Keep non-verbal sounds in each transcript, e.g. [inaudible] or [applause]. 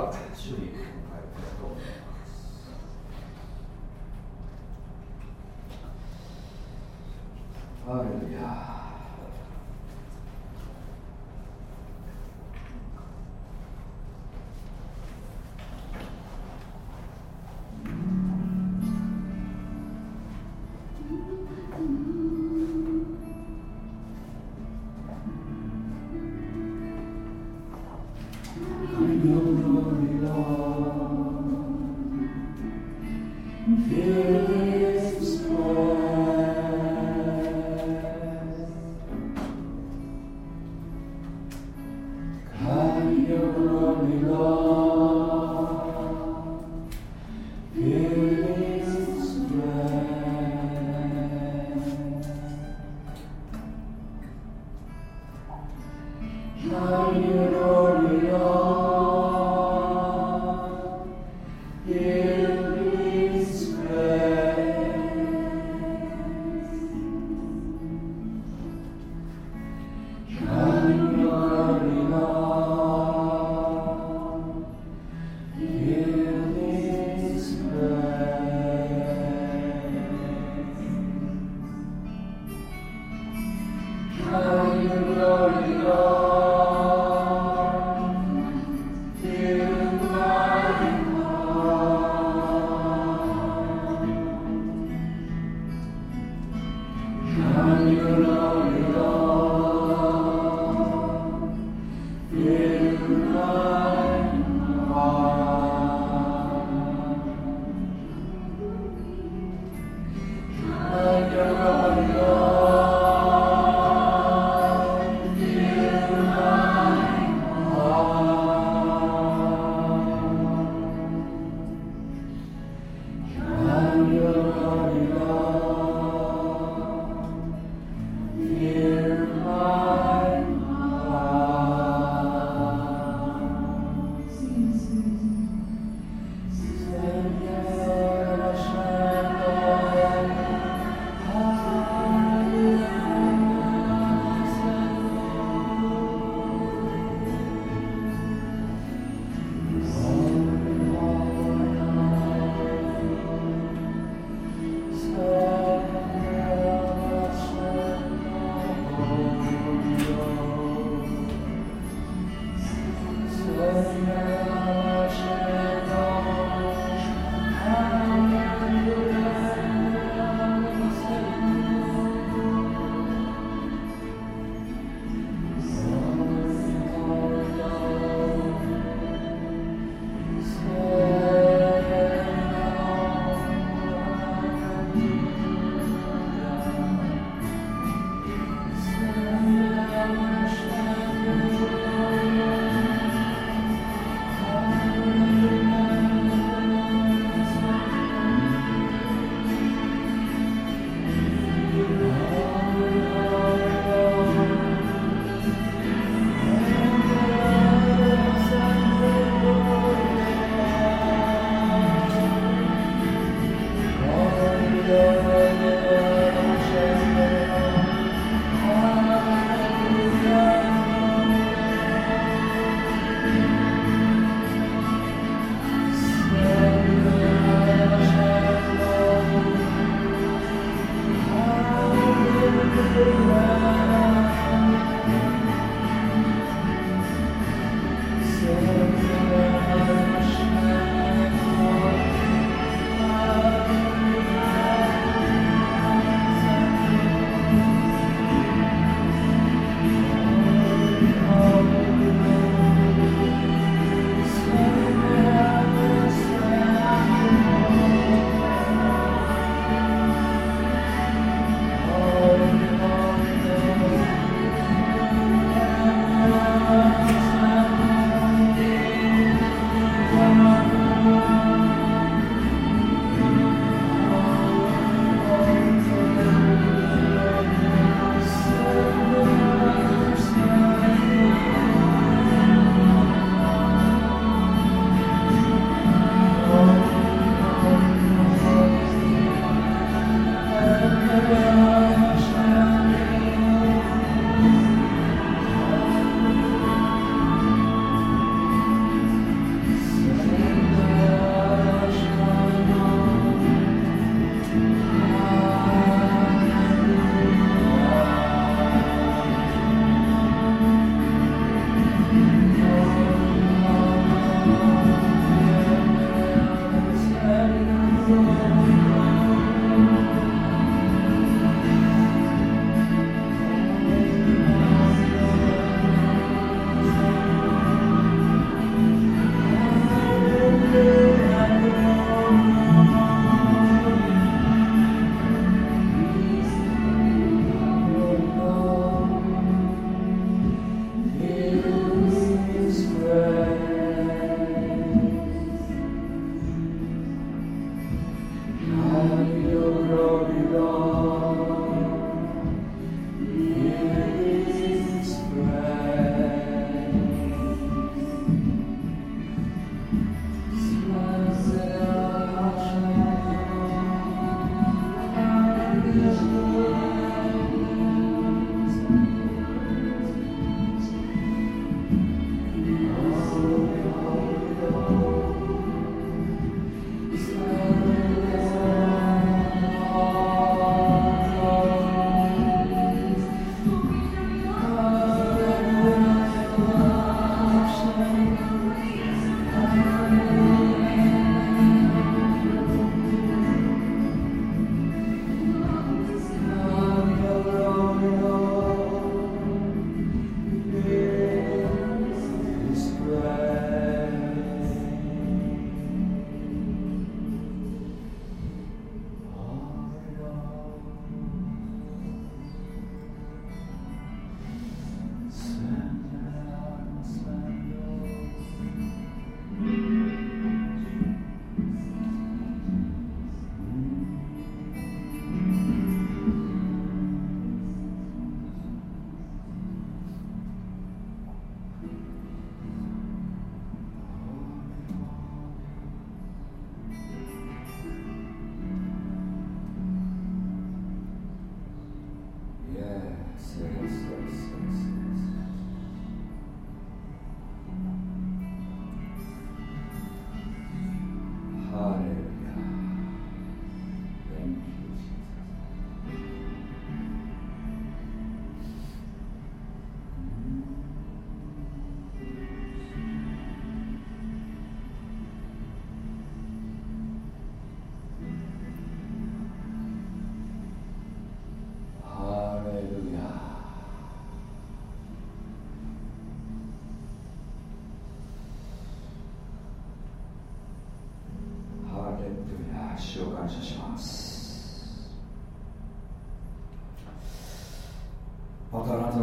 は主に迎えたいと思いますハレルヤ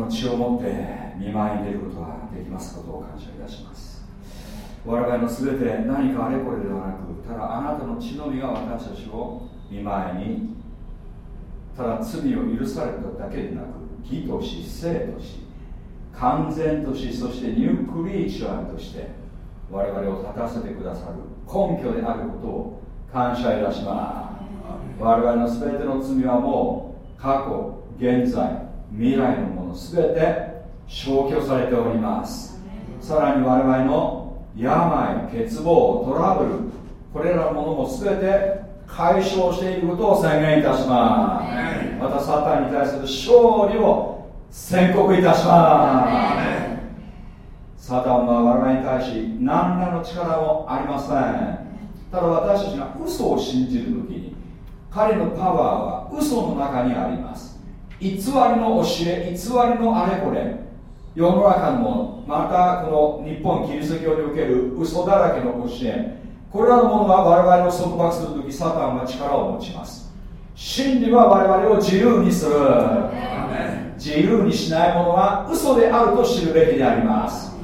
の血を持って見舞いに出ることができますことを感謝いたします。我々の全て何かあれこれではなくただあなたの血のみが私たちを見舞いにただ罪を許されただけでなく義とし生とし完全としそしてニュークリーチャーとして我々を立たせてくださる根拠であることを感謝いたします。我々の全ての罪はもう過去現在未来の全て消去されております。さらに我々の病欠乏トラブルこれらのものも全て解消していくことを宣言いたします。またサタンに対する勝利を宣告いたします。サタンは我々に対し何らの力もありません。ただ私たちが嘘を信じる時に彼のパワーは嘘の中にあります偽りの教え偽りのあれこれ世の中のものまたこの日本キリスト教における嘘だらけの教えこれらのものが我々を束縛する時サタンは力を持ちます。真理は我々を自由にする。自由にしないものは嘘であると知るべきであります。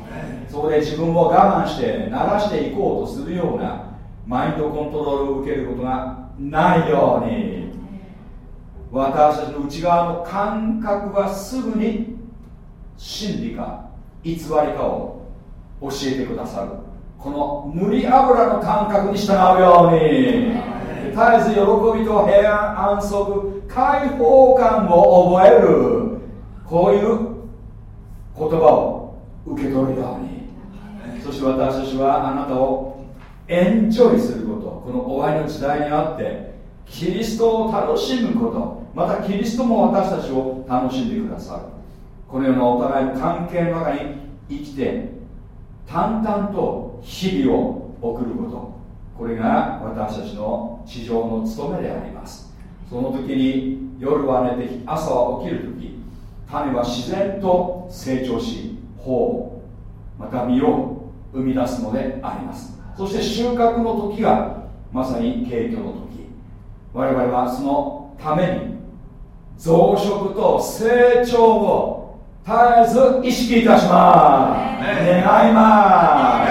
そこで自分を我慢して鳴らしていこうとするようなマインドコントロールを受けることがないように。私たちの内側の感覚はすぐに真理か偽りかを教えてくださる。この塗り油の感覚に従うように。絶えず喜びと平安安息解放感を覚える。こういう言葉を受け取るように。そして私たちはあなたをエンジョイすること。この終わりの時代にあってキリストを楽しむことまたキリストも私たちを楽しんでくださる。このようなお互いの関係の中に生きて淡々と日々を送ること。これが私たちの地上の務めであります。その時に夜は寝て朝は起きる時種は自然と成長し穂また実を生み出すのであります。そして収穫の時がまさに景挙の時。我々はそのために増殖と成長を絶えず意識いたします願いま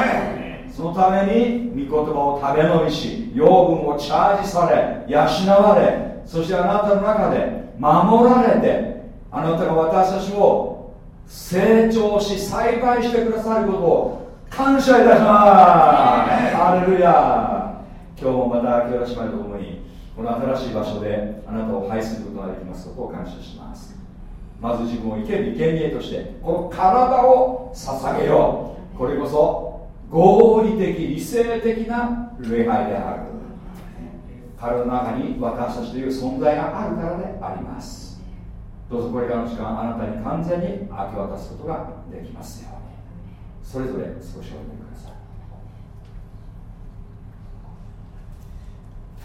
すそのために御言葉を食べ飲みし養分をチャージされ養われそしてあなたの中で守られてあなたが私たちを成長し栽培してくださることを感謝いたします。ハレルヤ今日もまた清ら姉妹と共にこの新しい場所であなたを拝することができますことを感謝します。まず自分を生ける生贄としてこの体を捧げよう。これこそ合理的理性的な礼拝である。彼の中に私たちという存在があるからであります。どうぞこれからの時間あなたに完全に明け渡すことができますように。それぞれ少しお読みください。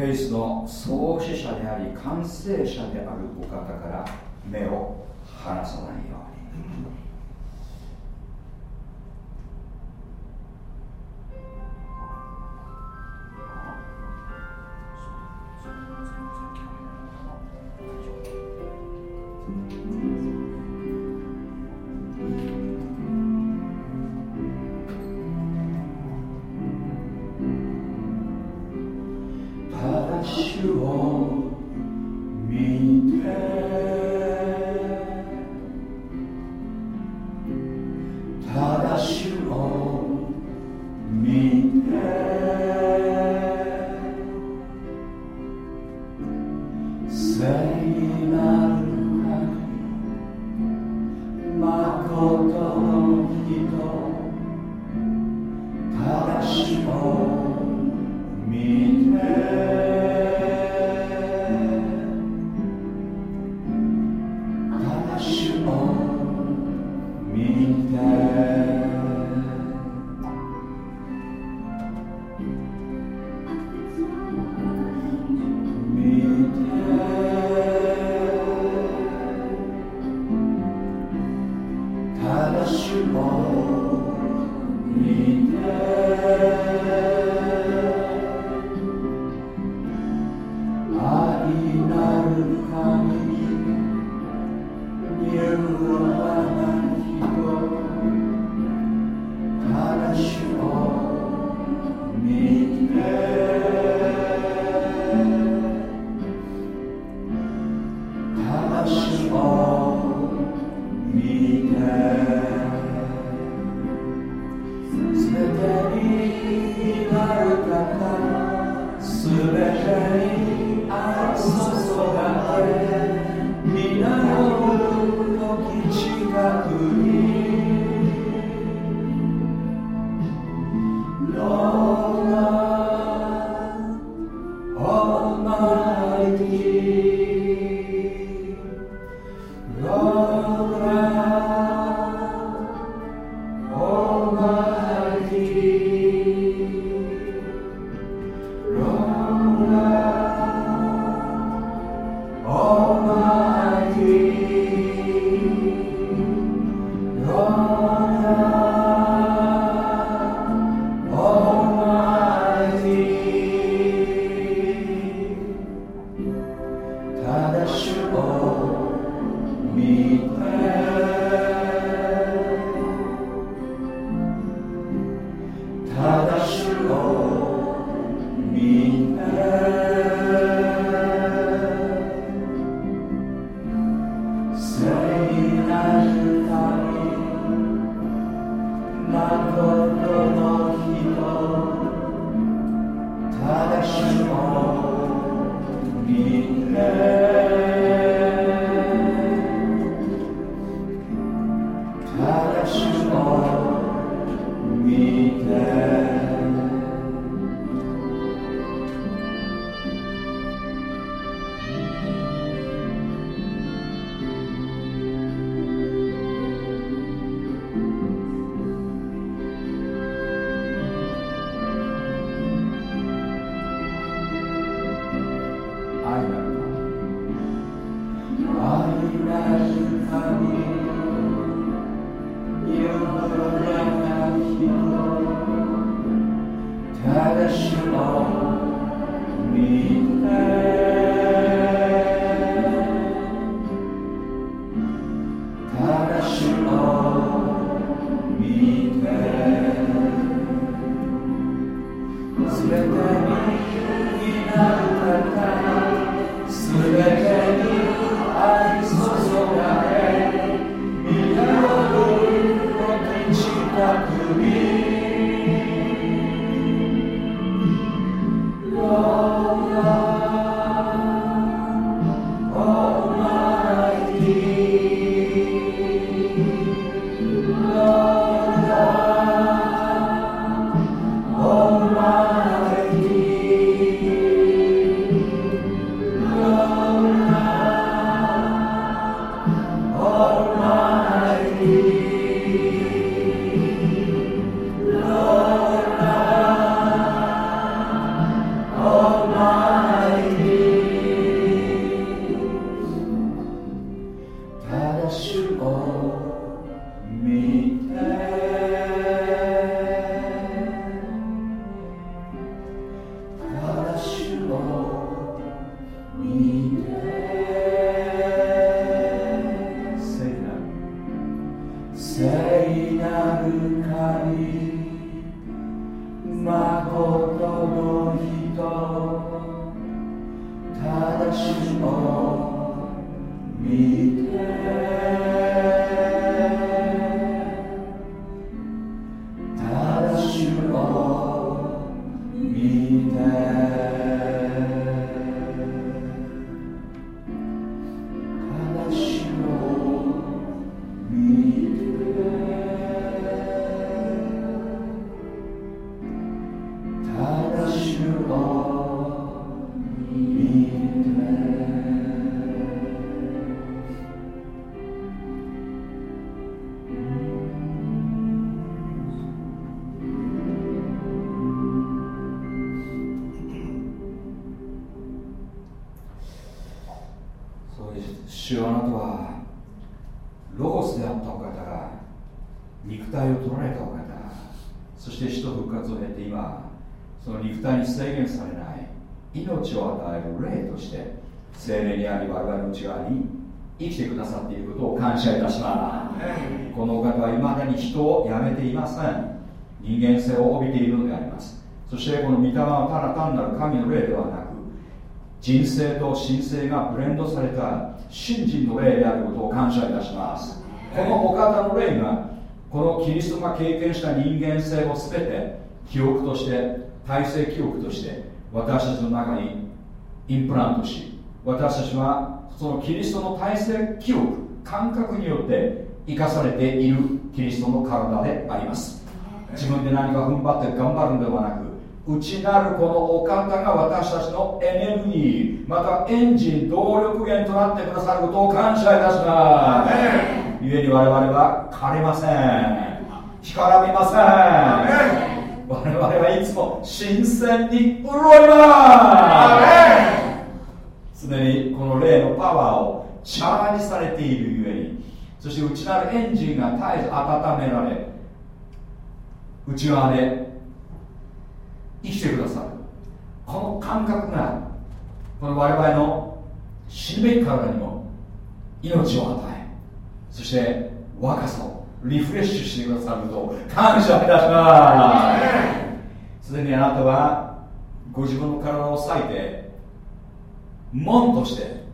フェイスの創始者であり完成者であるお方から目を離さないように。内側に生きてくださっていることを感謝いたします。このお方はいまだに人を辞めていません。人間性を帯びているのであります。そしてこの御霊はただ単なる神の霊ではなく人生と神性がブレンドされた信心の霊であることを感謝いたします。このお方の霊がこのキリストが経験した人間性を全て記憶として体制記憶として私たちの中にインプラントし私たちはそのキリストの体制記憶感覚によって生かされているキリストの体であります。自分で何か踏ん張って頑張るのではなく内なるこのお方が私たちのエネルギーまたエンジン動力源となってくださることを感謝いたします。故に我々は枯れません。干からびません。我々はいつも新鮮に潤います常にこの霊のパワーをチャージされているゆえにそして内なるエンジンが絶えず温められ内側で生きてくださる。この感覚がこの我々の死ぬべき体にも命を与えそして若さをリフレッシュしてくださることを感謝いたします。すでにあなたはご自分の体を裂いて門として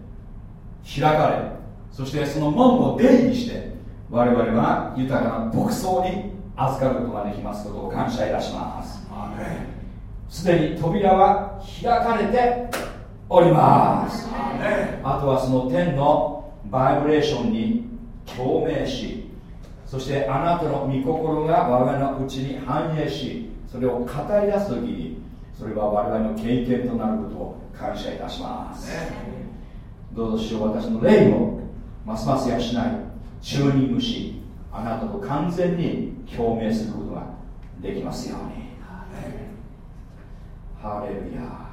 開かれそしてその門を出入りして我々は豊かな牧草に預かることができますことを感謝いたします。すでに扉は開かれております。あとはその天のバイブレーションに共鳴しそしてあなたの御心が我々のうちに反映しそれを語り出す時にそれは我々の経験となることを感謝いたします、どうぞしよう私の霊をますます養いチューニングしあなたと完全に共鳴することができますように。ハレルヤ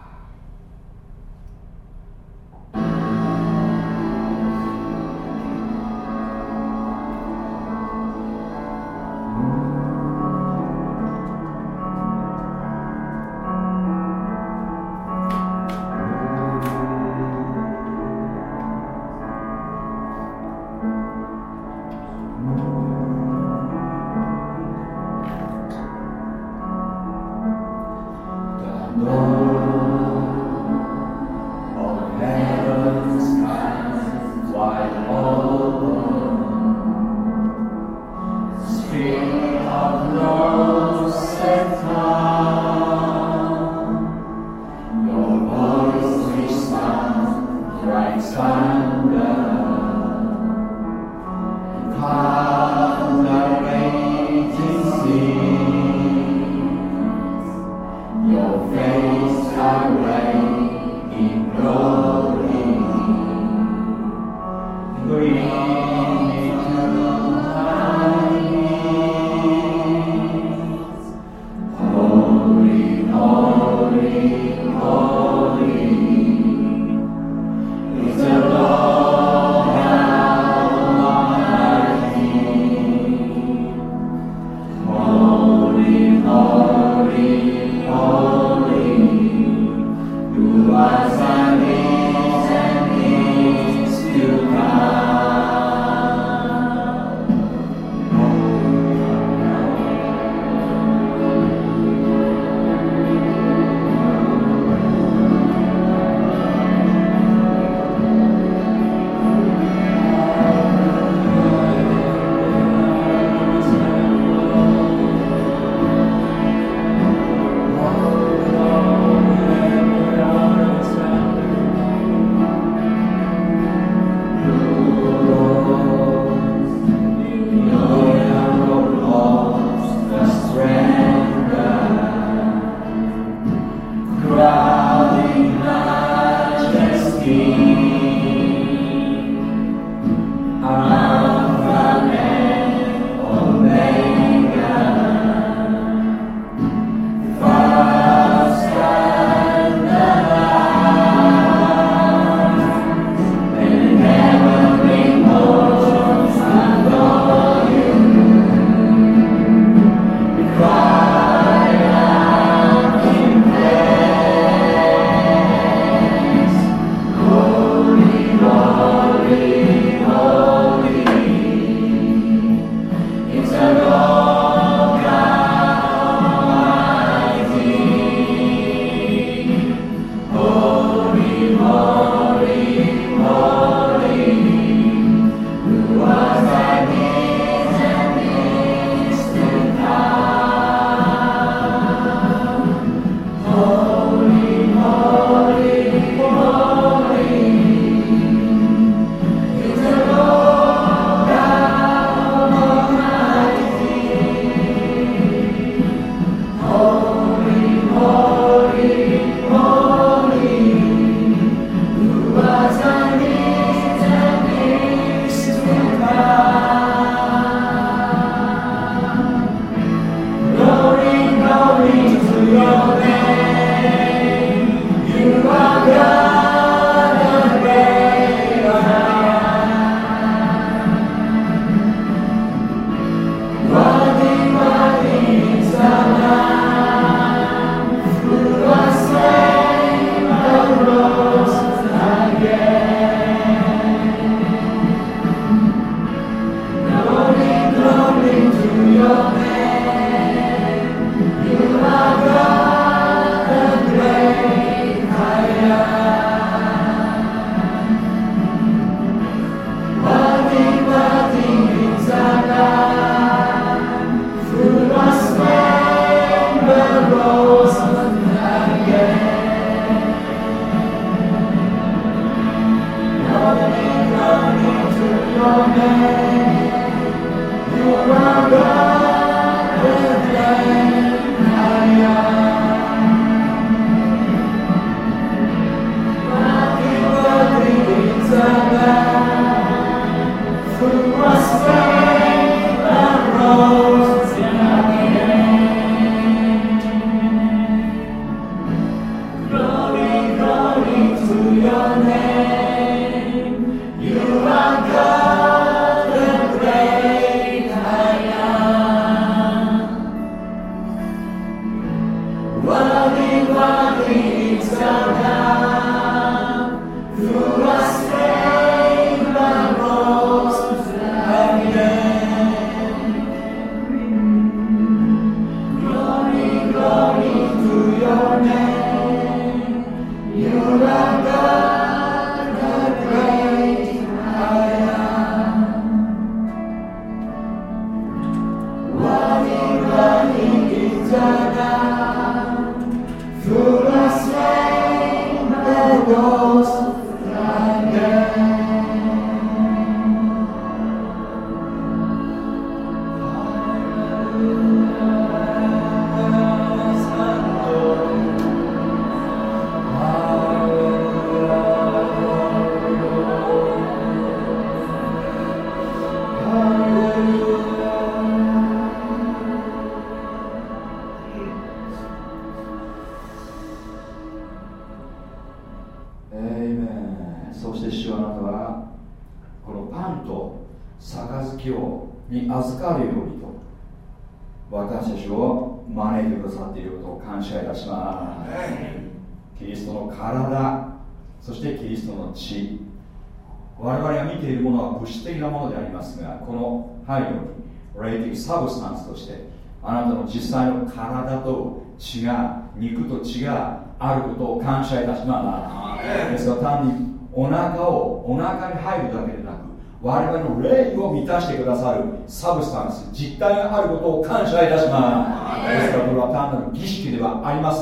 レイティブサブスタンスとしてあなたの実際の体と血が肉と血があることを感謝いたします。ですから単にお腹をお腹に入るだけでなく我々の霊を満たしてくださるサブスタンス実体があることを感謝いたします。ですからこれは単なる儀式ではありませ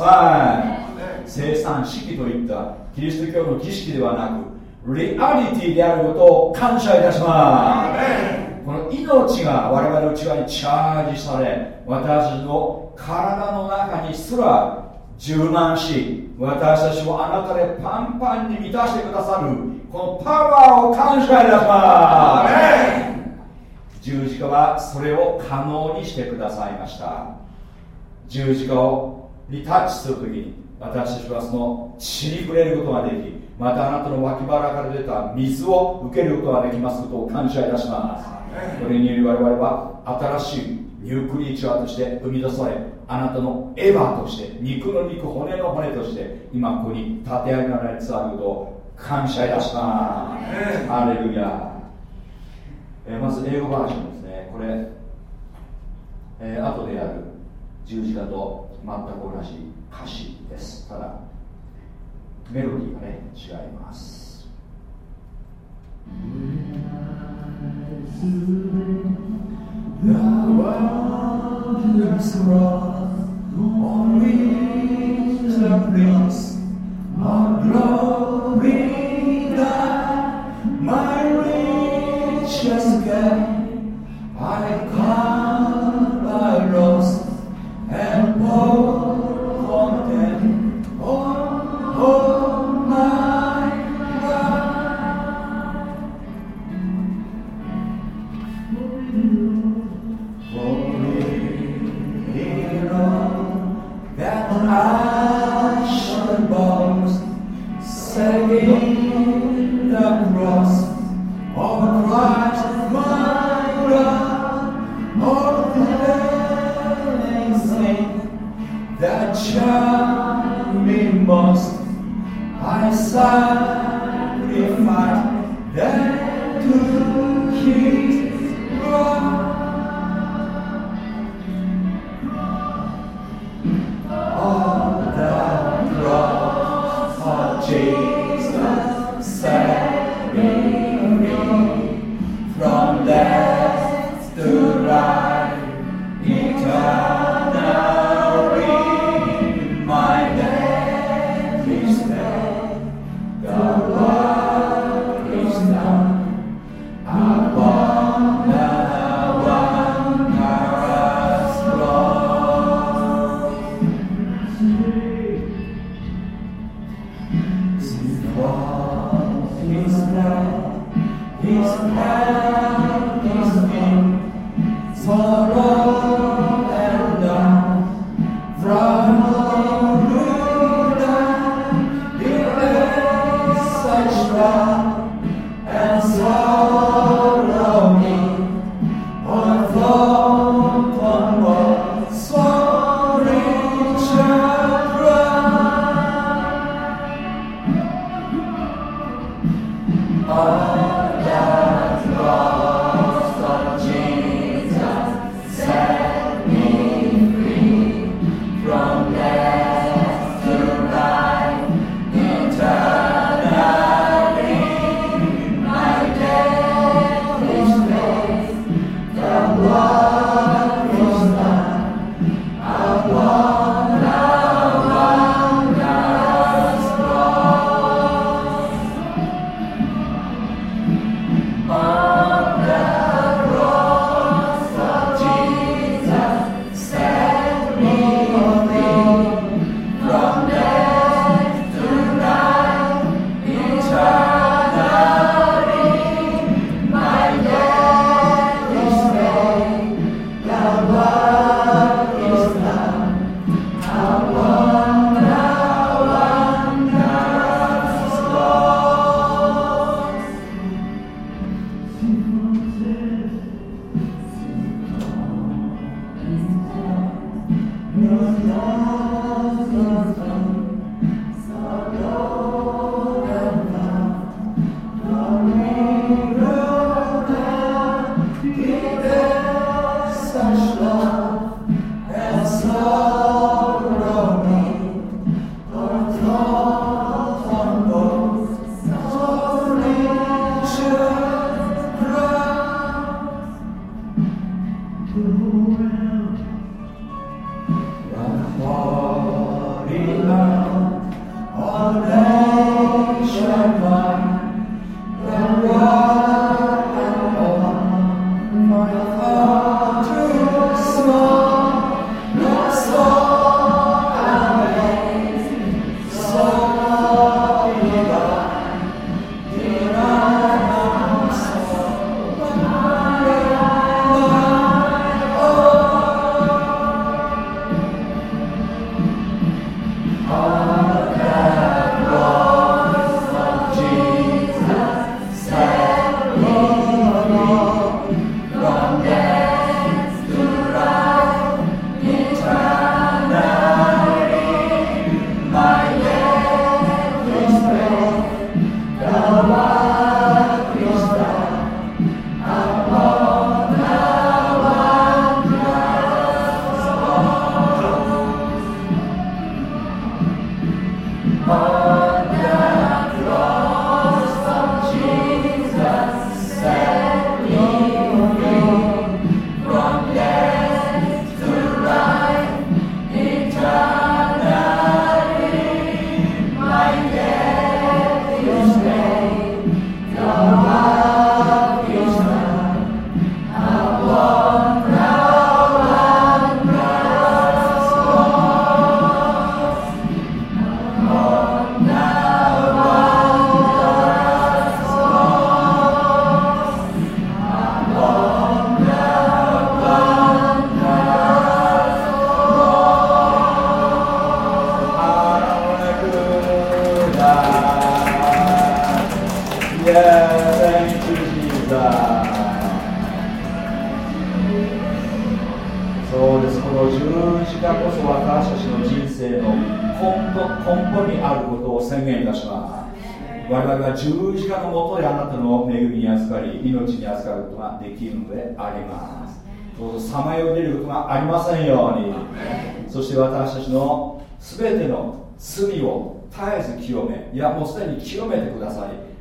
ん。聖餐式といったキリスト教の儀式ではなくリアリティであることを感謝いたします。この命が我々の内側にチャージされ私たちの体の中にすら充満し私たちをあなたでパンパンに満たしてくださるこのパワーを感謝いたします。十字架はそれを可能にしてくださいました。十字架をにタッチするときに私たちはその血に触れることができまたあなたの脇腹から出た水を受けることができますことを感謝いたします。それにより我々は新しいニュークリーチャーとして生み出されあなたのエヴァとして肉の肉骨の骨として今ここに立て上げられつつあることを感謝いたします。ハレルヤ、え、まず英語バージョンですね。これ、えー、後でやる。十字架と全く同じ歌詞です。ただメロディーがね違います。The wondrous cross, on wings of grace, our glory.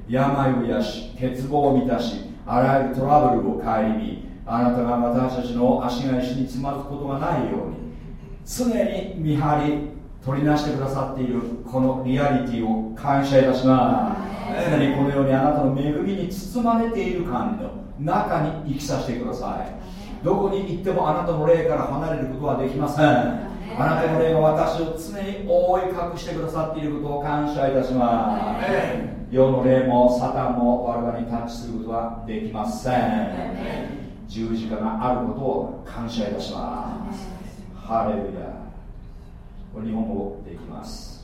病を癒し欠乏を満たしあらゆるトラブルを顧みあなたが私たちの足が石につまずくことがないように常に見張り取りなしてくださっているこのリアリティを感謝いたします。常にこのようにあなたの恵みに包まれている感の中に生きさせてください。どこに行ってもあなたの霊から離れることはできません。あなたの霊が私を常に覆い隠してくださっていることを感謝いたします。世の霊もサタンも我々にタッチすることはできません。十字架があることを感謝いたします。ハレルヤ。日本語できます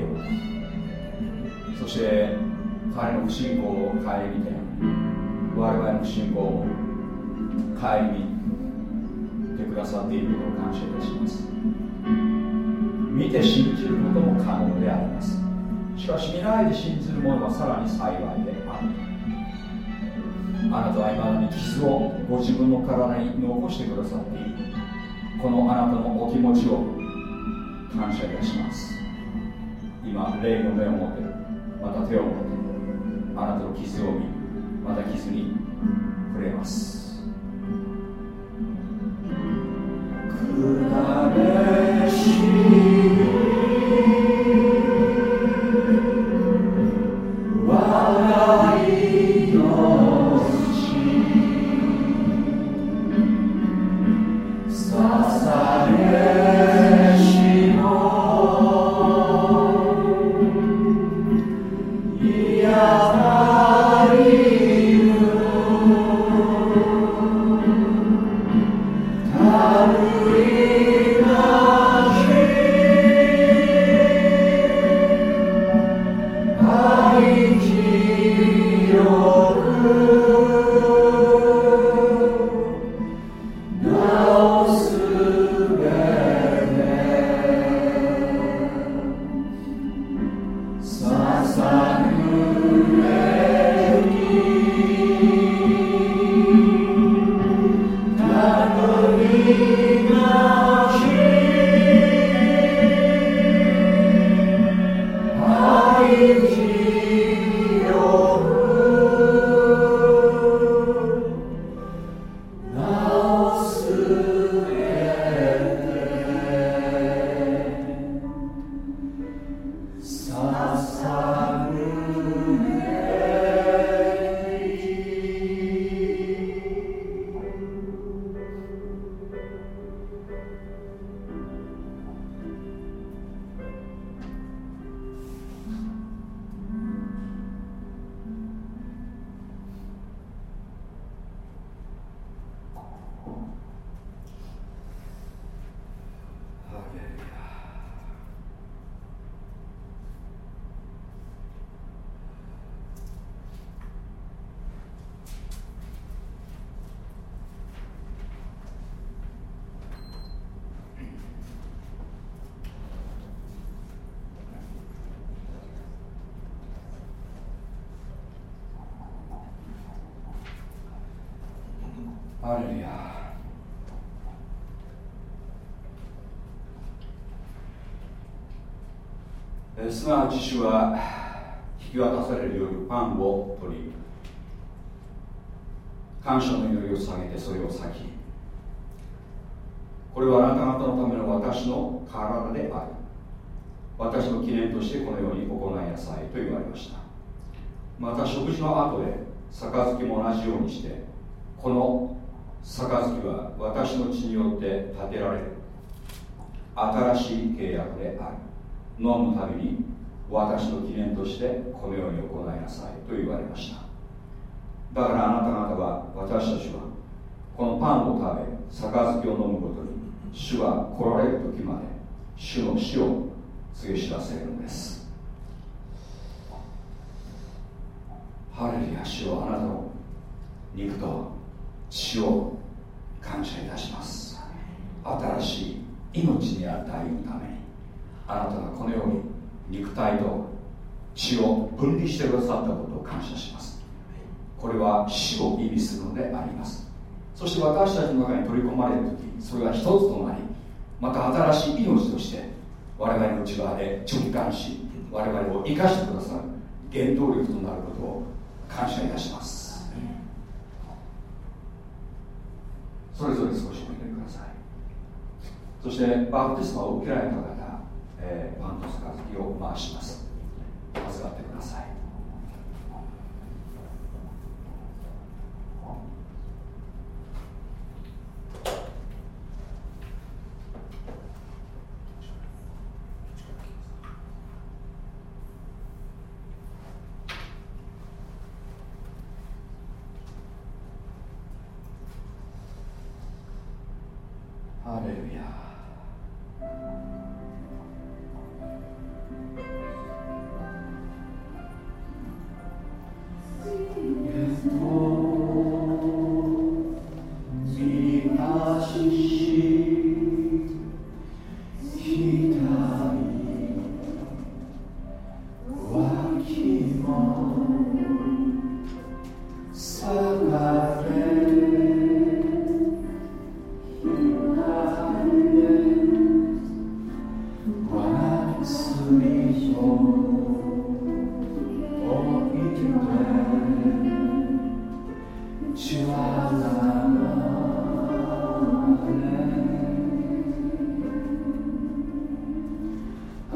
よそして彼の不信仰を顧みて我々の信仰を顧みてくださっていることを感謝いたします。見て信じることも可能であります。しかし未来で信じる者はさらに幸いである。あなたは今まに傷をご自分の体に残してくださっている。このあなたのお気持ちを感謝いたします。今霊の目を持ってるまた手を持ってるあなたの傷を見また傷に触れます。べすなわち主は引き渡されるようにパンを取り感謝の祈りを下げてそれを下げさいと言われました。だからあなた方は私たちはこのパンを食べ杯を飲むごとに主は来られる時まで主の死を告げ知らせるのです。ハレルヤ主はあなたの肉と血を感謝いたします。新しい命に与えるためにあなたがこのように肉体と血を分離してくださったことを感謝します。これは死を意味するのであります。そして私たちの中に取り込まれる時それが一つとなりまた新しい命として我々の内側で循環し我々を生かしてくださる原動力となることを感謝いたします。それぞれ少しお祈りください。そしてバプテスマを受けられた方、えー、パンと杯を回します。預かってください。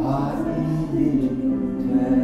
I need you.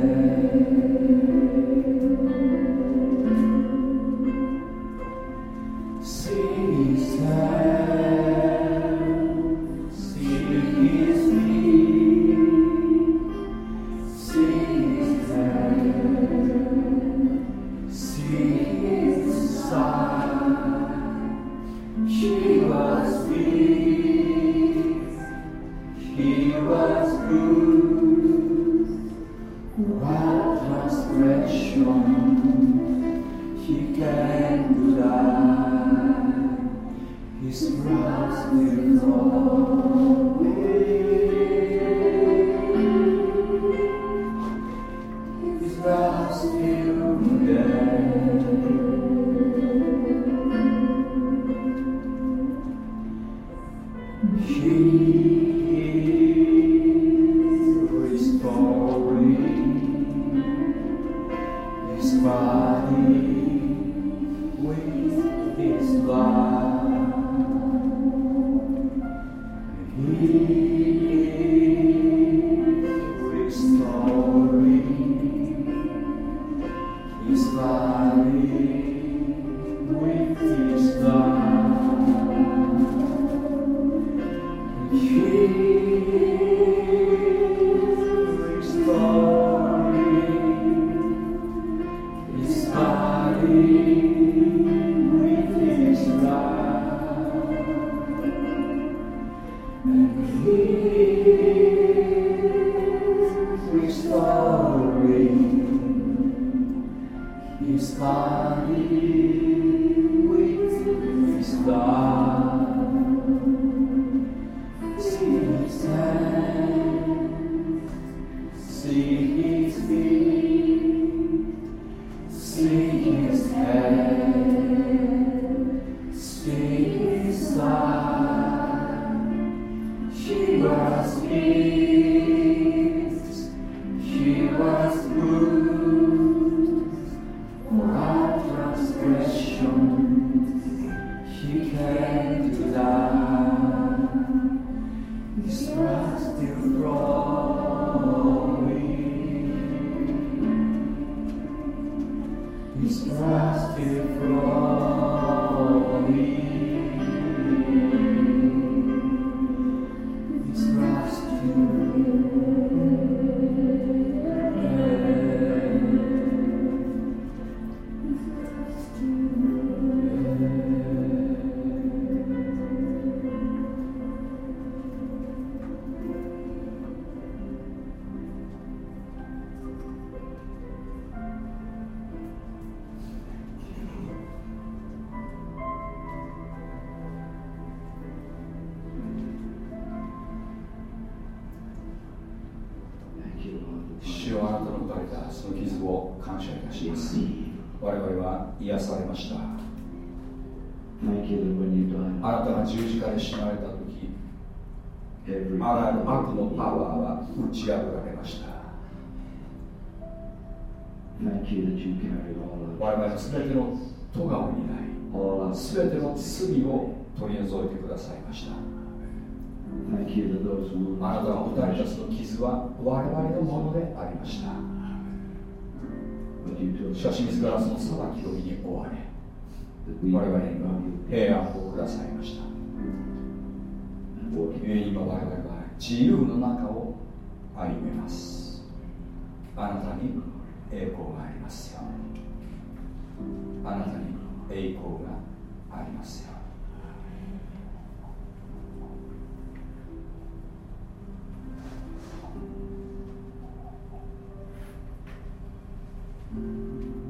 らゆる悪のパワーは打ち破られました。我々の全ての咎を担い。全ての罪を取り除いてくださいました。あなたが打たれたその傷は我々のものでありました。しかし自らその裁きを身に追われ我々には平安をくださいました。今我々は自由の中を歩めますあなたに栄光がありますよあなたに栄光がありますようん。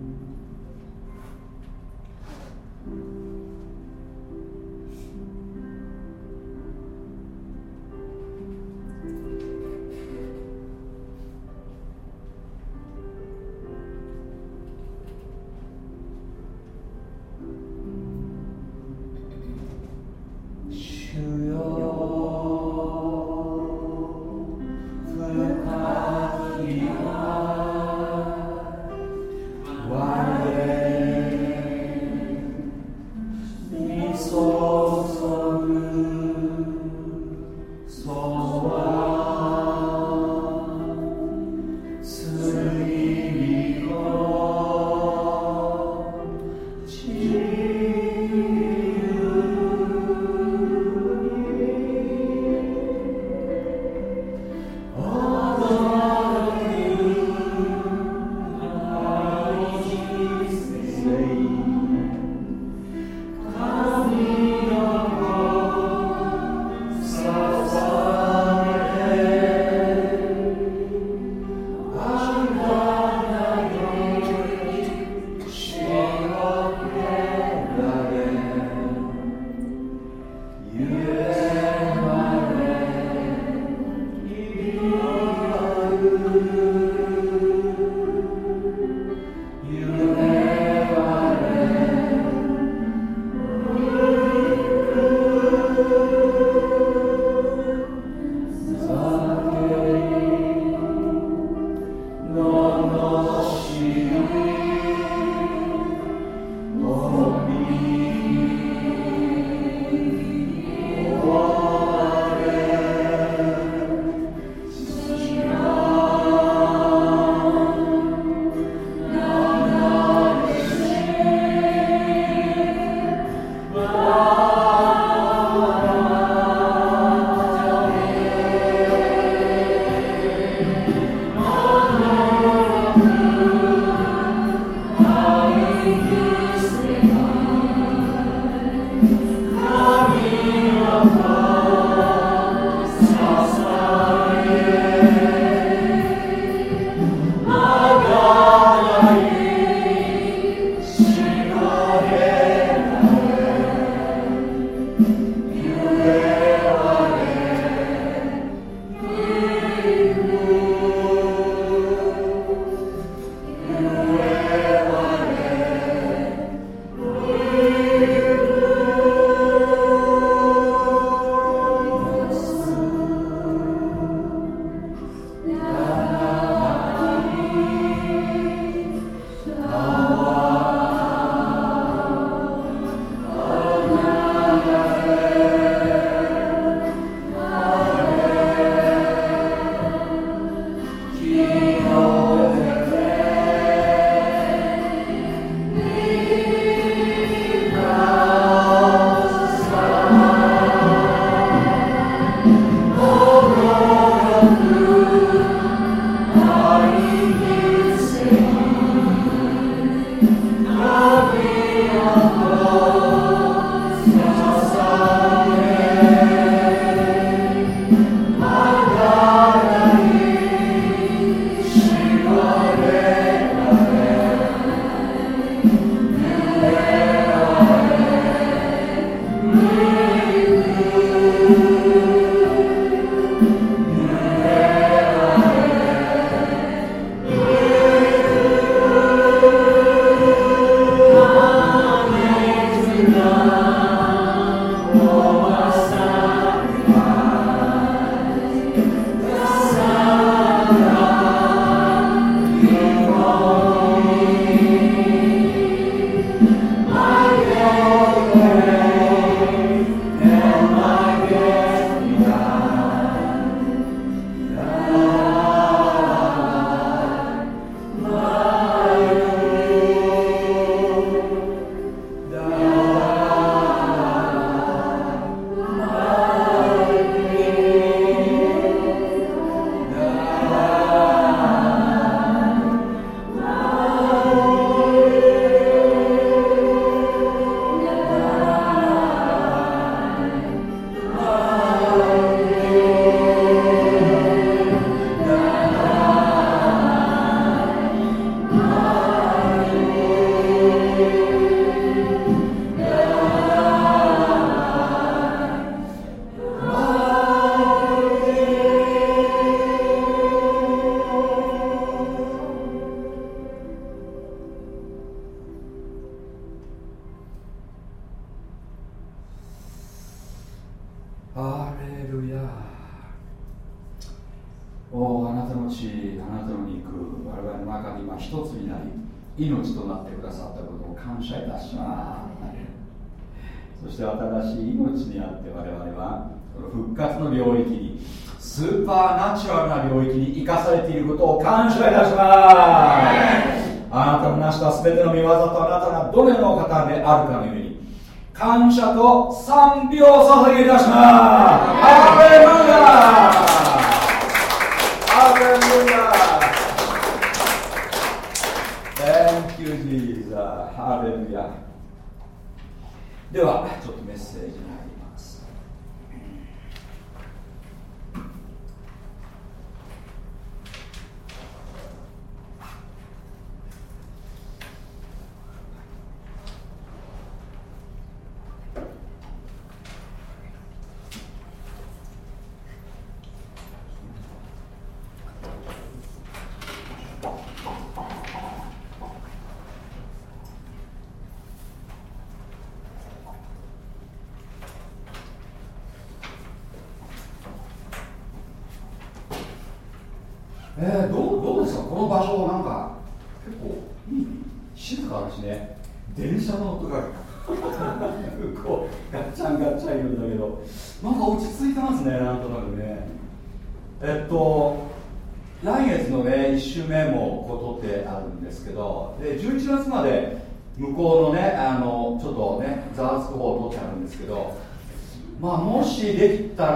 領域に生かされていることを感謝いたします。あなたの成した全ての見業とあなたがどのようなお方であるかのように感謝と賛美を捧げいたしますハレルヤ Hallelujah. Thank you, Jesus. Hallelujah. では、ちょっとメッセージに入ります。えー、どうどうですかこの場所なんか結構いい静かだしね電車の音がこうガッチャンガッチャンいるんだけどなんか落ち着いてますねなんとなくねえっと来月のね1週目もこう取ってあるんですけどで11月まで向こうのねあのちょっとねざわつく方を取ってあるんですけどまあ、もしできた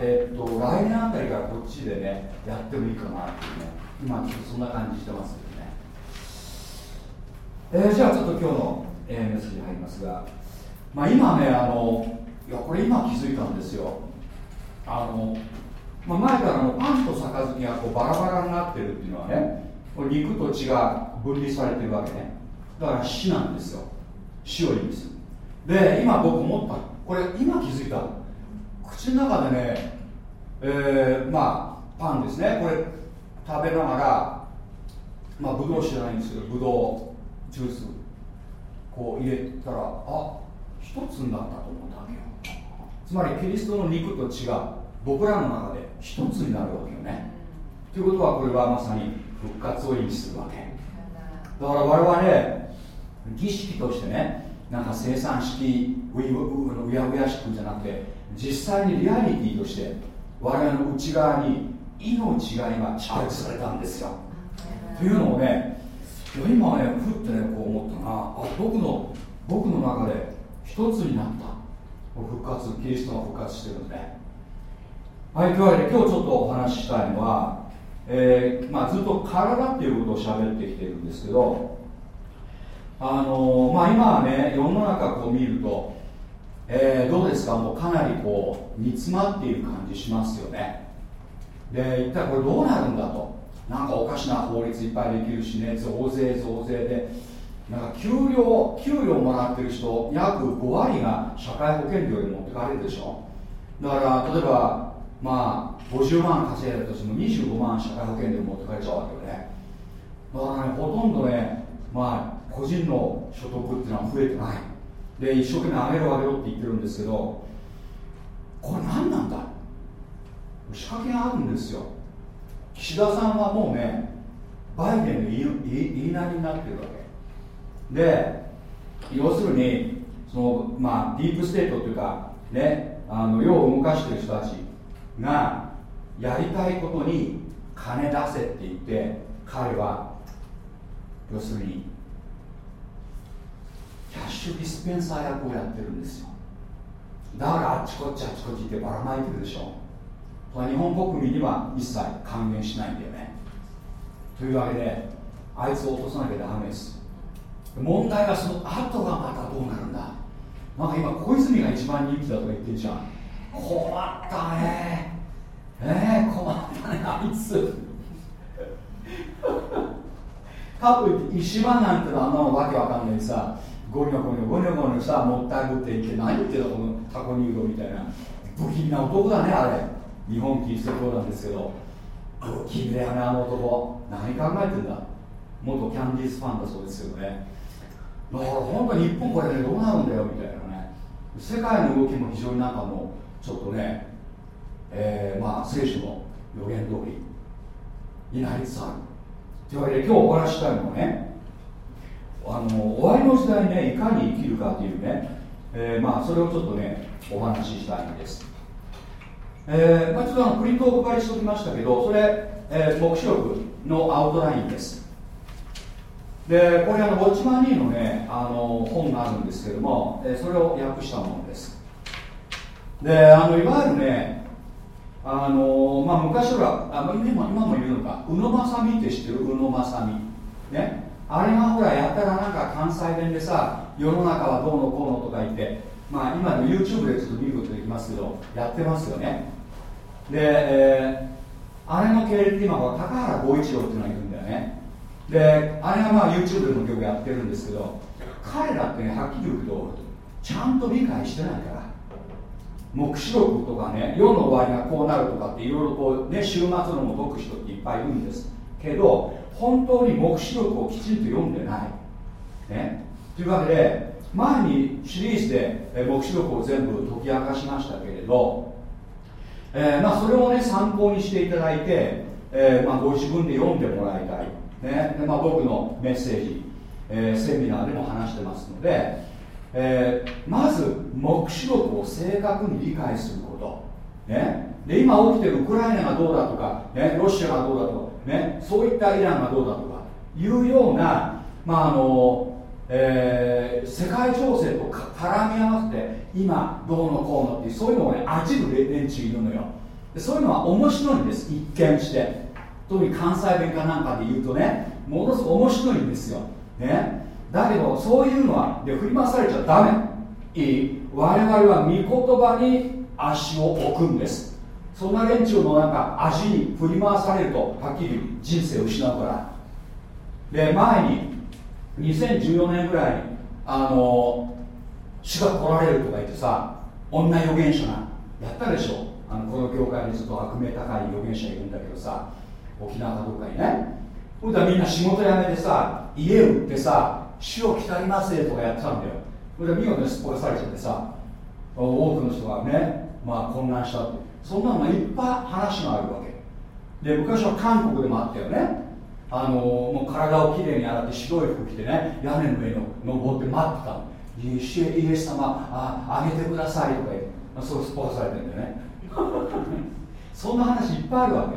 えっと来年あたりからこっちでねやってもいいかなっていうね今ちょっとそんな感じしてますけどね、えー、じゃあちょっと今日の、えー、メッセージ入りますが、まあ、今ねあのいやこれ今気づいたんですよ。あの、まあ、前からのパンと杯がこうバラバラになってるっていうのはね肉と血が分離されてるわけね。だから死なんですよ。死を意味する。で今僕思った。これ今気づいた口の中でね、えー、まあパンですね。これ食べながらまあブドウ知らないんですけどブドウジュースこう入れたらあ一つになったと思ったわけよ。つまりキリストの肉と血が僕らの中で一つになるわけよね。ということはこれはまさに復活を意味するわけ。だから我々ね儀式としてねなんか生産式ううやうやしくじゃなくて実際にリアリティとして我々の内側に命が今蓄積されたんですよ。というのをね今ねふってねこう思ったな。あ僕の僕の中で一つになった。復活キリストが復活してるんで。はい今日はね今日ちょっとお話ししたいのは、えーまあ、ずっと体っていうことを喋ってきてるんですけどあのまあ、今はね世の中こう見ると、えー、どうですか？もうかなりこう煮詰まっている感じしますよね。で一体これどうなるんだと。なんかおかしな法律いっぱいできるしね増税増税で。なんか給料給料もらってる人約5割が社会保険料に持ってかれるでしょ。だから例えばまあ50万稼いだとしても25万社会保険料持ってかれちゃうわけよね。だからねほとんどねまあ個人の所得っていうのは増えてない。で一生懸命上げろ上げろって言ってるんですけどこれ何なんだ？仕掛けがあるんですよ。岸田さんはもうねバイデンの言いなりになってるわけ。で要するにそのまあディープステートっていうかねあの世を動かしてる人たちがやりたいことに金出せって言って彼は要するにキャッシュディスペンサー役をやってるんですよ。だからあっちこっちあっちこっちってばらまいてるでしょ。日本国民には一切還元しないんだよね。というわけであいつを落とさなきゃダメです。問題はその後がまたどうなるんだ。なんか今小泉が一番人気だとか言ってるじゃん。困ったね。えー、困ったねあいつ。かといって石破なんてのはあんなのわけわかんないさ。ゴニョゴニョゴニョゴニョさもったいぶっていって何言ってたこのタコニュードみたいな不気味な男だねあれ。日本キリスト教なんですけど。不気味だよねあの男何考えてんだ元キャンディーズファンだそうですけどね。だから本当に日本これねどうなるんだよみたいなね。世界の動きも非常になんかもうちょっとね、えー、まあ聖書の予言通りになりつつある。というわけで今日お話したいのはねあの終わりの時代ねいかに生きるかというね、えー、まあそれをちょっとねお話ししたいんです。えーまあ、ちょっとあのプリントをお配りしておきましたけどそれ、えー、目視録のアウトラインです。でこれあのウォッチマニーのねあの本があるんですけども、えー、それを訳したものです。であのいわゆるねあのまあ、昔はあ今今もいるのか宇野正美って知ってる？宇野正美ね。あれがほらやったらなんか関西弁でさ世の中はどうのこうのとか言ってまあ今の YouTube でちょっと見ることできますけどやってますよね。で、えー、あれの系列今は高原剛一郎っていうのがいるんだよね。であれがまあ YouTube でも曲やってるんですけど彼らってねはっきり言うとちゃんと理解してないから。黙示録とかね世の終わりがこうなるとかっていろいろこうね週末のも解く人っていっぱいいるんです。けど本当に黙示録をきちんと読んでない。ね。というわけで前にシリーズで黙示録を全部解き明かしましたけれど、えー、まあ、それをね参考にしていただいて、えー、まあ、ご自分で読んでもらいたい、ね。でまあ、僕のメッセージ、えー、セミナーでも話してますので、えまず黙示録を正確に理解すること、ね、で今起きてるウクライナがどうだとか、ね、ロシアがどうだとか、ね、そういったイランがどうだとかいうような、まああのえー、世界情勢と絡み合わせて今どうのこうのっていうそういうのをね味る連中いるのよ。でそういうのは面白いんです一見して。特に関西弁かなんかで言うとねものすごく面白いんですよ、ね、だけどそういうのはで振り回されちゃダメ。いい。我々は御言葉に足を置くんです。そんな連中のなんか足に振り回されるとはっきり人生を失うから。で前に2014年ぐらいにあの主が来られるとか言ってさ女預言者がやったでしょ。あのこの業界にずっと悪名高い預言者いるんだけどさ沖縄かどっかにね。ほんとはみんな仕事辞めてさ家売ってさ主を来たりますとかやってたんだよ。それで見事にすっぽかされちゃってさ多くの人がねまあ混乱したってそんなのいっぱい話があるわけ。で昔は韓国でもあったよね。あのもう体をきれいに洗って白い服着てね屋根の上の登って待ってたのイエス様ああげてくださいとか言って、まあ、そうすっぽかされてるんだよね。[laughs] そんな話いっぱいあるわ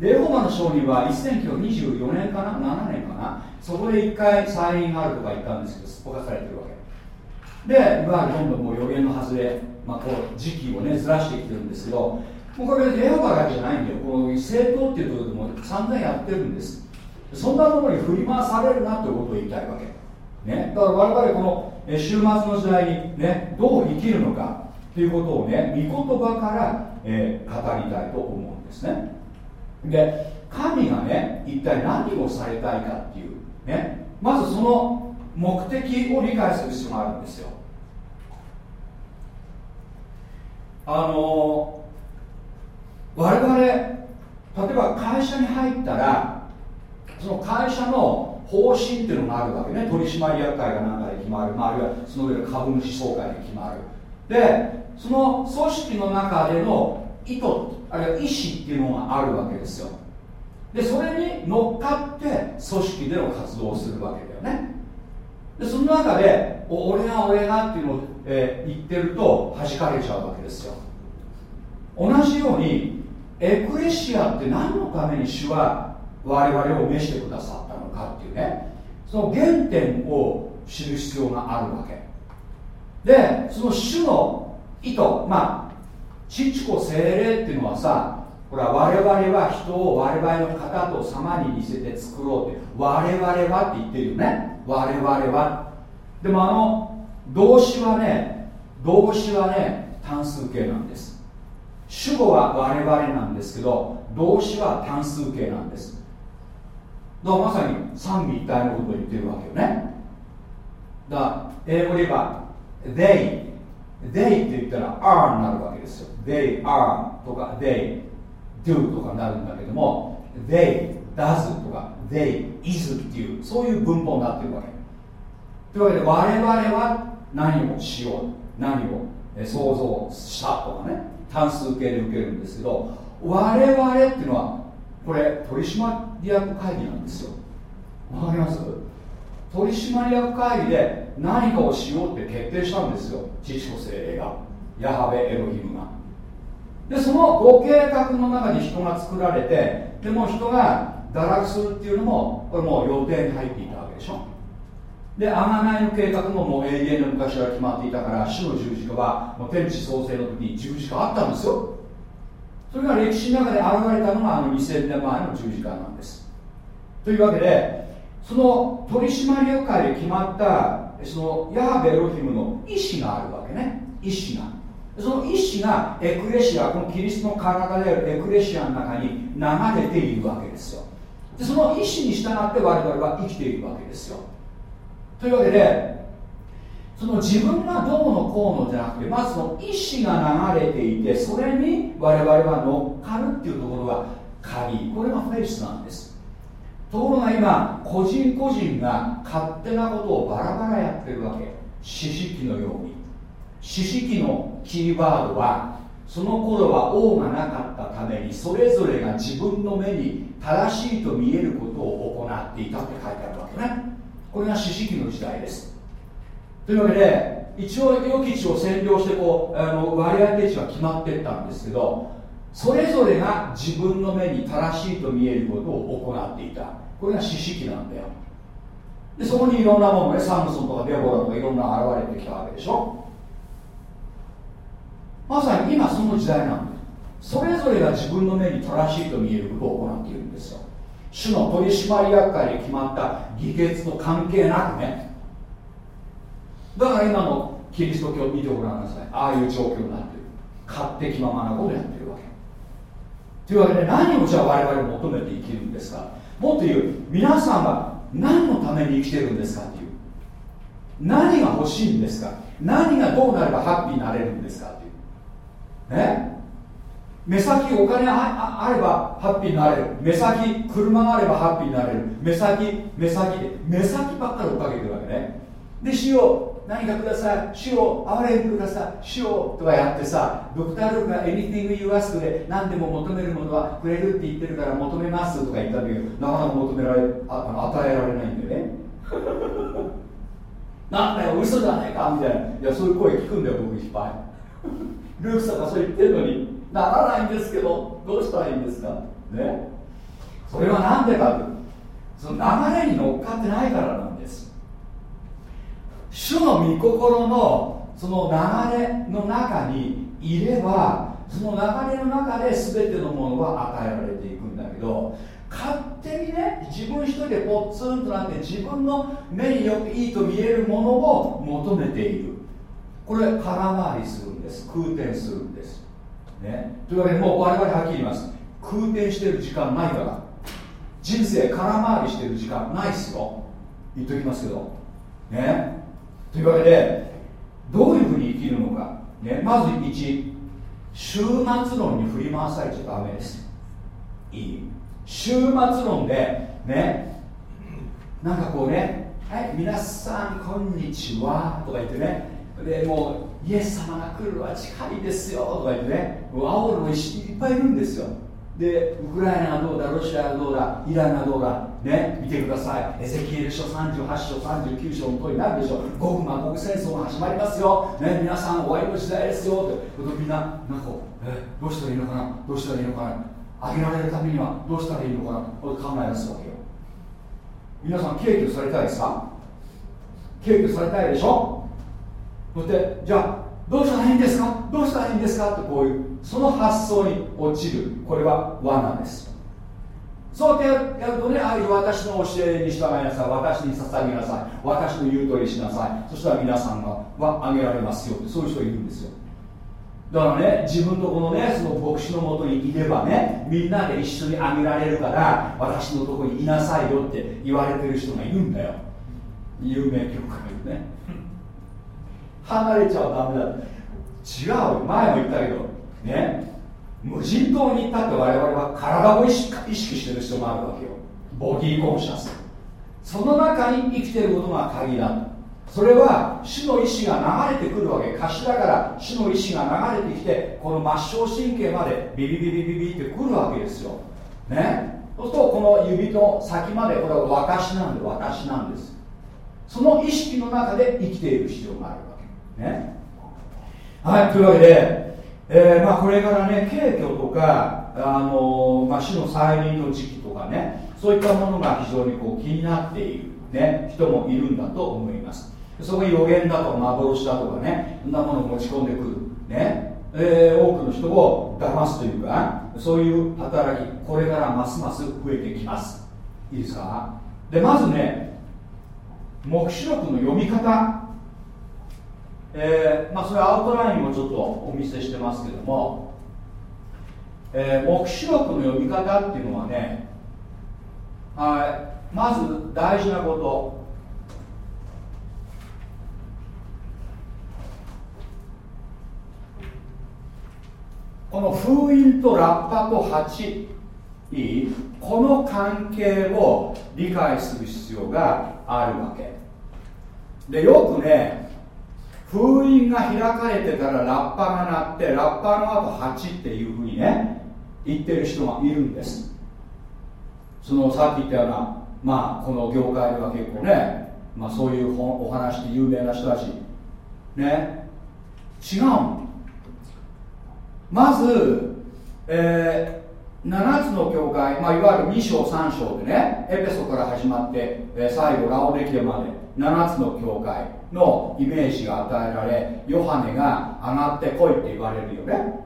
け。でエホバの証人は1924年かな？7年かな？そこで一回再臨があるとか言ったんですけどすっぽかされてるわけ。でいわゆるどんどんもう予言の外れ、まあ、こう時期をねずらしてきてるんですけどもうこれエホバだけじゃないんだよ。この政党っていうところでも散々やってるんです。そんなものに振り回されるなということを言いたいわけ、ね、だから我々この週末の時代に、ね、どう生きるのかということをね御言葉から、えー、語りたいと思うんですね。で神がね一体何をされたいかっていう、ね、まずその目的を理解する必要があるんですよ。あの我々例えば会社に入ったらその会社の方針っていうのがあるわけね。取締役会が何かで決まる、まあ、あるいはその上で株主総会で決まる。でその組織の中での意図あるいは意思っていうのがあるわけですよ。でそれに乗っかって組織での活動をするわけだよね。でその中で俺が俺がっていうのを、えー、言ってると弾かれちゃうわけですよ。同じようにエクレシアって何のために主は我々を召してくださったのかっていうね。その原点を知る必要があるわけ。でその主の意図まあ父子精霊っていうのはさほら我々は人を我々の方と様に似せて作ろうって我々はって言ってるよね。我々は。でもあの動詞はね動詞はね単数形なんです。主語は我々なんですけど動詞は単数形なんです。だからまさに三位一体のことを言ってるわけよね。だから英語で言えば they they って言ったら are になるわけですよ。they are とか they do とかなるんだけども they does とか they is っていうそういう文法になってるわけ。というわけで我々は何をしよう何を想像したとかね単数形で受けるんですけど我々っていうのはこれ取締役会議なんですよ。わかります？取締役会議で何かをしようって決定したんですよ。父子精霊が。ヤハベエロヒムが。でそのご計画の中に人が作られてでも人が堕落するっていうのもこれもう予定に入っていたわけでしょ。で贖いの計画ももう永遠の昔から決まっていたから主の十字架はもう天地創生の時に十字架あったんですよ。それが歴史の中で現れたのがあの2000年前の十字架なんです。というわけでその取締役会で決まったそのヤハベエロヒムの意思があるわけね。意思が。その意思がエクレシアこのキリストの体であるエクレシアの中に流れているわけですよ。でその意思に従って我々は生きているわけですよ。というわけでその自分がどうのこうのじゃなくてまずその意思が流れていてそれに我々は乗っかるっていうところが鍵。これがフェイスなんです。ところが今個人個人が勝手なことをバラバラやってるわけ。四式のように。四式のキーワードはその頃は王がなかったためにそれぞれが自分の目に正しいと見えることを行っていたって書いてあるわけね。これが四式の時代です。というわけで一応予期地を占領してこうあの割合定値は決まっていったんですけどそれぞれが自分の目に正しいと見えることを行っていた。これが四式なんだよ。でそこにいろんなものねサムソンとかデボラとかいろんな現れてきたわけでしょ。まさに今その時代なんです。それぞれが自分の目に正しいと見えることを行っているんですよ。主の取締役会で決まった議決と関係なくね。だから今のキリスト教を見てごらんなさい。ああいう状況になってる。勝手気ままなことやってるわけ。というわけで何をじゃあ我々求めて生きるんですか。もっと言う皆さんは何のために生きてるんですかっていう。何が欲しいんですか。何がどうなればハッピーになれるんですか。ね。目先お金あればハッピーになれる。目先車があればハッピーになれる。目先目先で。目先ばっかり追っかけてるわけね。で主よ何かください。主よ憐れんでください。主よとかやってさドクター・ルークが Anything you ask で何でも求めるものはくれるって言ってるから求めますとか言ったんだけどなかなか求められあ与えられないんだよね。[laughs] なんだよ嘘じゃないかみたいな。いやそういう声聞くんだよ僕いっぱいルークさんがそう言ってるのにならないんですけどどうしたらいいんですか？ね。それは何でかその流れに乗っかってないからなんです。主の御心のその流れの中にいればその流れの中で全てのものは与えられていくんだけど勝手にね自分一人でポツンとなって自分の目によくいいと見えるものを求めている。これ空回りするんです。空転するんです、ね、というわけでもう我々はっきり言います。空転してる時間ないから。人生空回りしてる時間ないっすよ。言っときますけど。ね。というわけでどういうふうに生きるのか、ね、まず1終末論に振り回されちゃダメです。いい。終末論でね。なんかこうねはい皆さんこんにちはとか言ってね。でもうイエス様が来るのは近いですよとか言ってね煽るのいっぱいいるんですよ。でウクライナがどうだロシアがどうだイランがどうだね見てください。エゼキエル書38章39章の通りになるでしょう。ゴグマゴグ戦争が始まりますよ、ね、皆さん終わりの時代ですよ。ってみんななんかえどうしたらいいのかなどうしたらいいのかなあげられるためにはどうしたらいいのかなと考え出すわけよ。皆さん敬虚されたいですか？敬虚されたいでしょ？そしてじゃあどうしたらいいんですか？どうしたらいいんですか？ってこういうその発想に落ちる。これは罠です。そうやってやるとねああいう私の教えに従いなさい。私に捧げなさい。私の言う通りしなさい。そしたら皆さんがはあげられますよってそういう人がいるんですよ。だからね自分のこのねその牧師のもとにいればねみんなで一緒にあげられるから私のとこにいなさいよって言われてる人がいるんだよ。有名曲がね。離れちゃダメだ違う前も言ったけど。ね。無人島に行ったって我々は体を意識してる必要があるわけよ。ボディーコンシャス。その中に生きてることが鍵だそれは主の意志が流れてくるわけ。頭から主の意志が流れてきてこの末梢神経までビビビビビビってくるわけですよ。ね。そうするとこの指の先までこれは私なんで私なんです。その意識の中で生きている必要がある。ね。はいというわけで、えー、まあ、これからね軽挙とか、あのー、まあ、死の再臨の時期とかねそういったものが非常にこう気になっている、ね、人もいるんだと思います。そこに予言だとか幻だとかねそんなものを持ち込んでくるね。えー、多くの人を騙すというかそういう働きこれからますます増えてきます。いいですか？でまずね黙示録の読み方えー、まあ、それアウトラインをちょっとお見せしてますけども、えー、黙示録の読み方っていうのはねあまず大事なこと。この封印とラッパと鉢いいこの関係を理解する必要があるわけ。でよくね封印が開かれてたらラッパが鳴ってラッパの後鉢っていうふうにね言ってる人がいるんです。そのさっき言ったようなまあこの業界では結構ね、まあ、そういうお話で有名な人たちね違うまず、えー、7つの教会、まあ、いわゆる2章3章でねエペソから始まって、えー、最後ラオデキアまで7つの教会。のイメージが与えられヨハネが上がってこいって言われるよね。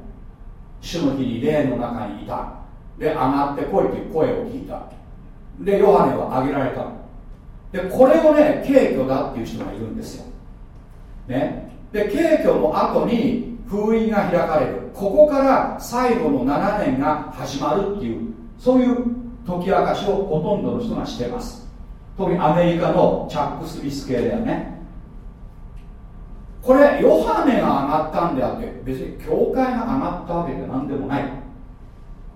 主の日に霊の中にいた。で上がってこいっていう声を聞いた。でヨハネは挙げられたでこれをね軽挙だっていう人がいるんですよ。ね。で軽挙の後に封印が開かれる。ここから最後の7年が始まるっていうそういう解き明かしをほとんどの人がしてます。特にアメリカのチャック・スミス系だよね。これヨハネが上がったんであって別に教会が上がったわけで何でもない。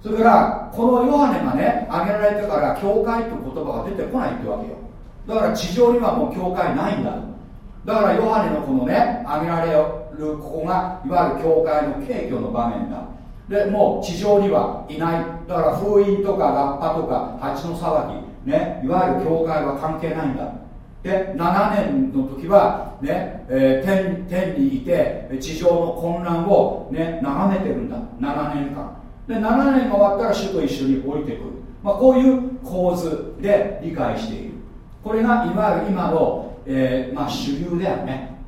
それからこのヨハネがね挙げられてから教会って言葉が出てこないってわけよ。だから地上にはもう教会ないんだだからヨハネのこのね挙げられるここがいわゆる教会の景挙の場面だ。でもう地上にはいない。だから封印とかラッパとか蜂の騒ぎねいわゆる教会は関係ないんだ。で7年の時はね、えー、天天にいて地上の混乱をね眺めてるんだ。7年間。で7年が終わったら主と一緒に降りてくる、まあ、こういう構図で理解している。これがいわゆる今の、えー、まあ、主流だよね。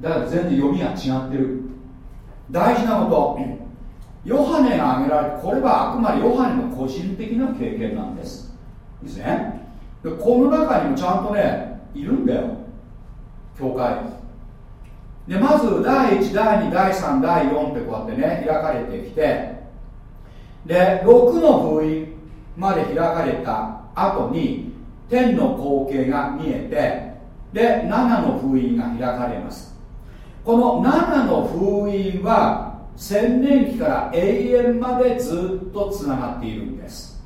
だから全然読みが違ってる。大事なこと。ヨハネが挙げられるこれはあくまでヨハネの個人的な経験なんです。ですね。でこの中にもちゃんとねいるんだよ。教会。でまず第1第2第3第4ってこうやってね開かれてきて。で6の封印まで開かれた後に天の光景が見えてで7の封印が開かれます。この7の封印は千年期から永遠までずっとつながっているんです。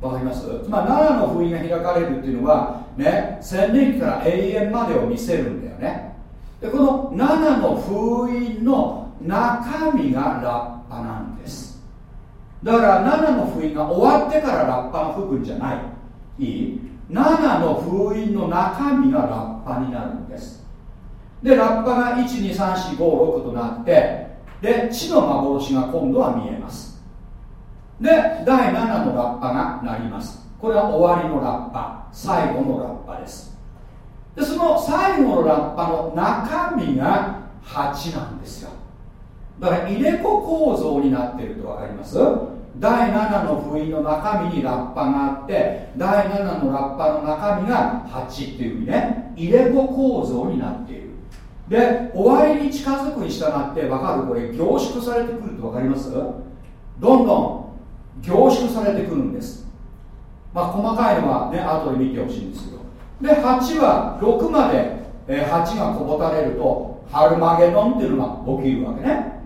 わかります？まり7の封印が開かれるっていうのはね千年期から永遠までを見せるんだよね。でこの7の封印の中身がラッパなんです。だから7の封印が終わってからラッパが吹くんじゃない。いい？7の封印の中身がラッパになるんです。でラッパが123456となってで地の幻が今度は見えます。で第7のラッパが鳴ります。これは終わりのラッパ最後のラッパです。でその最後のラッパの中身が8なんですよ。だから入れ子構造になっていると分かります？第7の封印の中身にラッパがあって第7のラッパの中身が8っていうふうにね。入れ子構造になっている。で終わりに近づくに従って分かる？これ凝縮されてくると分かります？どんどん凝縮されてくるんです。まあ細かいのはね後で見てほしいんですけど。で8は6まで、えー、8がこぼたれるとハルマゲドンっていうのが起きるわけね。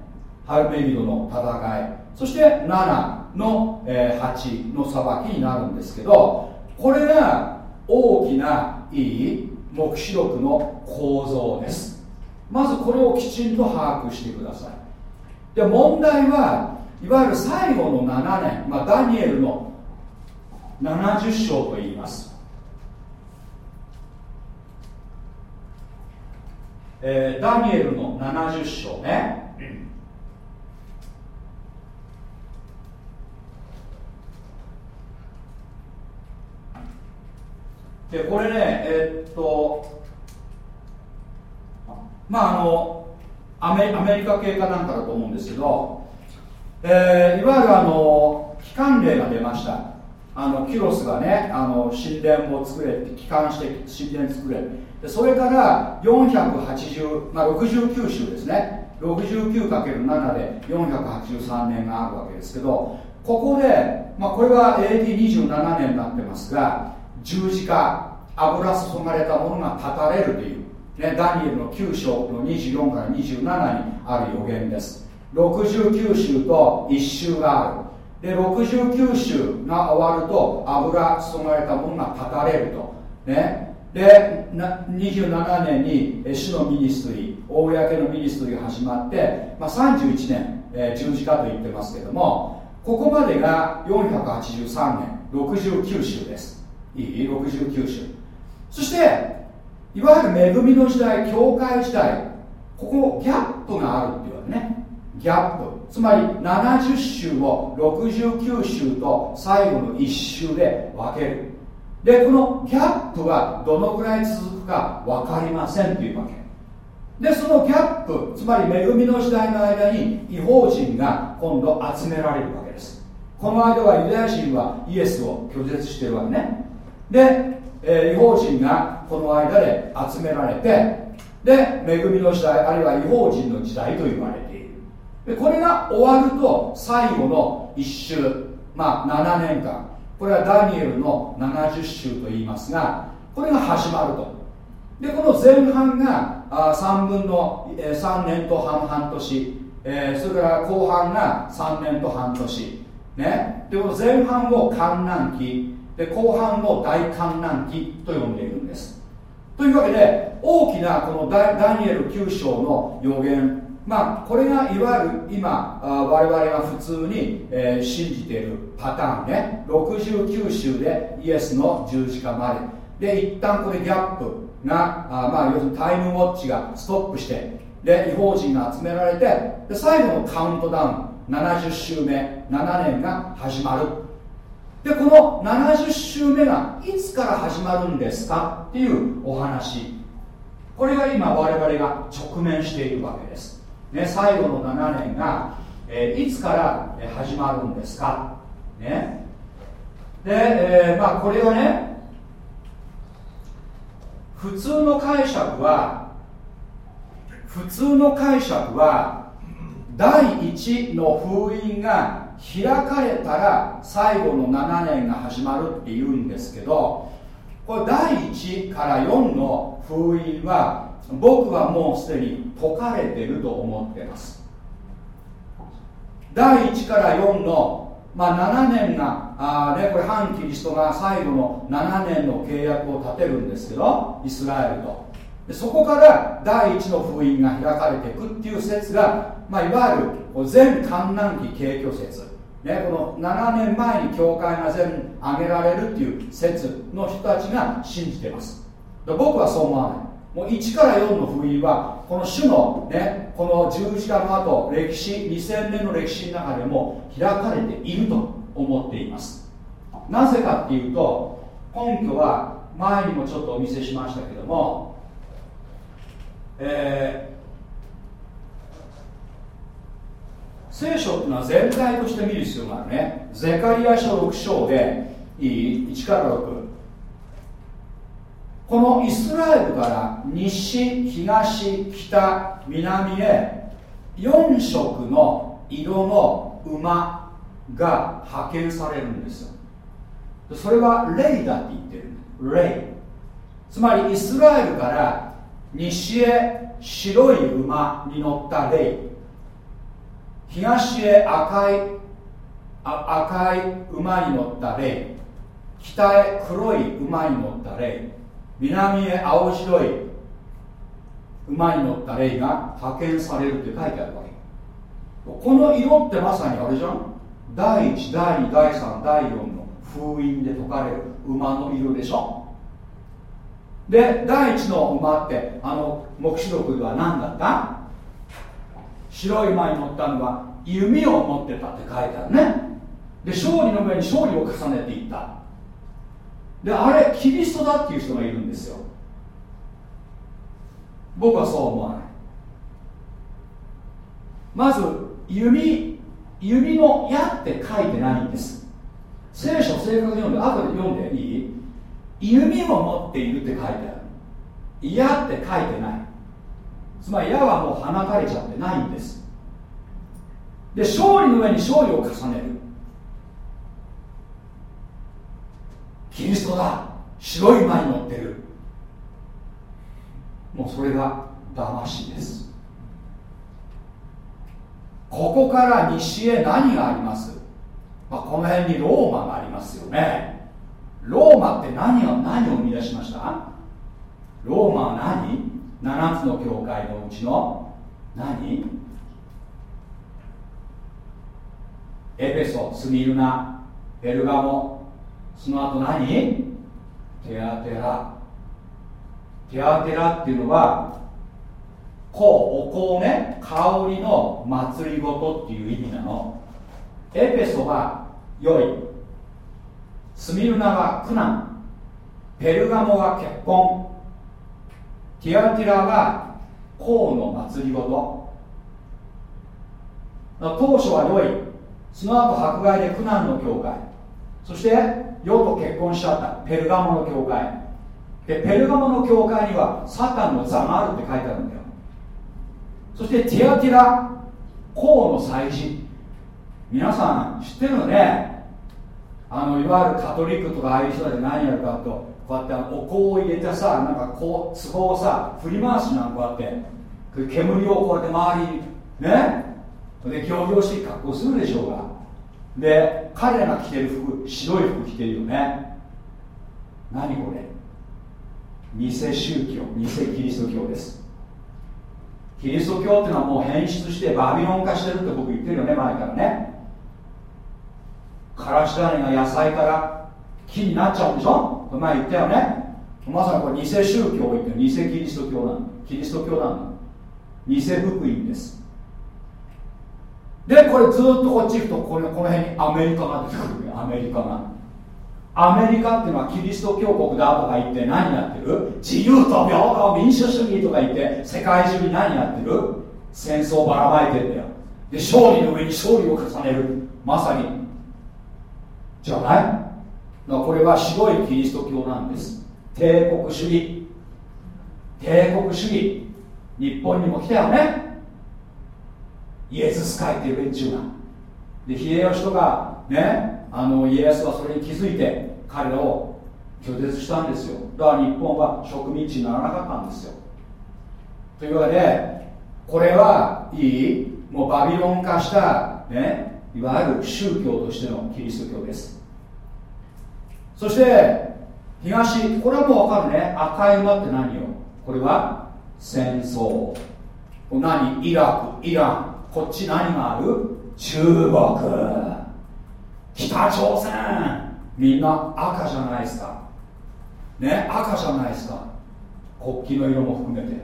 ハルメギドの戦い。そして7の、えー、8の裁きになるんですけどこれが大きないい黙示録の構造です。まずこれをきちんと把握してください。で問題はいわゆる最後の7年、まあ、ダニエルの70章と言います。えー、ダニエルの70章ね、でこれねえー、っとまああのアメアメリカ系かなんかだと思うんですけど、えー、いわゆるあの機関令が出ました。あのキュロスがねあの神殿を作れ帰還して神殿作れ。でそれから480、まあ、69週ですね。69×7 で483年があるわけですけどここで、まあ、これは AD27 年になってますが十字架油注がれたものが断たれるという、ね、ダニエルの9章の24から27にある予言です。69週と1週がある。で69週が終わると油注がれたものが断たれると。ね。で27年に主のミニストリー公のミニストリーが始まって、まあ、31年、えー、十字架と言ってますけどもここまでが483年69週です。いい？69週そしていわゆる恵みの時代教会時代ここギャップがあるっていうわけね。ギャップ。つまり70週を69週と最後の1週で分ける。でこのギャップはどのぐらい続くか分かりませんというわけ。でそのギャップつまり恵みの時代の間に違法人が今度集められるわけです。この間はユダヤ人はイエスを拒絶してるわけね。で、えー、違法人がこの間で集められてで恵みの時代あるいは違法人の時代と言われるでこれが終わると最後の1週まあ7年間。これはダニエルの70週と言いますがこれが始まると。でこの前半があ3分の、え、3年と半半年、え、それから後半が3年と半年。ね。でこの前半を観覧期。で後半を大観覧期と呼んでいるんです。というわけで大きなこのダダニエル9章の予言まあこれがいわゆる今あ我々が普通に、えー、信じているパターンね。69週でイエスの十字架まで。で一旦これギャップがあまあ要するにタイムウォッチがストップしてで違法人が集められてで最後のカウントダウン70週目7年が始まる。でこの70週目がいつから始まるんですかっていうお話。これが今我々が直面しているわけです。ね、最後の7年が、えー、いつから始まるんですか、ね、で、えー、まあこれはね普通の解釈は普通の解釈は第一の封印が開かれたら最後の7年が始まるっていうんですけどこれ第1から4の封印は僕はもうすでに解かれてると思ってます。第1から4の、まあ、7年があ、ね、これ反キリストが最後の7年の契約を立てるんですけどイスラエルと。でそこから第1の封印が開かれていくっていう説が、まあ、いわゆる全観覧期景挙説。ね、この7年前に教会が全挙げられるっていう説の人たちが信じてます。僕はそう思わない。もう1から4の封印はこの種のねこの十字架の後歴史2000年の歴史の中でも開かれていると思っています。なぜかっていうと根拠は前にもちょっとお見せしましたけどもえー、聖書っていうのは全体として見る必要があるね。ゼカリア書6章でいい？1から6このイスラエルから西東北南へ4色の色の馬が派遣されるんですよ。それは霊だって言ってる霊つまりイスラエルから西へ白い馬に乗った霊東へ赤い赤い馬に乗った霊北へ黒い馬に乗った霊南へ青白い馬に乗った霊が派遣されるって書いてあるわけ。この色ってまさにあれじゃん。第1第2第3第4の封印で解かれる馬の色でしょ。で第一の馬ってあの黙示録では何だった？白い馬に乗ったのは弓を持ってたって書いてあるね。で勝利の上に勝利を重ねていった。であれキリストだっていう人がいるんですよ。僕はそう思わない。まず弓弓の矢って書いてないんです。聖書正確に読んで後で読んでいい？弓も持っているって書いてある。矢って書いてない。つまり矢はもう放たれちゃってないんです。で勝利の上に勝利を重ねる。キリストだ白い馬に乗ってる。もうそれが騙しです。ここから西へ何があります、まあ、この辺にローマがありますよね。ローマって何を何を生み出しました？ローマは何 ?7 つの教会のうちの何？エペソ、スミルナ、ペルガモその後何？テアテラ。テアテラっていうのは香お香ね。香りの祭りごとっていう意味なの。エペソは良い。スミルナは苦難。ペルガモは結婚。ティアティラは香の祭りごと当初は良い。その後迫害で苦難の教会そして世と結婚しちゃった。ペルガモの教会。でペルガモの教会にはサタンの座があるって書いてあるんだよ。そしてティアティラ公の祭事。皆さん知ってるのね。あのいわゆるカトリックとかああいう人たち何やるかとこうやってお香を入れてさなんかこう壺をさ振り回しなんこうやって煙をこうやって周りにね。で行々しい格好するでしょうが。で彼らが着てる服白い服着てるよね。何これ。偽宗教偽キリスト教です。キリスト教っていうのはもう変質してバビロン化してるって僕言ってるよね前からね。からし種が野菜から木になっちゃうんでしょ。前言ったよね。まさにこれ偽宗教を言ってる。偽キリスト教なの。キリスト教なの。偽福音です。でこれずっとこっち行くとこのこの辺にアメリカが出てくるアメリカが。アメリカっていうのはキリスト教国だとか言って何やってる？自由と平等民主主義とか言って世界中に何やってる？戦争ばらまいてんだよ。で勝利の上に勝利を重ねる。まさに。じゃない？これは白いキリスト教なんです。帝国主義。帝国主義。日本にも来たよね。イエズス会っていう連中が。で秀吉とかねあの家康はそれに気づいて彼らを拒絶したんですよ。だから日本は植民地にならなかったんですよ。というわけでこれはいいもうバビロン化したねいわゆる宗教としてのキリスト教です。そして東これはもう分かるね。赤い馬って何よ？これは戦争。何？イラクイラン。こっち何がある？中国。北朝鮮。みんな赤じゃないですか。ね赤じゃないですか。国旗の色も含めて。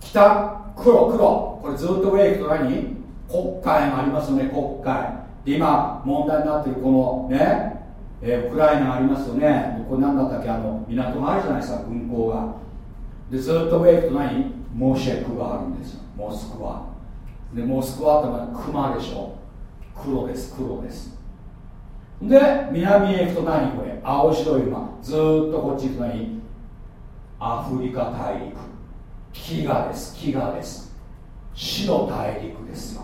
北黒黒。これずっと上行くと何？国会がありますよね国会。で今問題になっているこのね、えー、ウクライナがありますよね。これ何だったっけ？あの港があるじゃないですか軍港が。でずっと上行くと何？モシェクがあるんですモスクワ。でモスクワってクマでしょ。黒です。黒です。で南へ行くと何これ？青白い馬。ずっとこっち行くと何アフリカ大陸。飢餓です。飢餓です。死の大陸ですよ。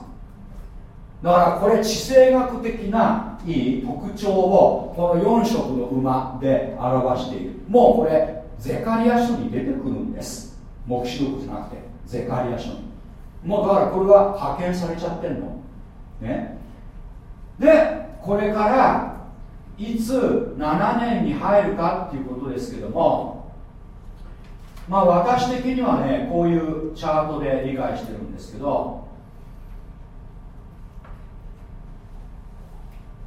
だからこれ地政学的ないい特徴をこの4色の馬で表している。もうこれゼカリア書に出てくるんです。黙示録じゃなくてゼカリア書に。もうだからこれは派遣されちゃってんの。ね。でこれからいつ7年に入るかっていうことですけどもまあ私的にはねこういうチャートで理解してるんですけど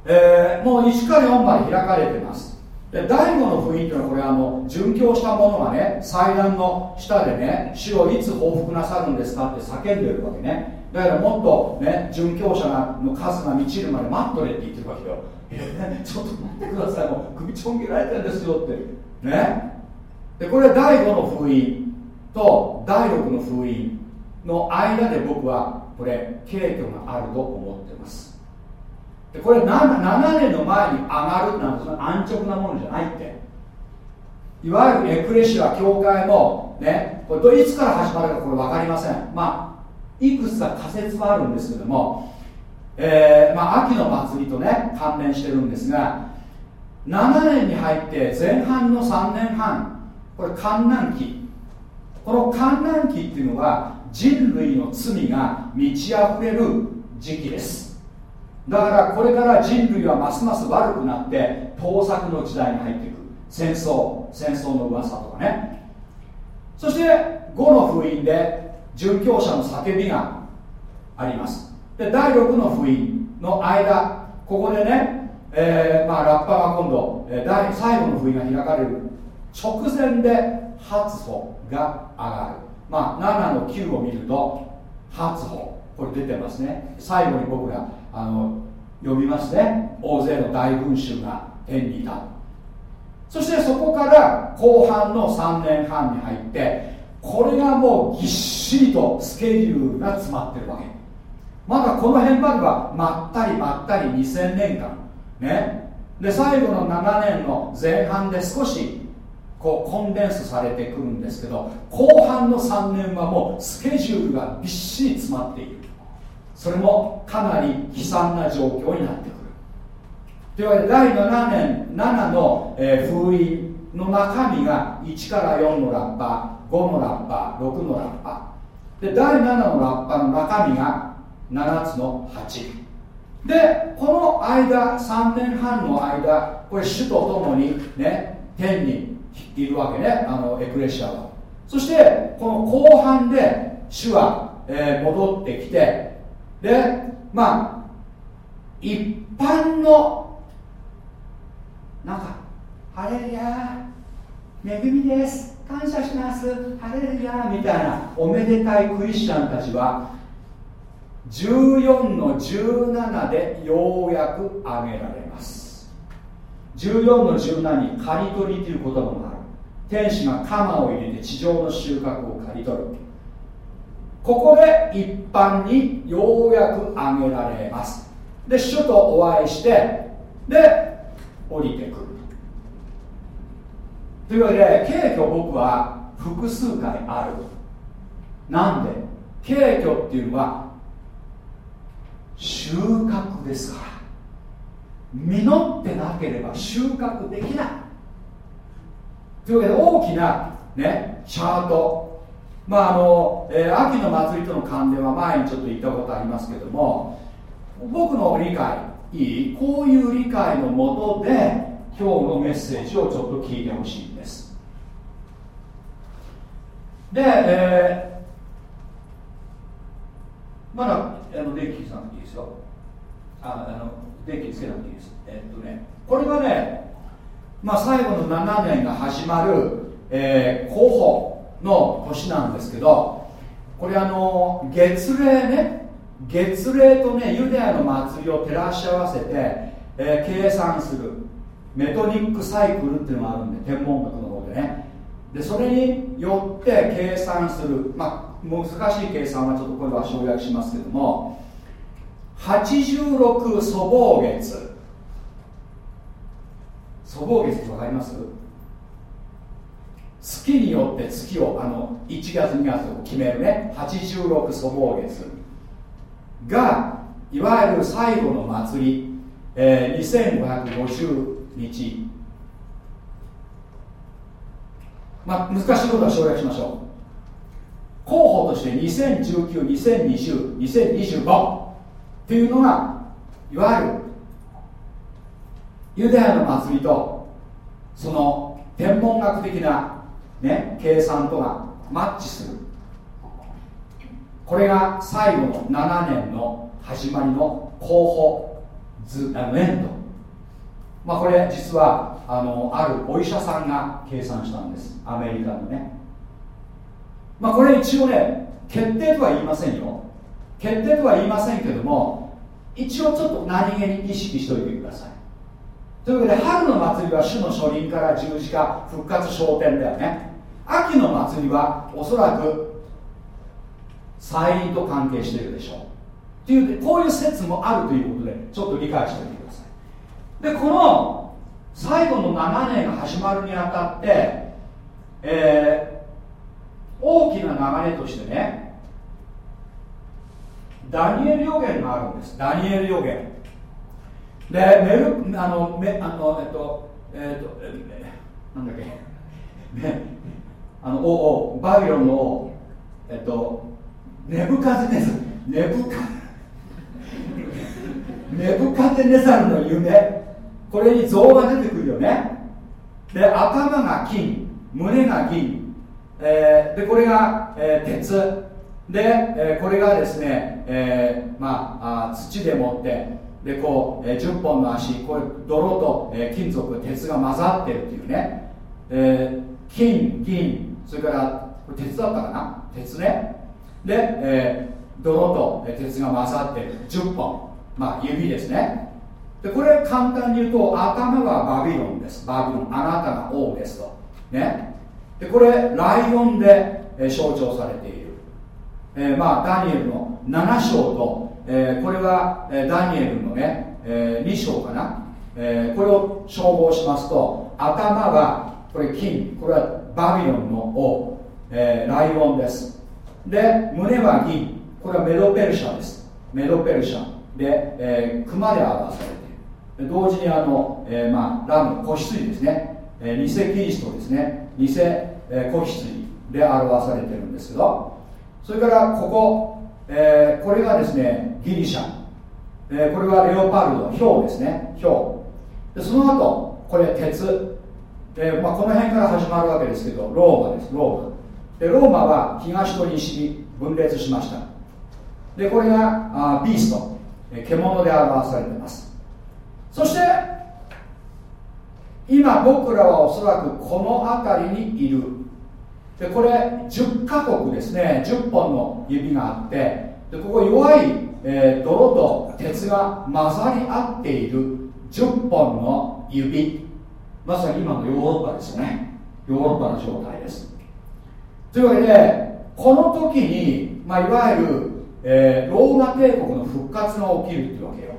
えー、もう1から4まで開かれてます。で第5の封印というのはこれあの殉教した者がね祭壇の下でね主をいつ報復なさるんですかって叫んでるわけね。だからもっとね殉教者の数が満ちるまで待っとれって言ってるわけよ。ちょっと待ってください。もう首ちょん切られてるんですよって。ね。でこれ第5の封印と第6の封印の間で僕はこれ軽挙があると思ってます。でこれ 7, 7年の前に上がるなんてその安直なものじゃないって。いわゆるエクレシア教会もねこれいつから始まるかこれ分かりません。まあいくつか仮説はあるんですけども、えー、まあ、秋の祭りとね関連してるんですが7年に入って前半の3年半これ観覧期この観覧期っていうのは人類の罪が満ち溢れる時期です。だからこれから人類はますます悪くなって盗作の時代に入っていく。戦争戦争の噂とかね。そして5の封印で殉教者の叫びがあります。で第6の封印の間ここでね、えー、まあ、ラッパーが今度、え第最後の封印が開かれる。直前で発歩が上がる。まあ7の9を見ると発歩。これ出てますね。最後に僕らあの読みますね大勢の大群衆が天にいた。そしてそこから後半の3年半に入ってこれがもうぎっしりとスケジュールが詰まってるわけ。まだこの辺まではまったりまったり2000年間。ね。で最後の7年の前半で少しこうコンデンスされてくるんですけど後半の3年はもうスケジュールがびっしり詰まっている。それもかなり悲惨な状況になってくる。というわけで第7年7の、えー、封印の中身が1から4のラッパ5のラッパ6のラッパ。で第7のラッパの中身が7つの8でこの間3年半の間これ主と共にね天にいるわけねあのエクレシアは。そしてこの後半で主は、えー、戻ってきてでまあ一般のなんか「ハレルヤ恵みです。感謝します。ハレルヤみたいなおめでたいクリスチャンたちは14の17でようやく挙げられます。14の17に刈り取りという言葉もある。天使が鎌を入れて地上の収穫を刈り取る。ここで一般にようやく挙げられます。で主とお会いしてで降りてくる。というわけで軽挙僕は複数回ある。なんで？軽挙っていうのは収穫ですから。実ってなければ収穫できない。というわけで大きなねチャート。まああの、えー、秋の祭りとの関連は前にちょっと言ったことありますけども僕の理解いいこういう理解のもとで今日のメッセージをちょっと聞いてほしいんです。で、えー、まだあの電気つけなくていいですよ。ああの電気つけなくていいです。えー、っとねこれがねまあ最後の7年が始まる、えー、候補の年なんですけどこれあの月齢ね月齢とねユダヤの祭りを照らし合わせて、えー、計算するメトニックサイクルっていうのがあるんで天文学の方でね。でそれによって計算するまあ難しい計算はちょっとこれは省略しますけども86粗暴月。粗暴月って分かります？月によって月をあの1月2月を決めるね。86粗暴月がいわゆる最後の祭り、えー、2550日。まあ難しいことは省略しましょう。候補として201920202025っていうのがいわゆるユダヤの祭りとその天文学的なね、計算とがマッチする。これが最後の7年の始まりの候補図あの円とまあこれ実はあのあるお医者さんが計算したんです。アメリカのね。まあこれ一応ね決定とは言いませんよ。決定とは言いませんけども一応ちょっと何気に意識しておいてください。というわけで春の祭りは主の書輪から十字架復活昇天だよね。秋の祭りはおそらく再臨と関係しているでしょう。っていうこういう説もあるということでちょっと理解しておいてください。でこの最後の7年が始まるにあたって、えー、大きな流れとしてねダニエル予言があるんです。ダニエル予言。でメルあのめあのえっとえっとえなんだっけ。あのおおバビロンのえっとネブカゼネザルネブカ [laughs] ネブカゼネザルの夢。これに像が出てくるよね。で頭が金胸が銀、えー、でこれが、えー、鉄。で、えー、これがですね、えー、まああ土でもってでこう、えー、10本の足これ泥と、えー、金属鉄が混ざってるっていうね、えー、金銀それからこれ鉄だったかな？鉄ね。で、えー、泥と、鉄が混ざってる10本。まあ指ですね。でこれ簡単に言うと頭はバビロンです。バビロン。あなたが王ですと。ね。でこれライオンで、えー、象徴されている、えー、まあダニエルの7章とえー、これは、えー、ダニエルのね、えー、2章かな、えー、これを照合しますと頭はこれ金。これはバビロンの王、えー、ライオンです。で胸は銀これはメドペルシャです。メドペルシャで、えー、熊で表されている。同時にあの、えーまあ、ラム子羊ですね、えー、偽キリストですね。偽、えー、子羊で表されてるんですけど。それからここえー、これがですねギリシャ、えー、これはレオパルドヒョウですね。ヒョウ。でその後これ鉄。で、まあ、この辺から始まるわけですけどローマですローマ。でローマは東と西に分裂しました。でこれがあビースト。獣で表されています。そして今僕らはおそらくこの辺りにいる。でこれ10カ国ですね。10本の指があって。でここ弱い、えー、泥と鉄が混ざり合っている10本の指。まさに今のヨーロッパですよね。ヨーロッパの状態です。というわけでこの時に、まあ、いわゆる、えー、ローマ帝国の復活が起きるっていうわけよ。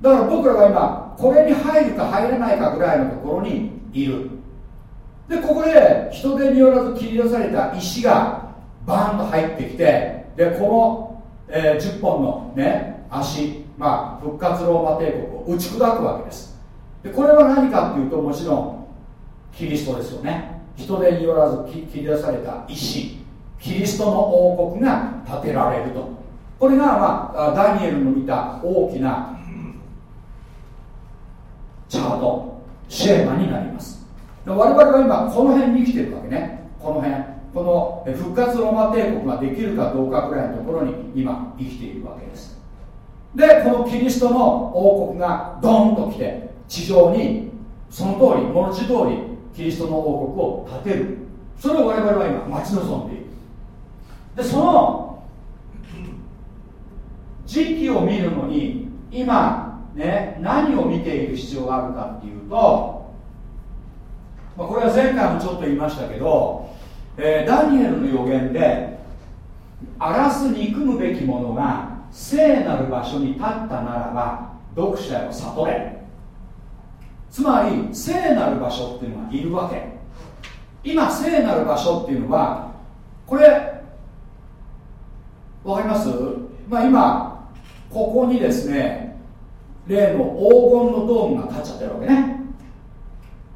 だから僕らが今これに入るか入らないかぐらいのところにいる。でここで人手によらず切り出された石がバーンと入ってきてでこの、えー、10本の、ね、足、まあ、復活ローマ帝国を打ち砕くわけです。でこれは何かっていうともちろんキリストですよね。人手によらず切り出された石。キリストの王国が建てられると。これが、まあ、ダニエルの見た大きなチャート。シェーマになります。我々は今この辺に生きてるわけね。この辺。この復活ローマ帝国ができるかどうかぐらいのところに今生きているわけです。でこのキリストの王国がドーンと来て地上にその通り文字通りキリストの王国を建てる。それを我々は今待ち望んでいる。でその時期を見るのに今ね何を見ている必要があるかっていうとまあ、これは前回もちょっと言いましたけど、えー、ダニエルの予言で荒らす憎むべき者が聖なる場所に立ったならば読者よ悟れ。つまり聖なる場所っていうのがいるわけ。今聖なる場所っていうのはこれわかります？まあ今ここにですね例の黄金のドームが立っちゃってるわけね。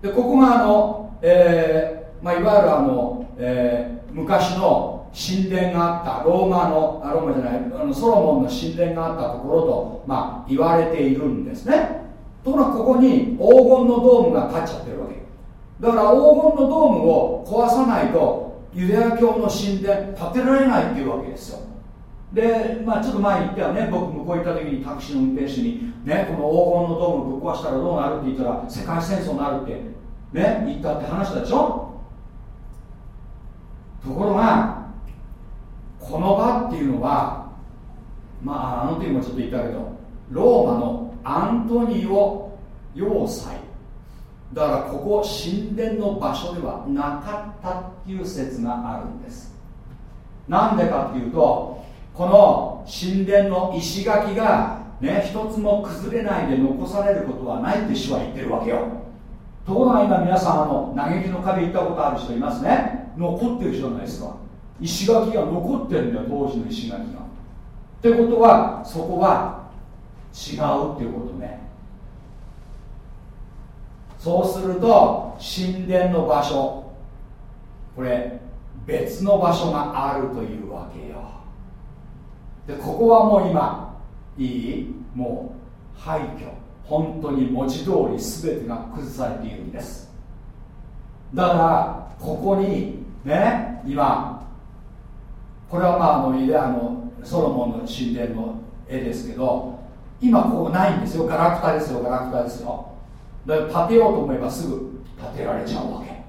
でここがあの、えーまあ、いわゆるあの、えー、昔の神殿があったローマのあローマじゃないあのソロモンの神殿があったところと、まあ、言われているんですね。ところがここに黄金のドームが立っちゃってるわけ。だから黄金のドームを壊さないとユダヤ教の神殿建てられないっていうわけですよ。で、まあ、ちょっと前に言ったよね。僕向こう行った時にタクシーの運転手に、ね、この黄金のドームぶっ壊したらどうなるって言ったら世界戦争になるって、ね、言ったって話だでしょ。ところがこの場っていうのはまああの時もちょっと言ったけどローマのアントニオ要塞だからここ神殿の場所ではなかったっていう説があるんです。なんでかっていうとこの神殿の石垣がね一つも崩れないで残されることはないって主は言ってるわけよ。ところが今皆さんあの嘆きの壁行ったことある人いますね。残ってる人じゃないですか石垣が残ってるんだよ当時の石垣が。ってことはそこは違うっていうことね。そうすると神殿の場所これ別の場所があるというわけよ。でここはもう今いいもう廃墟。本当に文字通り全てが崩されているんです。だからここにね今これはまああのイデアのソロモンの神殿の絵ですけど今ここないんですよ。ガラクタですよ。ガラクタですよ。だから建てようと思えばすぐ建てられちゃうわけ。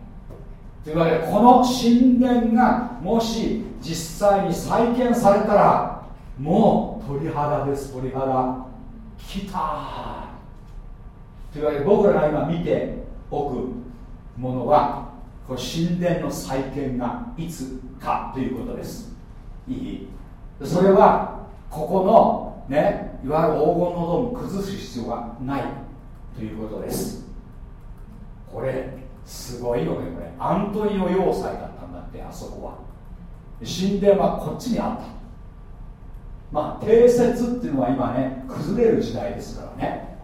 というわけでこの神殿がもし実際に再建されたらもう鳥肌です鳥肌。来たというわけで僕らが今見ておくものはこの神殿の再建がいつかということです。いい？それはここのねいわゆる黄金のドーム崩す必要がないということです。これすごいよねこれ。アントニオ要塞だったんだってあそこは。神殿はこっちにあった。まあ定説っていうのは今ね崩れる時代ですからね。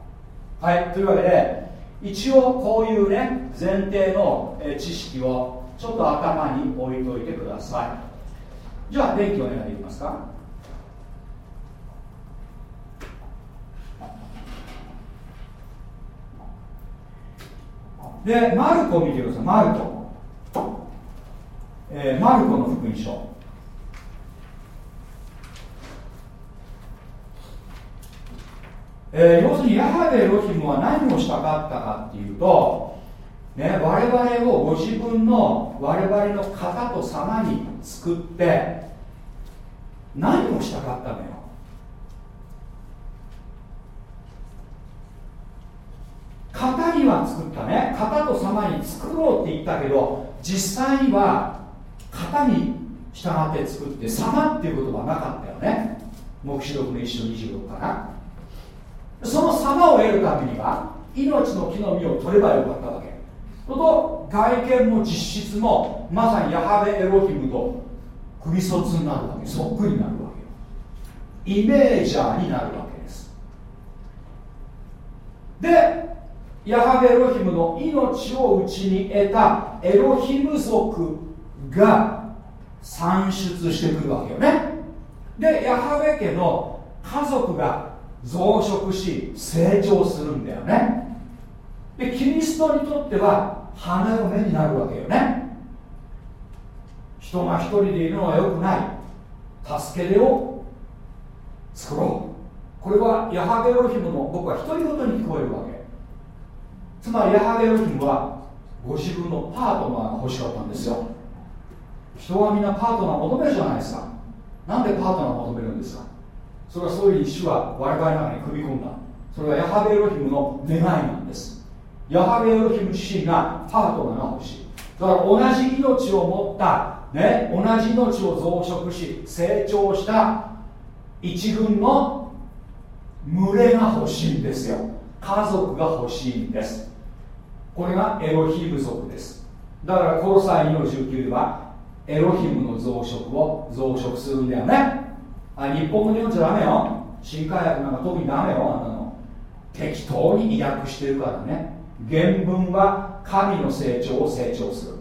はいというわけで一応こういうね前提の知識をちょっと頭に置いといてください。じゃあ電気をお願いできますか？でマルコを見てください。マルコ、えー、マルコの福音書。えー、要するにヤハベロヒムは何をしたかったかっていうと、ね、我々をご自分の我々の型と様に作って何をしたかったのよ。型には作ったね型と様に作ろうって言ったけど実際には型に従って作って様っていう言葉なかったよね。黙示録の一章26かなその様を得るためには命の木の実を取ればよかったわけ。そと外見も実質もまさにヤハベエロヒムと首卒になるわけ。そっくりになるわけイメージャーになるわけです。でヤハベエロヒムの命をうちに得たエロヒム族が産出してくるわけよね。でヤハベ家の家族が増殖し成長するんだよね。でキリストにとっては花嫁になるわけよね。人が一人でいるのはよくない。助け手を作ろう。これはヤハベロヒムの僕は独り言に聞こえるわけつまりヤハベロヒムはご自分のパートナーが欲しかったんですよ。人はみんなパートナー求めるじゃないですか。なんでパートナー求めるんですか。それはそういう一種は我々の中に組み込んだ。それはヤハベエロヒムの願いなんです。ヤハベエロヒム自身がパートナーが欲しい。だから同じ命を持ったね同じ命を増殖し成長した一軍の群れが欲しいんですよ。家族が欲しいんです。これがエロヒム族です。だからコロサイ2の19ではエロヒムの増殖を増殖するんだよね。あ日本語で読んじゃダメよ。新海訳なんか特にダメよあんなの。適当に訳してるからね。原文は神の成長を成長する。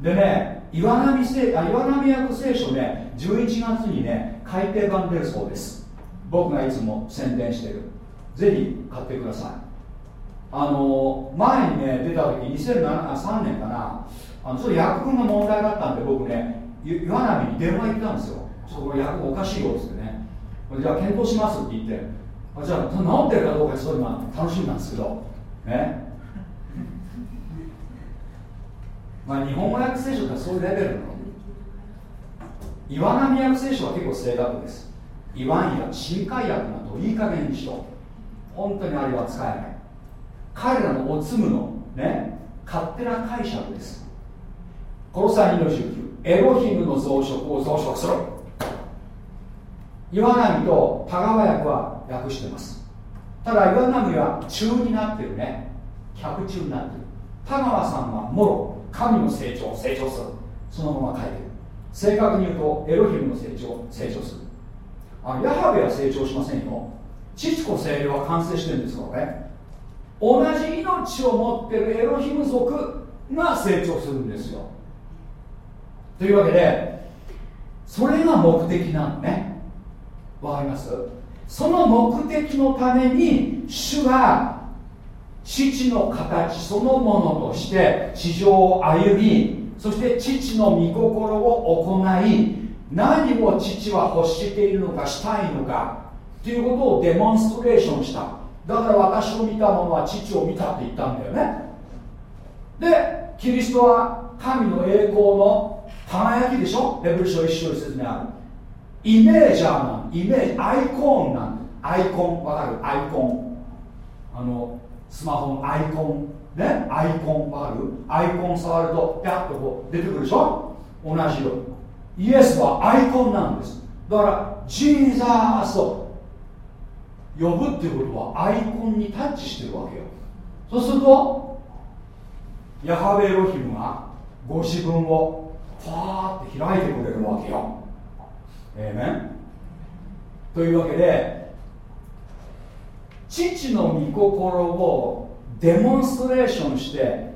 でね岩波聖あ岩波訳聖書ね11月にね改訂版出るそうです。僕がいつも宣伝してる。ぜひ買ってください。あの前にね出た時2003年かな。あのそれ訳文が問題だったんで僕ね岩波に電話行ったんですよ。ちょっとこの役おかしいようですよね。じゃあ検討しますって言って。あじゃあ治ってるかどうかそういうの楽しみなんですけど。ね。[laughs] まあ日本語訳聖書ってそういうレベルなの。岩波訳聖書は結構正確です。岩や新海訳などいい加減にしろ。本当にあれは使えない。彼らのおつむのね勝手な解釈です。この際2の19エロヒムの増殖を増殖する。岩波と田川役は訳してます。ただ岩波は中になってるね。客中になってる。田川さんはもろ。神の成長成長する。そのまま書いてる。正確に言うとエロヒムの成長成長する。あヤハベは成長しませんよ。父子精霊は完成してるんですからね。同じ命を持ってるエロヒム族が成長するんですよ。というわけでそれが目的なのね。わかります？その目的のために主が父の形そのものとして地上を歩みそして父の御心を行い何を父は欲しているのかしたいのかということをデモンストレーションした。だから私を見た者は父を見たって言ったんだよね。でキリストは神の栄光の輝きでしょ？レブル書一章一説にある。イメージャーなんイメージアイコンなん。アイコンわかる？アイコン。あのスマホのアイコン。ね？アイコンわかる？アイコン触るとピャッとこう出てくるでしょ？同じよイエスはアイコンなんです。だからジーザースと呼ぶっていうことはアイコンにタッチしてるわけよ。そうするとヤハベエロヒムがご自分をパーって開いてくれるわけよ。ええねというわけで父の御心をデモンストレーションして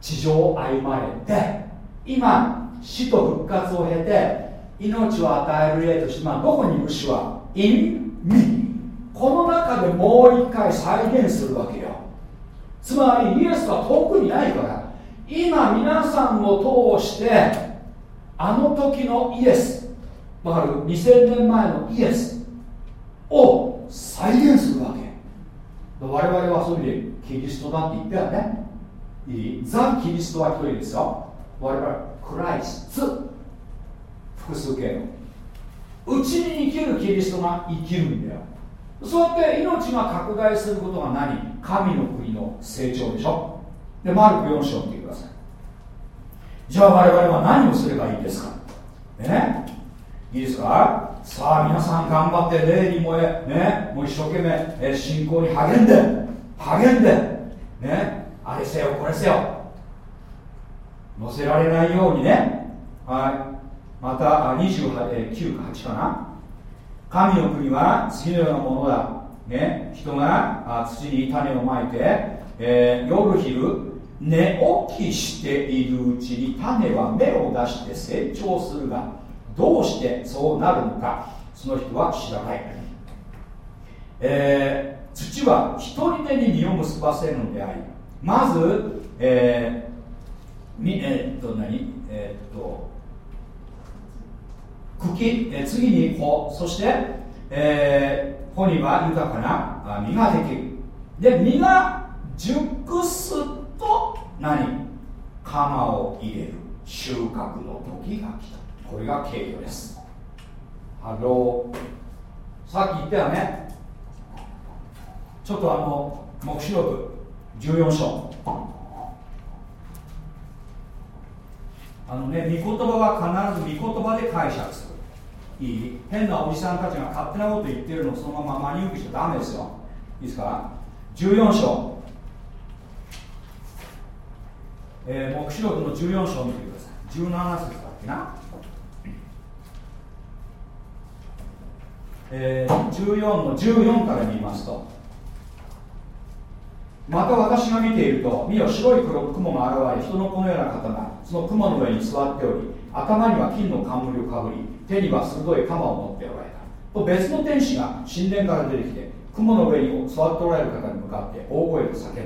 地上を歩まれて今死と復活を経て命を与える霊として、まあ、どこにいる死は？In me. この中でもう一回再現するわけよ。つまりイエスは遠くにないから今皆さんを通してあの時のイエスわかる？2000年前のイエスを再現するわけ。我々はそういう意味でキリストだって言ったよね。いいザ・キリストは一人ですよ。我々クライスツ複数形の。うちに生きるキリストが生きるんだよ。そうやって命が拡大することが何？神の国の成長でしょ？でマルク4章を見てください。じゃあ我々は何をすればいいですか？ね？いいですか？さあ皆さん頑張って霊に燃えね？もう一生懸命、え信仰に励んで励んでね？あれせよこれせよ。乗せられないようにね。はい。また29か8かな？神の国は次のようなものだ、ね、人が土に種をまいて、えー、夜昼寝起きしているうちに種は芽を出して成長するがどうしてそうなるのか。その人は知らない、えー、土は一人手に実を結ばせるのでありまず、えー、えー、っと何？えー、っと茎、え次に穂そして、えー、穂には豊かな実ができる。で実が熟すと何？鎌を入れる。収穫の時が来た。これが敬語です。ハロー。さっき言ったよね。ちょっとあの黙示録14章。あのね、御言葉は必ず御言葉で解釈する。いい？変なおじさんたちが勝手なこと言ってるのをそのまま真に受けちゃダメですよ。いいですか？14章、えー、黙示録の14章を見てください。17節だっけな、えー、14の14から見ますと。また私が見ていると見よ白い黒雲が現れ人のこのような方がその雲の上に座っており頭には金の冠をかぶり手には鋭い鎌を持っておられた。と別の天使が神殿から出てきて雲の上に座っておられる方に向かって大声で叫んだ。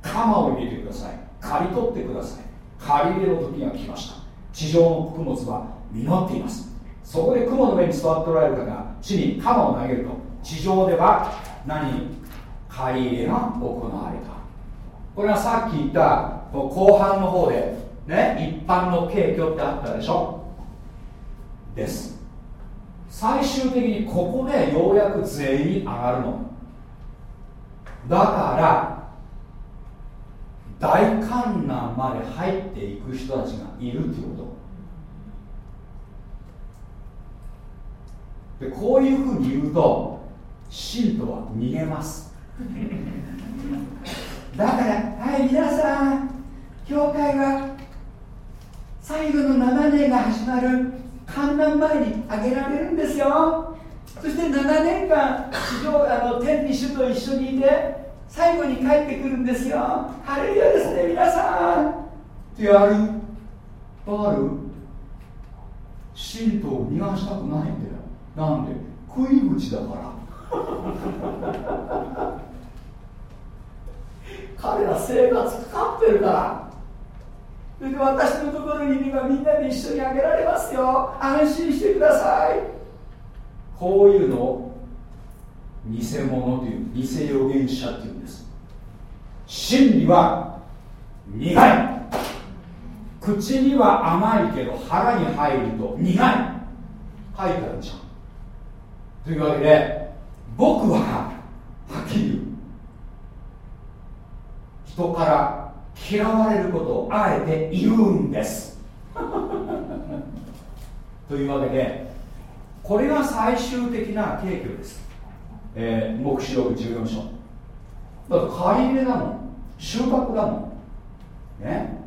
鎌を入れてください。刈り取ってください。刈り入れの時が来ました。地上の穀物は実っています。そこで雲の上に座っておられる方が地に鎌を投げると地上では何借り入れが行われた。これはさっき言った後半の方でね一般の景挙ってあったでしょ。です。最終的にここでようやく全員上がるの。だから大観難まで入っていく人たちがいるっていうこと。でこういうふうに言うと信徒は逃げます。だからはい皆さん教会は最後の7年が始まる。観覧前にあげられるんですよ。そして7年間地上あの天に主と一緒にいて最後に帰ってくるんですよ。ハレルヤですね皆さん。ってやるある信徒を逃がしたくないんだよ。なんで食い口だから。彼ら生活かかってるからそれで私のところにいればみんなで一緒にあげられますよ。安心してください。こういうのを偽物という偽預言者っていうんです。真理は苦い。口には甘いけど腹に入ると苦い。書いてあるじゃん。というわけで僕ははっきり人から嫌われることをあえて言うんです。[laughs] というわけでこれが最終的な景挙です。えー、黙示録14章。だから借り入れだもん。収穫だもん。ね。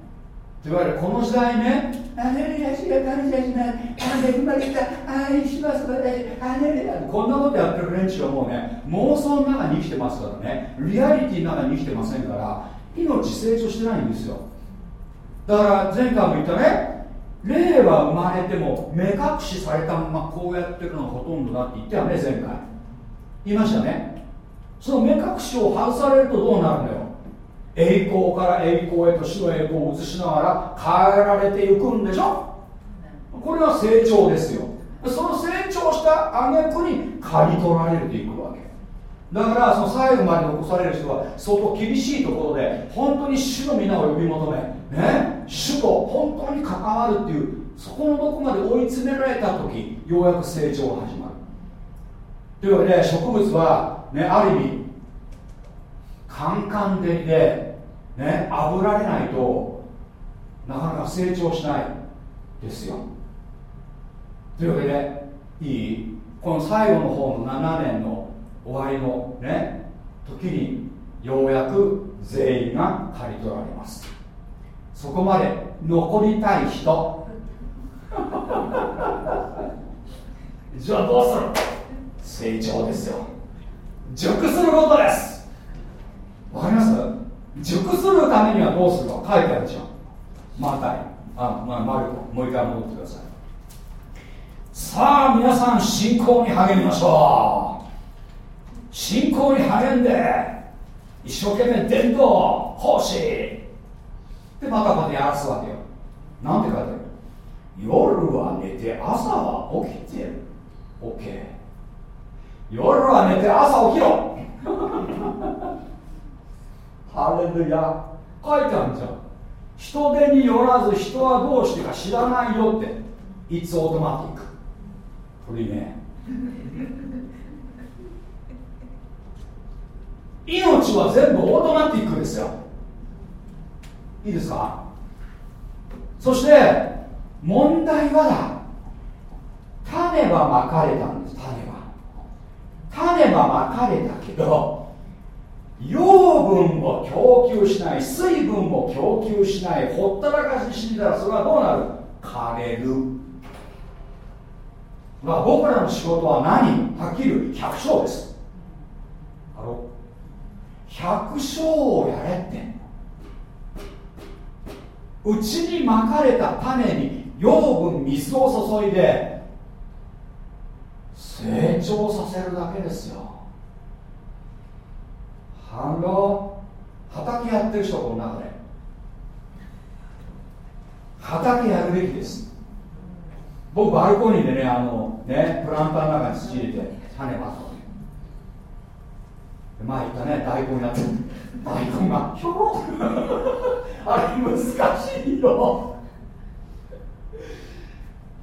といわゆるこの時代ね。アネルヤシが感謝しないあ恵まれた愛します私アネルヤこんなことやってる連中はもうね妄想の中に生きてますからねリアリティの中に生きてませんから命成長してないんですよ。だから前回も言ったね。霊は生まれても目隠しされたままこうやってるのがほとんどだって言ったよね前回。言いましたね。その目隠しを外されるとどうなるんだよ。栄光から栄光へと死の栄光を移しながら変えられていくんでしょ。これは成長ですよ。その成長した挙句に刈り取られていくだからその最後まで残される人は相当厳しいところで本当に主の皆を呼び求めね主と本当に関わるっていうそこのとこまで追い詰められた時ようやく成長が始まる。というわけで植物は、ね、ある意味カンカン照りで、ね、炙られないとなかなか成長しないですよ。というわけでいい？この最後の方の7年の終わりのね時にようやく全員が刈り取られます。そこまで残りたい人。[laughs] じゃあどうする？成長ですよ。熟することです。わかります？熟するためにはどうするか書いてあるじゃん。マタイ。あ、まあ、マルコ。もう一回戻ってください。さあ皆さん信仰に励みましょう。信仰に励んで一生懸命伝道奉仕。でまたまたやらすわけよ。なんて書いてある？夜は寝て朝は起きてる OK 夜は寝て朝起きろ。[laughs] ハレルヤ。書いてあるじゃん。人手によらず人はどうしてか知らないよって。いつオートマティック。これね。命は全部オートマティックですよ。いいですか？そして問題はだ。種はまかれたんです。種は。種はまかれたけど養分を供給しない水分を供給しないほったらかしに死んだらそれはどうなる？枯れる。まあ僕らの仕事は何？はっきり言う百姓です。百姓をやれって。うちにまかれた種に養分水を注いで成長させるだけですよ。反論畑やってる人この中で。畑やるべきです。僕バルコニーでねあのねプランターの中に土入れて種まく前言ったね大根やって。大根が。ひょろあれ難しいよ。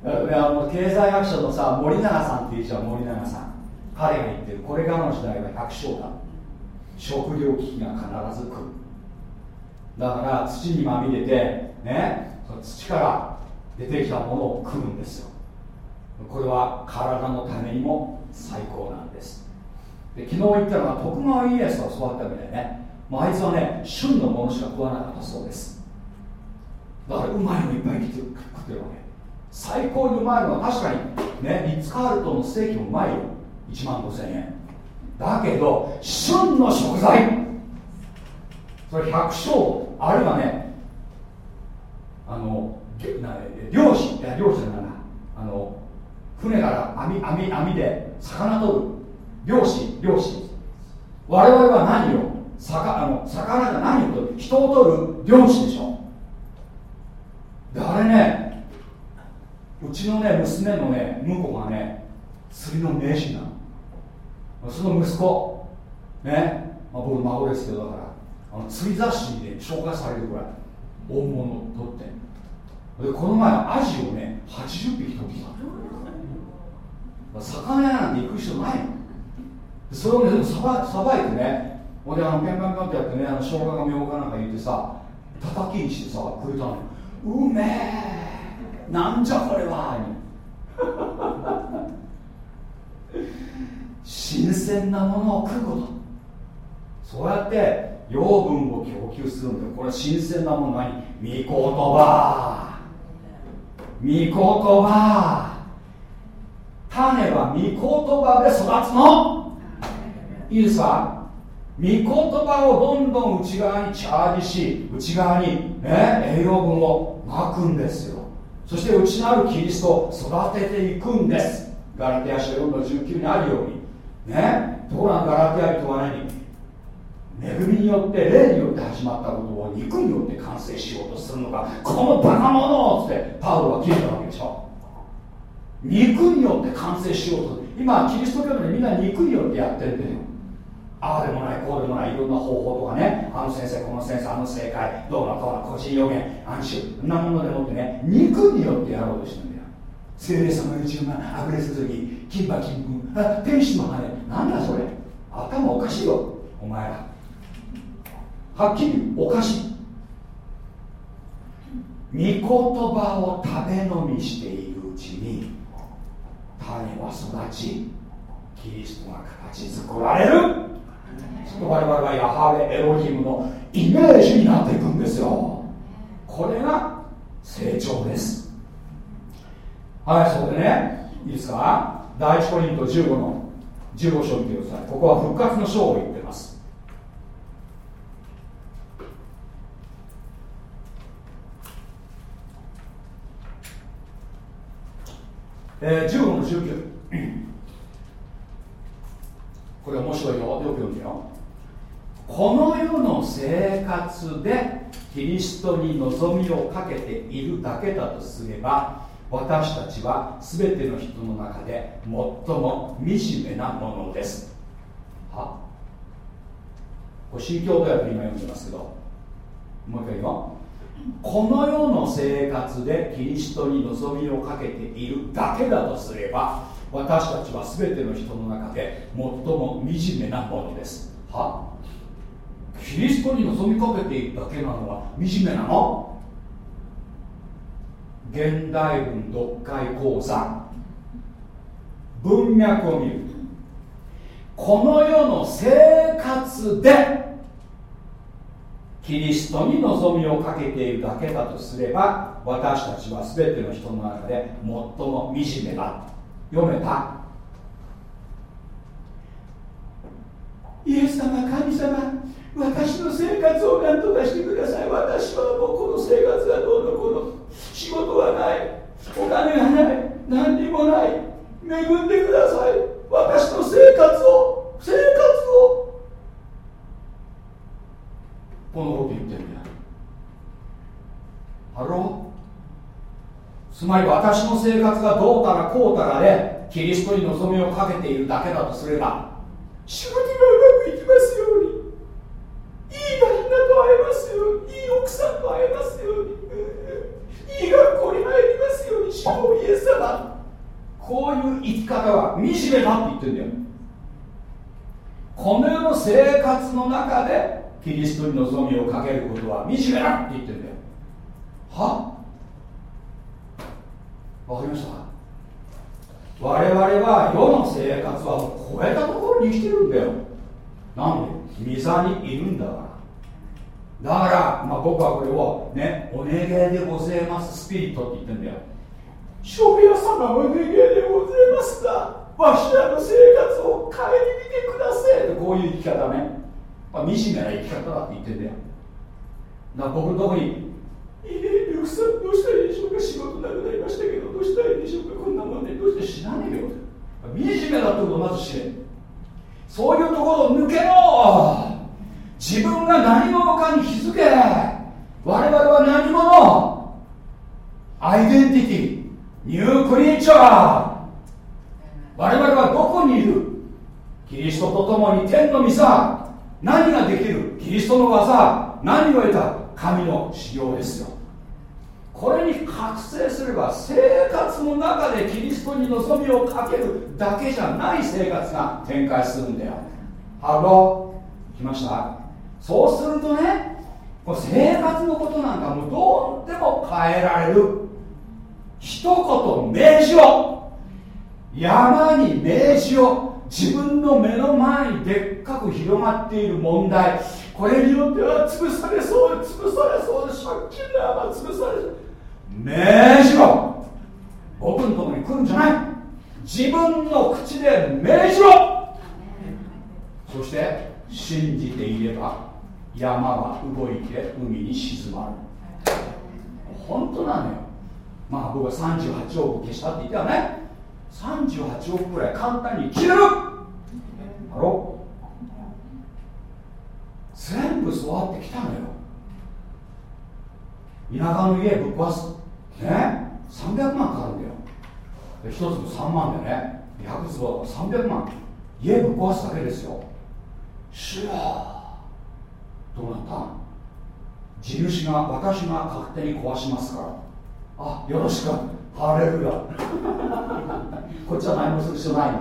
あの経済学者のさ森永さんっていう人は森永さん。彼が言ってるこれからの時代は百姓だ。食料危機が必ず来る。だから土にまみれてね土から出てきたものを食うんですよ。これは体のためにも最高なんです。で昨日言ったのは徳川家康が育ったわけでね、まあ、あいつはね旬のものしか食わなかったそうです。だからうまいのいっぱい食ってるわけ。最高にうまいのは確かにねリッツ・カールトンのステーキもうまいよ。1万5000円。だけど旬の食材。それ百姓あるいはねあの漁師。いや漁師じゃないな。あの船から網網網で魚取る。漁師漁師。我々は何を魚あの魚が何を取る人を取る漁師でしょ。であれねうちのね娘のね婿がね釣りの名人なの。その息子。ね、まあ、僕孫ですけどだからあの釣り雑誌にね紹介されるぐらい大物を取って。でこの前アジをね80匹取ってた。魚屋なんて行く人ないの。それをねさばさばいてね。ほんであのペンペンペンってやってねあの生姜がみょうがなんか入れてさ叩きにしてさくれたのうめえ。なんじゃこれは新鮮なものを食うこと。そうやって養分を供給するんだよ。これ新鮮なもの何？御言葉御言葉種は御言葉で育つの。いいですか御言葉をどんどん内側にチャージし内側に、ね、栄養分をまくんですよ。そして内なるキリストを育てていくんです。ガラテヤ書4の19にあるように。ねところがガラテヤ人は何？恵みによって霊によって始まったことを肉によって完成しようとするのか。このバカ者っつってパウロは切れたわけでしょ。肉によって完成しようと。今キリスト教でみんな肉によってやってるんだよ。ああでもないこうでもないいろんな方法とかねあの先生この先生あの正解どうのこうの個人予言暗視そんなものでもってね肉によってやろうとしてるんだよ。聖霊様の一部があふれすぎ金馬金粉あ天使の羽なんだそれ。頭おかしいよ。お前ら。はっきりおかしい。御言葉を食べ飲みしているうちに種は育ちキリストが形作られる。我々はヤハウェエロヒムのイメージになっていくんですよ。これが成長です。はいそこでねいいですか？第一コリント15の15章見てください。ここは復活の章を言ってます。えー、15の19これ面白いよ。よく読んでよ。この世の生活でキリストに望みをかけているだけだとすれば私たちは全ての人の中で最も惨めなものです。は？これ新教徒訳今読んでますけどもう一回言よこの世の生活でキリストに望みをかけているだけだとすれば私たちは全ての人の中で最も惨めなものです。は？キリストに望みかけているだけなのは惨めなの？現代文読解講座。文脈を見るこの世の生活でキリストに望みをかけているだけだとすれば私たちは全ての人の中で最も惨めだ。読めた。イエス様神様私の生活を何とかしてください。私はもうこの生活がどうのこうの。仕事はない。お金がない。何にもない。恵んでください。私の生活を。生活を。このこと言ってるんだハロー？つまり私の生活がどうたらこうたらでキリストに望みをかけているだけだとすれば仕事がうまくいきますようにいい旦那と会えますようにいい奥さんと会えますようにいい学校に入りますように主のイエス様こういう生き方は惨めだって言ってるんだよ。この世の生活の中でキリストに望みをかけることは惨めだって言ってるんだよ。は？わかりました我々は世の生活は超えたところに生きてるんだよ。なんで御座にいるんだから。だから、まあ、僕はこれをねお願いでございますスピリットって言ってんだよ。庄屋様お願いでございますがわしらの生活を顧みてくださいこういう生き方ね、まあ、惨めな生き方だって言ってんだよ。だから僕のとこに「ええー、ルクさんどうしたらいいでしょうか。仕事なくなりましたけどどうしたらいいでしょうか。こんなもんでどうして死なねえよ」惨めだってことをまず知れそういうところを抜けろ。自分が何者かに気づけ。我々は何者？アイデンティティニュークリーチャー。我々はどこにいる？キリストと共に天の御座。何ができる？キリストの技。何を得た？神の修行ですよ。これに覚醒すれば生活の中でキリストに望みをかけるだけじゃない生活が展開するんだよ。ハロー。来ました。そうするとね生活のことなんかもうどうでも変えられる。一言命じろ山に命じろ自分の目の前にでっかく広がっている問題。これによっては潰されそう潰されそうで借金の山潰されそう。命じろ僕のところに来るんじゃない。自分の口で命じろそして信じていれば山は動いて海に沈まる。本当なのよ。まあ僕は38億消したって言ったよね38億ぐらい簡単に消える。だろ？全部育ってきたのよ。田舎の家ぶっ壊す。ね？300万かかるんだよ。で1粒3万でね100坪だから300万。家ぶっ壊すだけですよ。しらどうなった？地主が私が勝手に壊しますから。あよろしく。ハレルヤ。こっちは何もする必要ないの。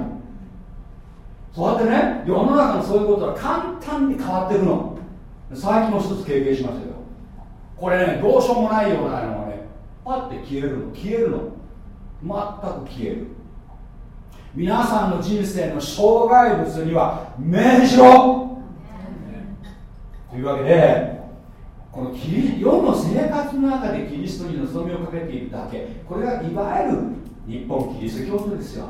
そうやってね世の中のそういうことは簡単に変わっていくの。最近も一つ経験しましたよ。これねどうしようもないようなのがねパッて消えるの。消えるの。全く消える。皆さんの人生の障害物には命じろ。というわけでこの世の生活の中でキリストに望みをかけているだけ。これがいわゆる日本キリスト教徒ですよ。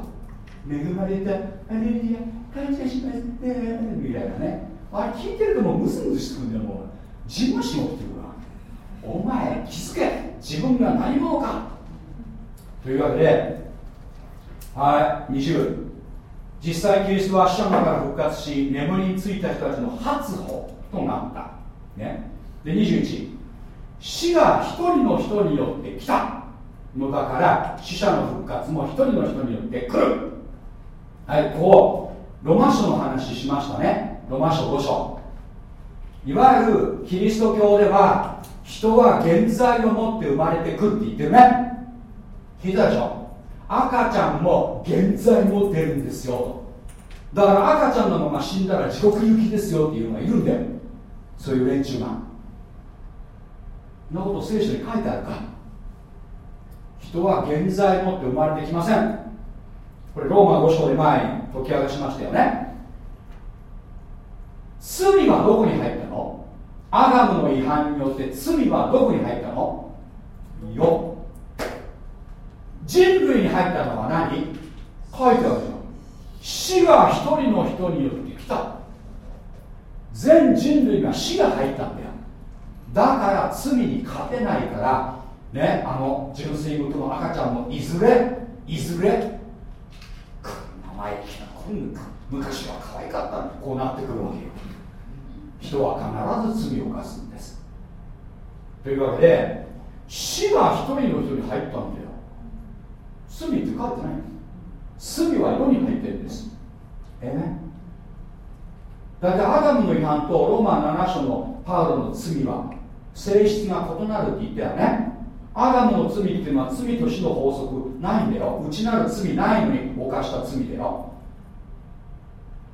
恵まれたアレルヤ感謝しますね。みたいなね。あれ聞いてるともうムズムズしてくるんだよもう。自分しもっていうわ。お前気づけ。自分が何者か。というわけではい20実際キリストは死者の中から復活し眠りについた人たちの初歩となった、ね、で21死が一人の人によって来た。のだから死者の復活も一人の人によって来る。はいこうロマ書の話しましたね。ロマ書5章。いわゆるキリスト教では人は現在を持って生まれてくって言ってるね。聞いたでしょ？赤ちゃんも現在持ってるんですよだから赤ちゃんのまま死んだら地獄行きですよっていうのがいるんだよ。そういう連中が。なこと聖書に書いてあるか。人は現在持って生まれてきません。これローマ5章で前に解き明かしましたよね。罪はどこに入ったの？アダムの違反によって罪はどこに入ったの？よ人類に入ったのは何？書いてあるじゃん死が一人の人によって来た。全人類が死が入ったんだよ。だから罪に勝てないからねあの純粋無垢の赤ちゃんもいずれいずれ生意気な昔は可愛かったこうなってくるわけよ。人は必ず罪を犯すんです。というわけで死が一人の人に入ったんだよ。罪って書いてないんです。罪は世に入ってるんです。えね。だってアダムの違反とローマ7章のパウロの罪は性質が異なるって言ったよね。アダムの罪っていうのは罪と死の法則ないんだよ。内なる罪ないのに犯した罪だよ。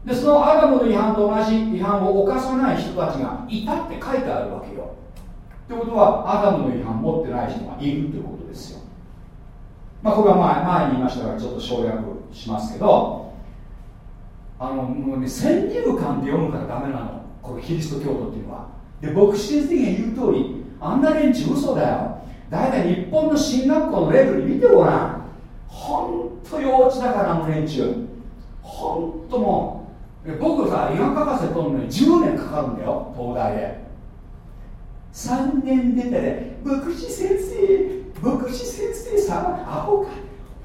でそのアダムの違反と同じ違反を犯さない人たちがいたって書いてあるわけよ。ってことはアダムの違反持ってない人がいるってことですよ。まあこれは前前に言いましたからちょっと省略しますけどあのもうね先入観で読むからダメなの。これキリスト教徒っていうのは。で牧師先生が言う通りあんな連中嘘だよ。大体日本の進学校のレベル見てごらん。ほんと幼稚だからあの連中。ほんともう。僕さ医学博士取るのに10年かかるんだよ東大で3年出てね牧師先生牧師先生さアホか。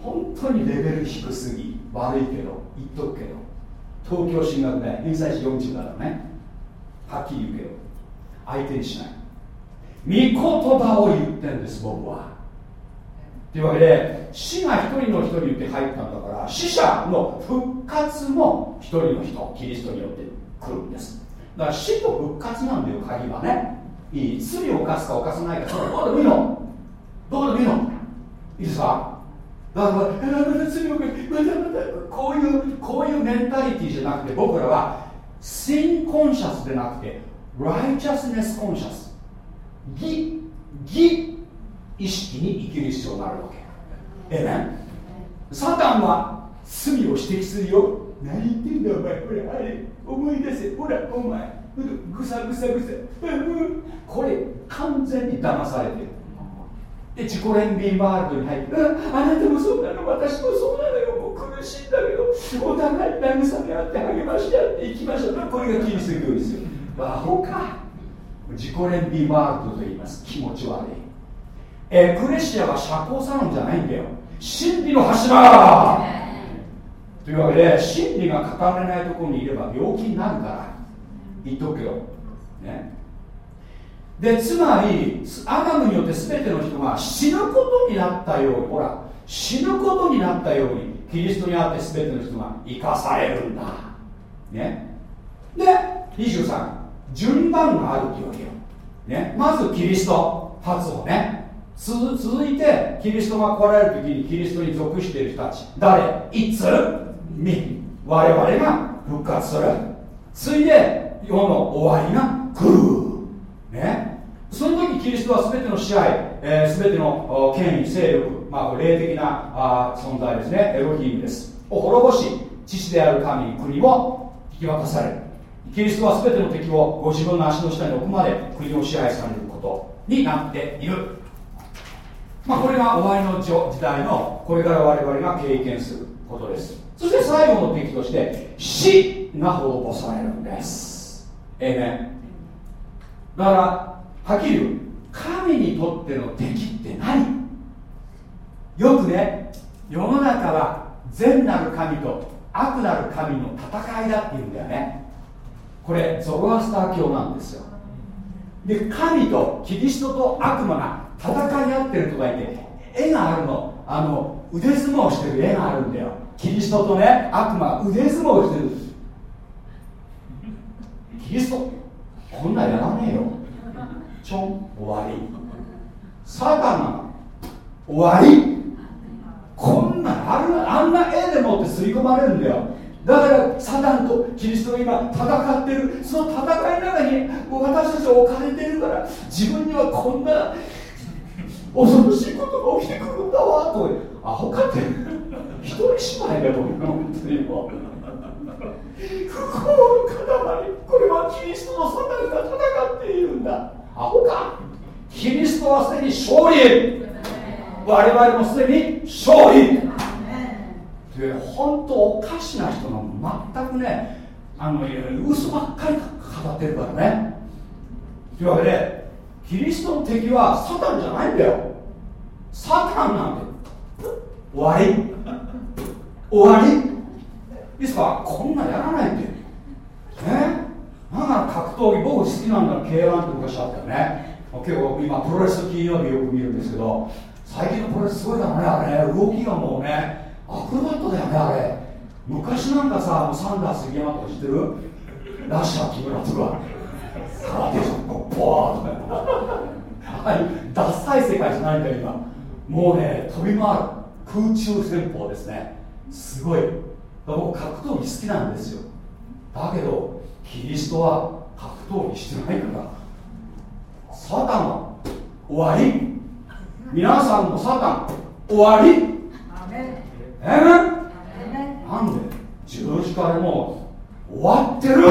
本当にレベル低すぎ。悪いけど言っとくけど。東京進学で偏差値40だからね。はっきり言うけど。相手にしない。御言葉を言ってんです僕は。というわけで死が一人の人によって入ったんだから死者の復活も一人の人キリストによって来るんです。だから死と復活なんだよ鍵はね。いい罪を犯すか犯さないかそれどうでもいいのどうでもいいのいいですかだから、罪を犯またまたこういうこういうメンタリティーじゃなくて僕らはシンコンシャスでなくてライチャスネスコンシャス義義意識に生きる必要があるわけ。ええねサタンは罪を指摘するよ。何言ってんだお前。ほらあれ思い出せ。ほらお前。ぐさぐさぐさ。これ完全に騙されてる。で自己憐憫ワールドに入ってあなたもそうなの。私もそうなのよ。もう苦しいんだけどお互い慰め合って励まし合っていきましょう。これがキリスト教ですよ。アホか。自己憐憫ワールドと言います。気持ち悪い。エクレシアは社交サロンじゃないんだよ。真理の柱というわけで真理が語られないところにいれば病気になるから。言っとくよ、ね、でつまりアダムによって全ての人が死ぬことになったようにほら死ぬことになったようにキリストにあって全ての人が生かされるんだ。ね。で23順番があるっていうわけよ、ね、まずキリスト発をね。続いてキリストが来られる時にキリストに属している人たち。誰？いつ？み。我々が復活する。ついで世の終わりが来る。ね。その時キリストは全ての支配、えー、全ての権威勢力、まあ、霊的なあ存在ですね。エロヒームです。を滅ぼし父である神に国を引き渡される。キリストは全ての敵をご自分の足の下に置くまで国を支配されることになっている、まあ、これが終わりの時代のこれから我々が経験することです。そして最後の敵として死が滅されるんです。ええねだからはっきり言う神にとっての敵って何？よくね世の中は善なる神と悪なる神の戦いだって言うんだよね。これゾロアスター教なんですよ。で神とキリストと悪魔が戦い合ってるとか言って絵があるの。あの腕相撲してる絵があるんだよ。キリストとね悪魔腕相撲してる。キリストこんなんやらねえよ。ちょん終わり。サタン終わり。こんなあるあんな絵でもって刷り込まれるんだよ。だからサタンとキリストが今戦ってる。その戦いの中に私たちは置かれてるから自分にはこんな恐ろしいことが起きてくるんだわとアホかって一人芝居だと思う本当にも不幸の塊。これはキリストのサタンが戦っているんだ。アホか。キリストはすでに勝利我々もすでに勝利。で本当おかしな人が全くねあの嘘ばっかり語ってるからね。というわけでキリストの敵はサタンじゃないんだよ。サタンなんて終わり。終わり。いいですかこんなやらないってね。だから格闘技僕好きなんだ K1 って昔あったよね。結構今プロレス金曜日よく見るんですけど最近のこれすごいだろうねあれ動きがもうねアクロバットだよねあれ。昔なんかさサンダー杉山とか知ってる？ラッシャー木村とか。空手じゃんボワーとか。はいダサい世界じゃないんだよ今。もうね飛び回る空中戦法ですね。すごい。僕格闘技好きなんですよ。だけどキリストは格闘技してないから。サタンは終わり。皆さんもサタン終わり。えー、なんで？十字架でもう終わってる？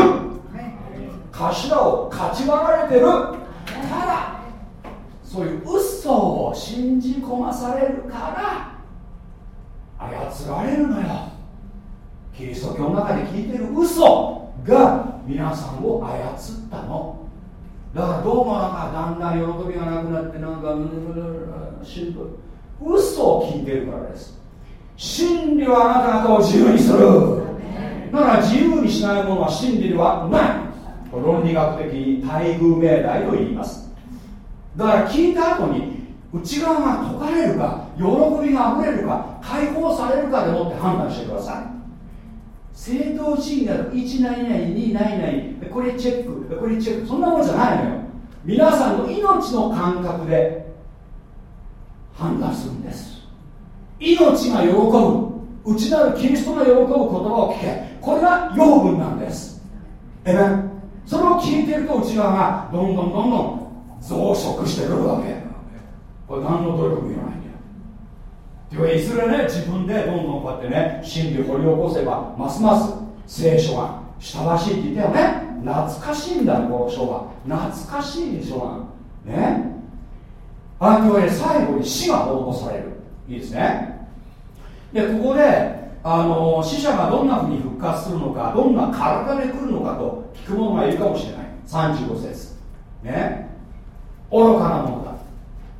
頭を勝ち割られてる？ただそういう嘘を信じ込まされるから操られるのよ。キリスト教の中で聞いてる嘘が皆さんを操ったの。だからどうもなんかだんだん喜びがなくなってなんかしんどい。嘘を聞いてるからです。真理はあなた方を自由にする。だから自由にしないものは真理ではない。論理学的に待遇命題と言います。だから聞いた後に内側が解かれるか喜びがあふれるか解放されるかでもって判断してください。正当賃金が1何々2何々これチェックこれチェック。そんなもんじゃないのよ。皆さんの命の感覚で判断するんです。命が喜ぶ内なるキリストが喜ぶ言葉を聞け。これが養分なんです。えめそれを聞いていると内側がどんどんどんどん増殖してくるわけ。これ何の努力もいらないんだよ。ではいずれね自分でどんどんこうやってね真理を掘り起こせばますます聖書が親しいって言ったよね。懐かしいんだねこの書は。懐かしい書なんね。あとは最後に死が施される。いいですね。でここであの死者がどんなふうに復活するのかどんな体で来るのかと聞く者がいるかもしれない。35節。ね。愚かなものだ、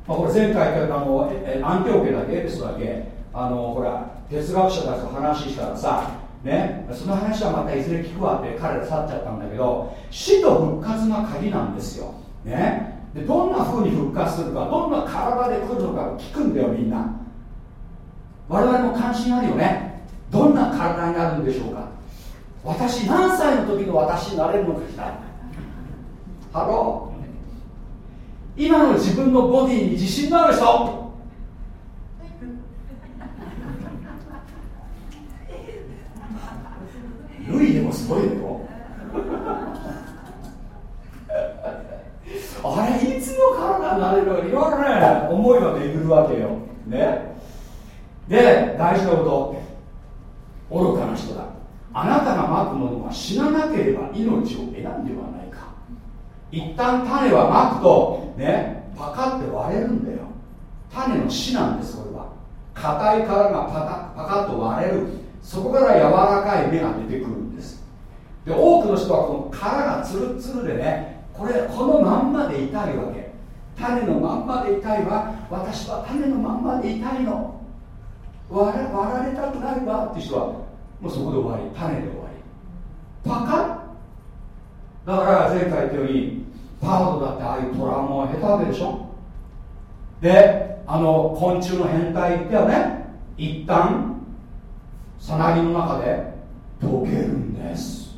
まあ、これ前回言ったあのアンテオケだけエペソだけあのほら哲学者たちと話したらさね、その話はまたいずれ聞くわって彼ら去っちゃったんだけど死と復活が鍵なんですよ、ね、でどんな風に復活するかどんな体で来るのか聞くんだよみんな。我々も関心あるよね。どんな体になるんでしょうか。私何歳の時の私になれるのかしら。ハロー。今の自分のボディに自信のある人。ルイでもすごいよ。あれいつの体になれるか。いろいろね思いが巡るわけよ。ね。で大事なこと。愚かな人だ。あなたがまくものは死ななければ命を選んではないか。一旦種はまくとねパカって割れるんだよ。種の死なんですこれは。硬い殻がパカパカッと割れる。そこから柔らかい芽が出てくるんです。で多くの人はこの殻がツルツルでねこれこのまんまでいたいわけ。種のまんまでいたいわ。私は種のまんまでいたいの。割られたくないわって人はもうそこで終わり種で終わり。パカ？だから前回言ったようにパードだってああいうトラウマを経たわけでしょ？であの昆虫の変態ったよね一旦さなぎの中で溶けるんです。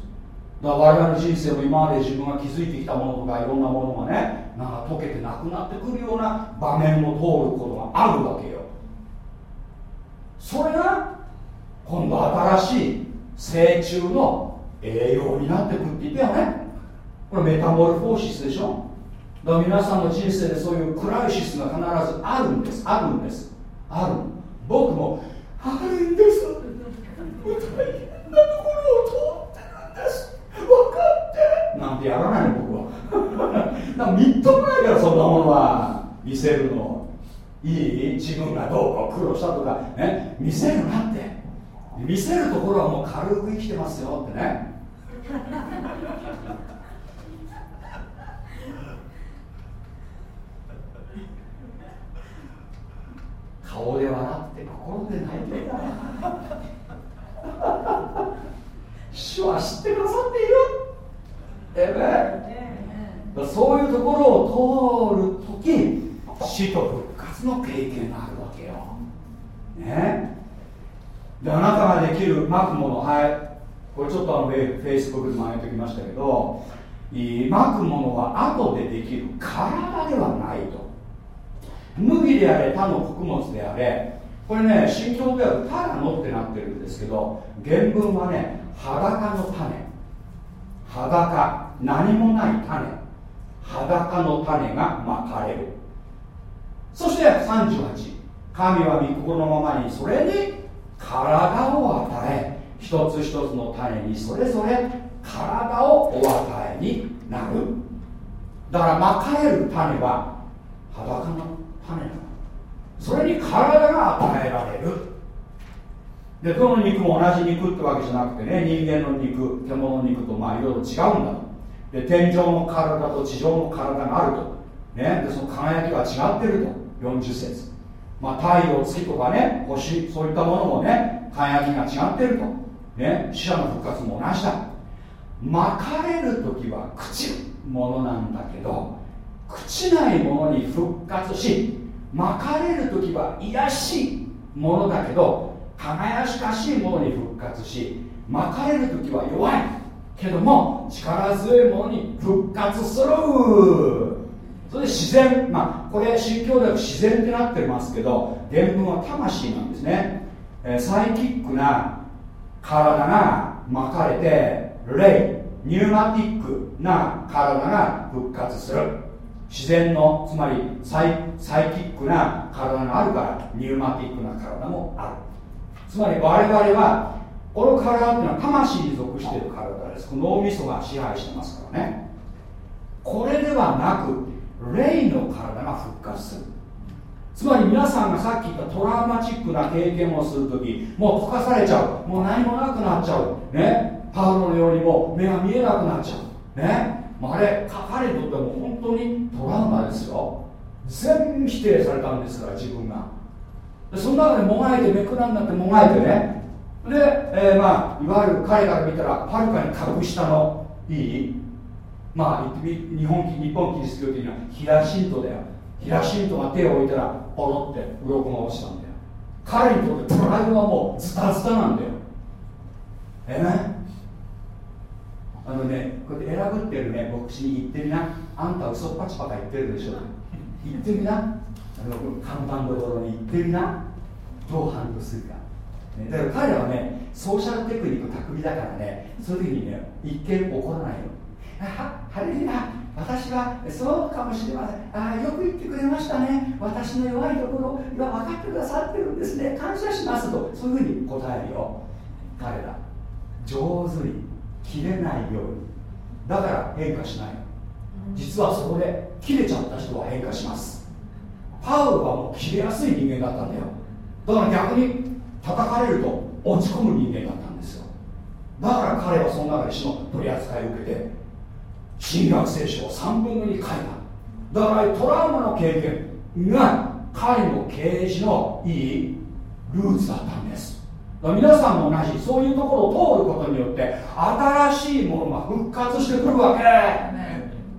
だから我々の人生も今まで自分が築いてきたものとかいろんなものがねなんか溶けてなくなってくるような場面も通ることがあるわけよ。それが今度新しい成虫の栄養になってくって言ったよね。これメタモルフォーシスでしょ。だから皆さんの人生でそういうクライシスが必ずあるんです。あるんです。ある。僕もあるんです。大変なところを通ってるんです。分かって。なんてやらないの僕は。[laughs] なんかみっともないからそんなものは。見せるの。いい自分がどうこう苦労したとかね見せるなって。見せるところはもう軽く生きてますよってね。顔で笑って心で泣いていた。主は知ってくださっている。えべそういうところを通るとき死と復活つの経験があるわけよ。ね。であなたができるまくものはい。これちょっとあのフェイスブックでも上げてきましたけどまくものは後でできる体ではないと。麦であれ他の穀物であれ。これね新教ではただのってなってるんですけど原文はね裸の種。裸。何もない種。裸の種がまかれる。そして38神は御心のままにそれに体を与え一つ一つの種にそれぞれ体をお与えになる。だからまかれる種は裸の種だそれに体が与えられる。でどの肉も同じ肉ってわけじゃなくてね人間の肉獣の肉とまあいろいろ違うんだで天井の体と地上の体があると、ね、でその輝きが違ってると。40節。まあ太陽月とかね星そういったものもね輝きが違ってると、ね、死者の復活も同じだ。巻かれる時は朽ちるものなんだけど朽ちないものに復活し巻かれる時は癒しいものだけど輝かしいものに復活し巻かれる時は弱い。けども力強いものに復活する。それで自然まあこれ新教では自然ってなってますけど原文は魂なんですね、え、サイキックな体が巻かれて霊ニューマティックな体が復活する。自然のつまりサイサイキックな体があるからニューマティックな体もある。つまり我々はこの体っていうのは魂に属している体です。脳みそが支配してますからね。これではなく霊の体が復活する。つまり皆さんがさっき言ったトラウマチックな経験をするときもう溶かされちゃう。もう何もなくなっちゃう。ね。パウロのようにも目が見えなくなっちゃう。ね。あれ彼にとっても本当にトラウマですよ。全否定されたんですから自分が。でその中でもがいてめくらになってもがいてね。で、えー、まあいわゆる彼から見たらはるかに格下の。いい？まあ日本日本キリスト教的にはヒラシントだよヒラシントが手を置いたらポロって鱗が落ちたんだよ。彼にとってトライドはもうズタズタなんだよ。えー、ね？あのねこうやって選ぶってるね牧師に言ってみな。あんた嘘っぱちばか言ってるでしょ。言ってみな。あの看板のところに行ってみな。どう反応するか、ね、だから彼らはねソーシャルテクニック巧みだからねそういう時にね一見怒らないよハレルヤ私はそうかもしれません。ああよく言ってくれましたね。私の弱いところ今分かってくださってるんですね。感謝しますとそういうふうに答えるよ。彼ら上手に切れないように。だから変化しない実はそこで切れちゃった人は変化します。パウロはもう切れやすい人間だったんだよ。だから逆に叩かれると落ち込む人間だったんですよ。だから彼はその中で死の取り扱いを受けて新約聖書を3分の2書いた。だからトラウマの経験が彼の啓示のいいルーツだったんです。皆さんも同じそういうところを通ることによって新しいものが復活してくるわけ、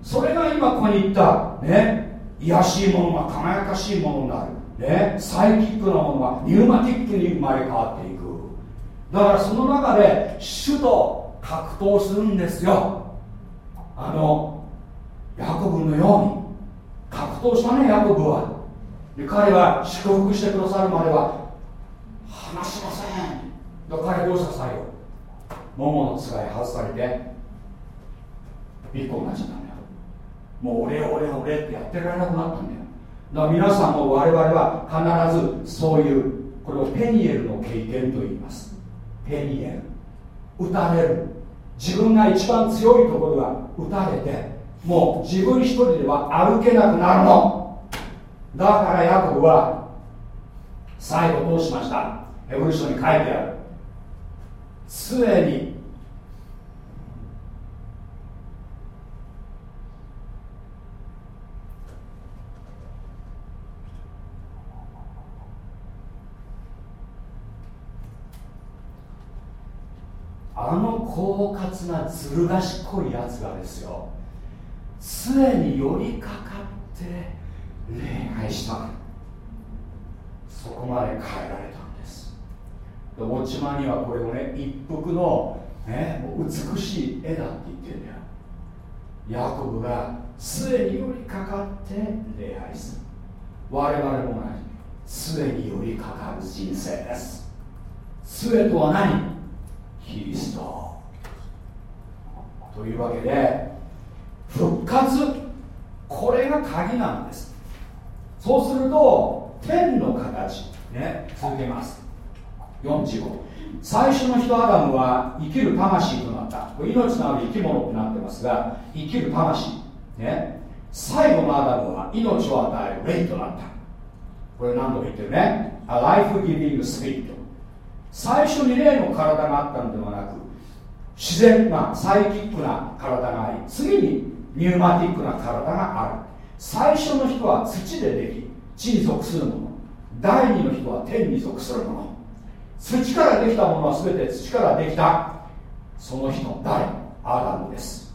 それが今ここに言ったね癒しいものが輝かしいものになる、ね、サイキックなものがニューマティックに生まれ変わっていく。だからその中で主と格闘するんですよ。あのヤコブのように格闘したねヤコブは。で彼は祝福してくださるまでは話しません。だから彼どうした最後桃のつがい外されて一個になっちゃったんだよ。もう俺俺俺ってやってられなくなったんだよ。だから皆さんも我々は必ずそういうこれをペニエルの経験と言います。ペニエル。打たれる。自分が一番強いところが打たれてもう自分一人では歩けなくなるの。だからヤコブは最後どうしました？エブリ書に書いてある。常にあの狡猾なずる賢いやつがですよ常に寄りかかって礼拝したそこまで変えられたんです。でウォッチマンにはこれをね一服の、ね、美しい絵だって言ってるんだよ。ヤコブが杖によりかかって礼拝する。我々も同じ。杖によりかかる人生です。杖とは何？キリスト。というわけで復活これが鍵なんです。そうすると天の形ね続けます。45最初の人アダムは生きる魂となった。命のある生き物となってますが生きる魂ね。最後のアダムは命を与える霊となった。これ何度も言ってるね。A life giving spirit 最初に霊の体があったのではなく自然なサイキックな体があり次にニューマティックな体がある。最初の人は土ででき地に属するもの。第二の人は天に属するもの。土からできたものは全て土からできたその人誰？アダムです。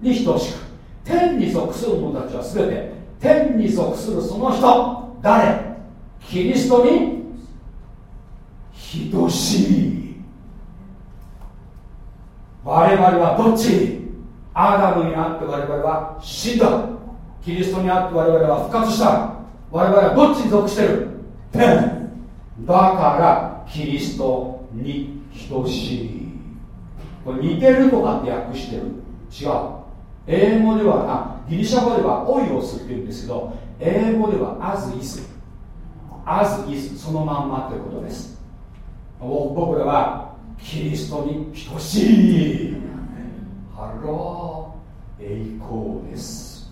に等しく。天に属する者たちは全て天に属するその人誰？キリストに等しい。我々はどっち？アダムにあって我々は死んだ。キリストにあって我々は復活した。我々はどっちに属してる？天。だからキリストに等しい。これ似てるとかって訳してる。違う。英語ではあギリシャ語ではοἷοςって言うんですけど英語では as is as is そのまんまということです。僕らはキリストに等しい。ハロー栄光です。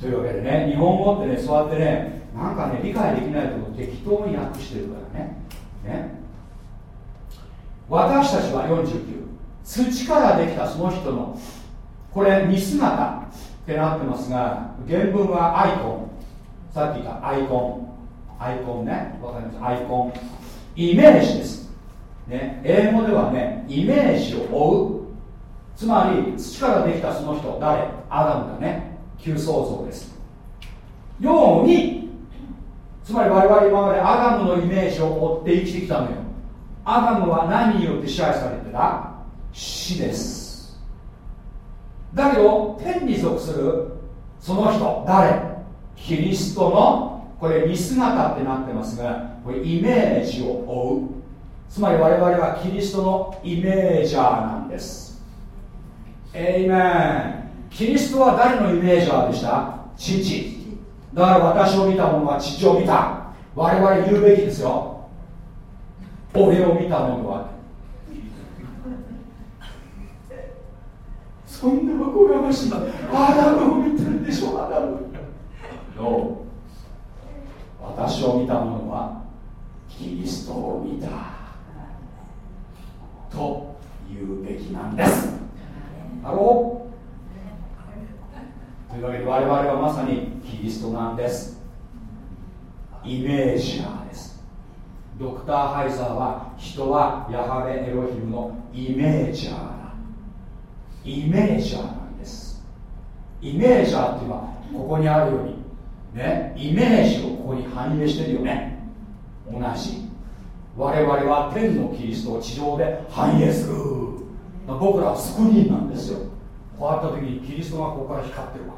というわけでね日本語ってねそうやってねなんかね理解できないと適当に訳してるからね。ね。私たちは49土からできたその人のこれ似姿ってなってますが原文はアイコン。さっき言ったアイコン。アイコンね。わかります？アイコン。イメージです、ね、英語ではねイメージを追う。つまり土からできたその人誰？アダムだね。旧創造です。ようにつまり我々今までアダムのイメージを追って生きてきたのよ。アダムは何によって支配されてた？死です。だけど天に属するその人誰？キリストのこれ見姿ってなってますがこれイメージを追う。つまり我々はキリストのイメージャーなんです。エイメン。キリストは誰のイメージャーでした？父。だから私を見た者は父を見た。我々言うべきですよ。俺を見た者は。そんなおこがましいアダムを見てるでしょアダム。どう？私を見た者はキリストを見た。と言うべきなんです。だろう。というわけで我々はまさにキリストなんです。イメージャーです。ドクター・ハイザーは人はヤハベエロヒムのイメージャーだ。イメージャーなんです。イメージャーっていうのはここにあるようにねイメージをここに反映してるよね。同じ。我々は天のキリストを地上で反映する。僕らはスクリーンなんですよ。こうやった時にキリストがここから光ってるわ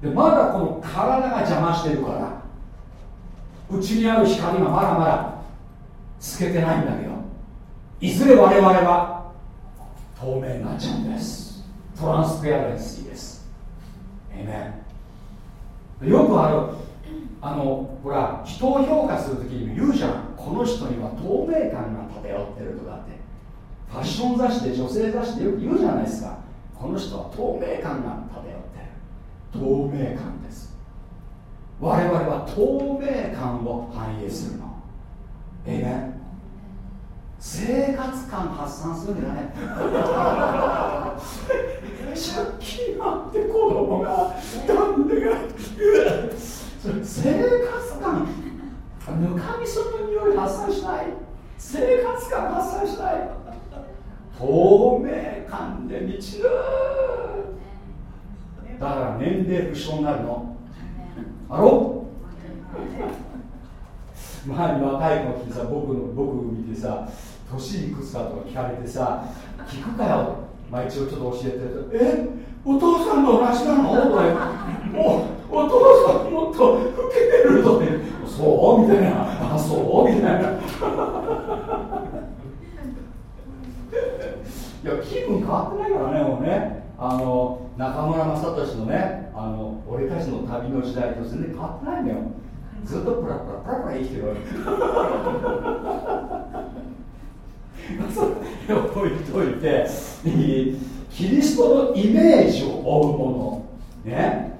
け。でまだこの体が邪魔してるからうちにある光がまだまだ透けてないんだけどいずれ我々は透明になっちゃうんです。トランスペアレンシーです。よくある。あのほら人を評価するときに言うじゃん。この人には透明感が漂ってるとかって。ファッション雑誌で女性雑誌でよく言うじゃないですか。この人は透明感が漂ってる。透明感です。我々は透明感を反映するの。ええ生活感発散するんだね。[laughs] 借金あって子供がな。んでが生活感。ぬかみその匂い発散しない。生活感発散しない。透明感で満ちる。だから年齢不詳になるの。あろ？前に若い子来てさ僕の僕見てさ年いくつかとか聞かれてさ聞くかよまあ一応ちょっと教えてえ？お父さんと同じなの？とかもうお父さんもっと老けてるとねそう？みたいなあそう？みたいな。[laughs] いや気分変わってないからねもうね。あの中村雅俊のねあの俺たちの旅の時代と全然変わってないんだよ。ずっとプラプラプラプラ生きてるわけ。それを置いといてキリストのイメージを追うもの。ね。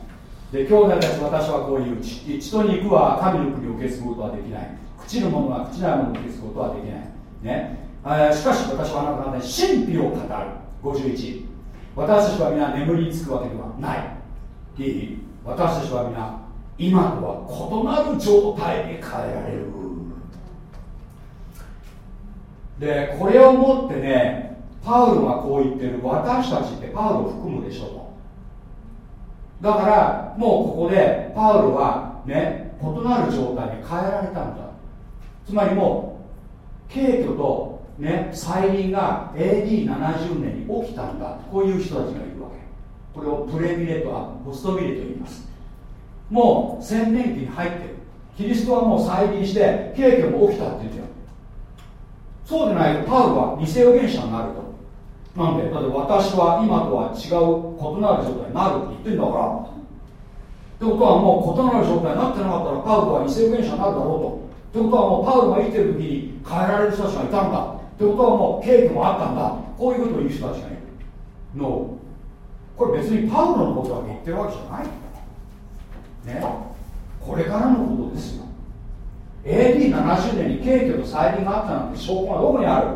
で兄弟たち私はこういう血と肉は神の国を受け継ぐことはできない。朽るものは朽ちないものを受け継ぐことはできない。ね。しかし私はあなた方に神秘を語る。51私たちは皆眠りにつくわけではない。いい私たちは皆今とは異なる状態に変えられる。でこれをもってねパウロがこう言ってる。私たちってパウロを含むでしょと。だからもうここでパウロはね異なる状態に変えられたんだ。つまりもう軽挙とね再臨が AD70 年に起きたんだ。こういう人たちがいるわけ。これをプレミレとあポストミレと言います。もう千年期に入ってる。キリストはもう再臨して軽挙も起きたって言ってよ。そうでないとパウロは偽預言者になると。なんでだって私は今とは違う異なる状態になるって言ってんだから。ってことはもう異なる状態になってなかったらパウロは偽預言者になるだろうと。ってことはもうパウロが生きてる時に変えられる人たちがいたんだ。ってことはもうケーキもあったんだ。こういうことを言う人たちがいる。のこれ別にパウロのことだけ言ってるわけじゃないね。これからのことですよ。AD70 年に景挙と再臨があったなんて証拠がどこにある？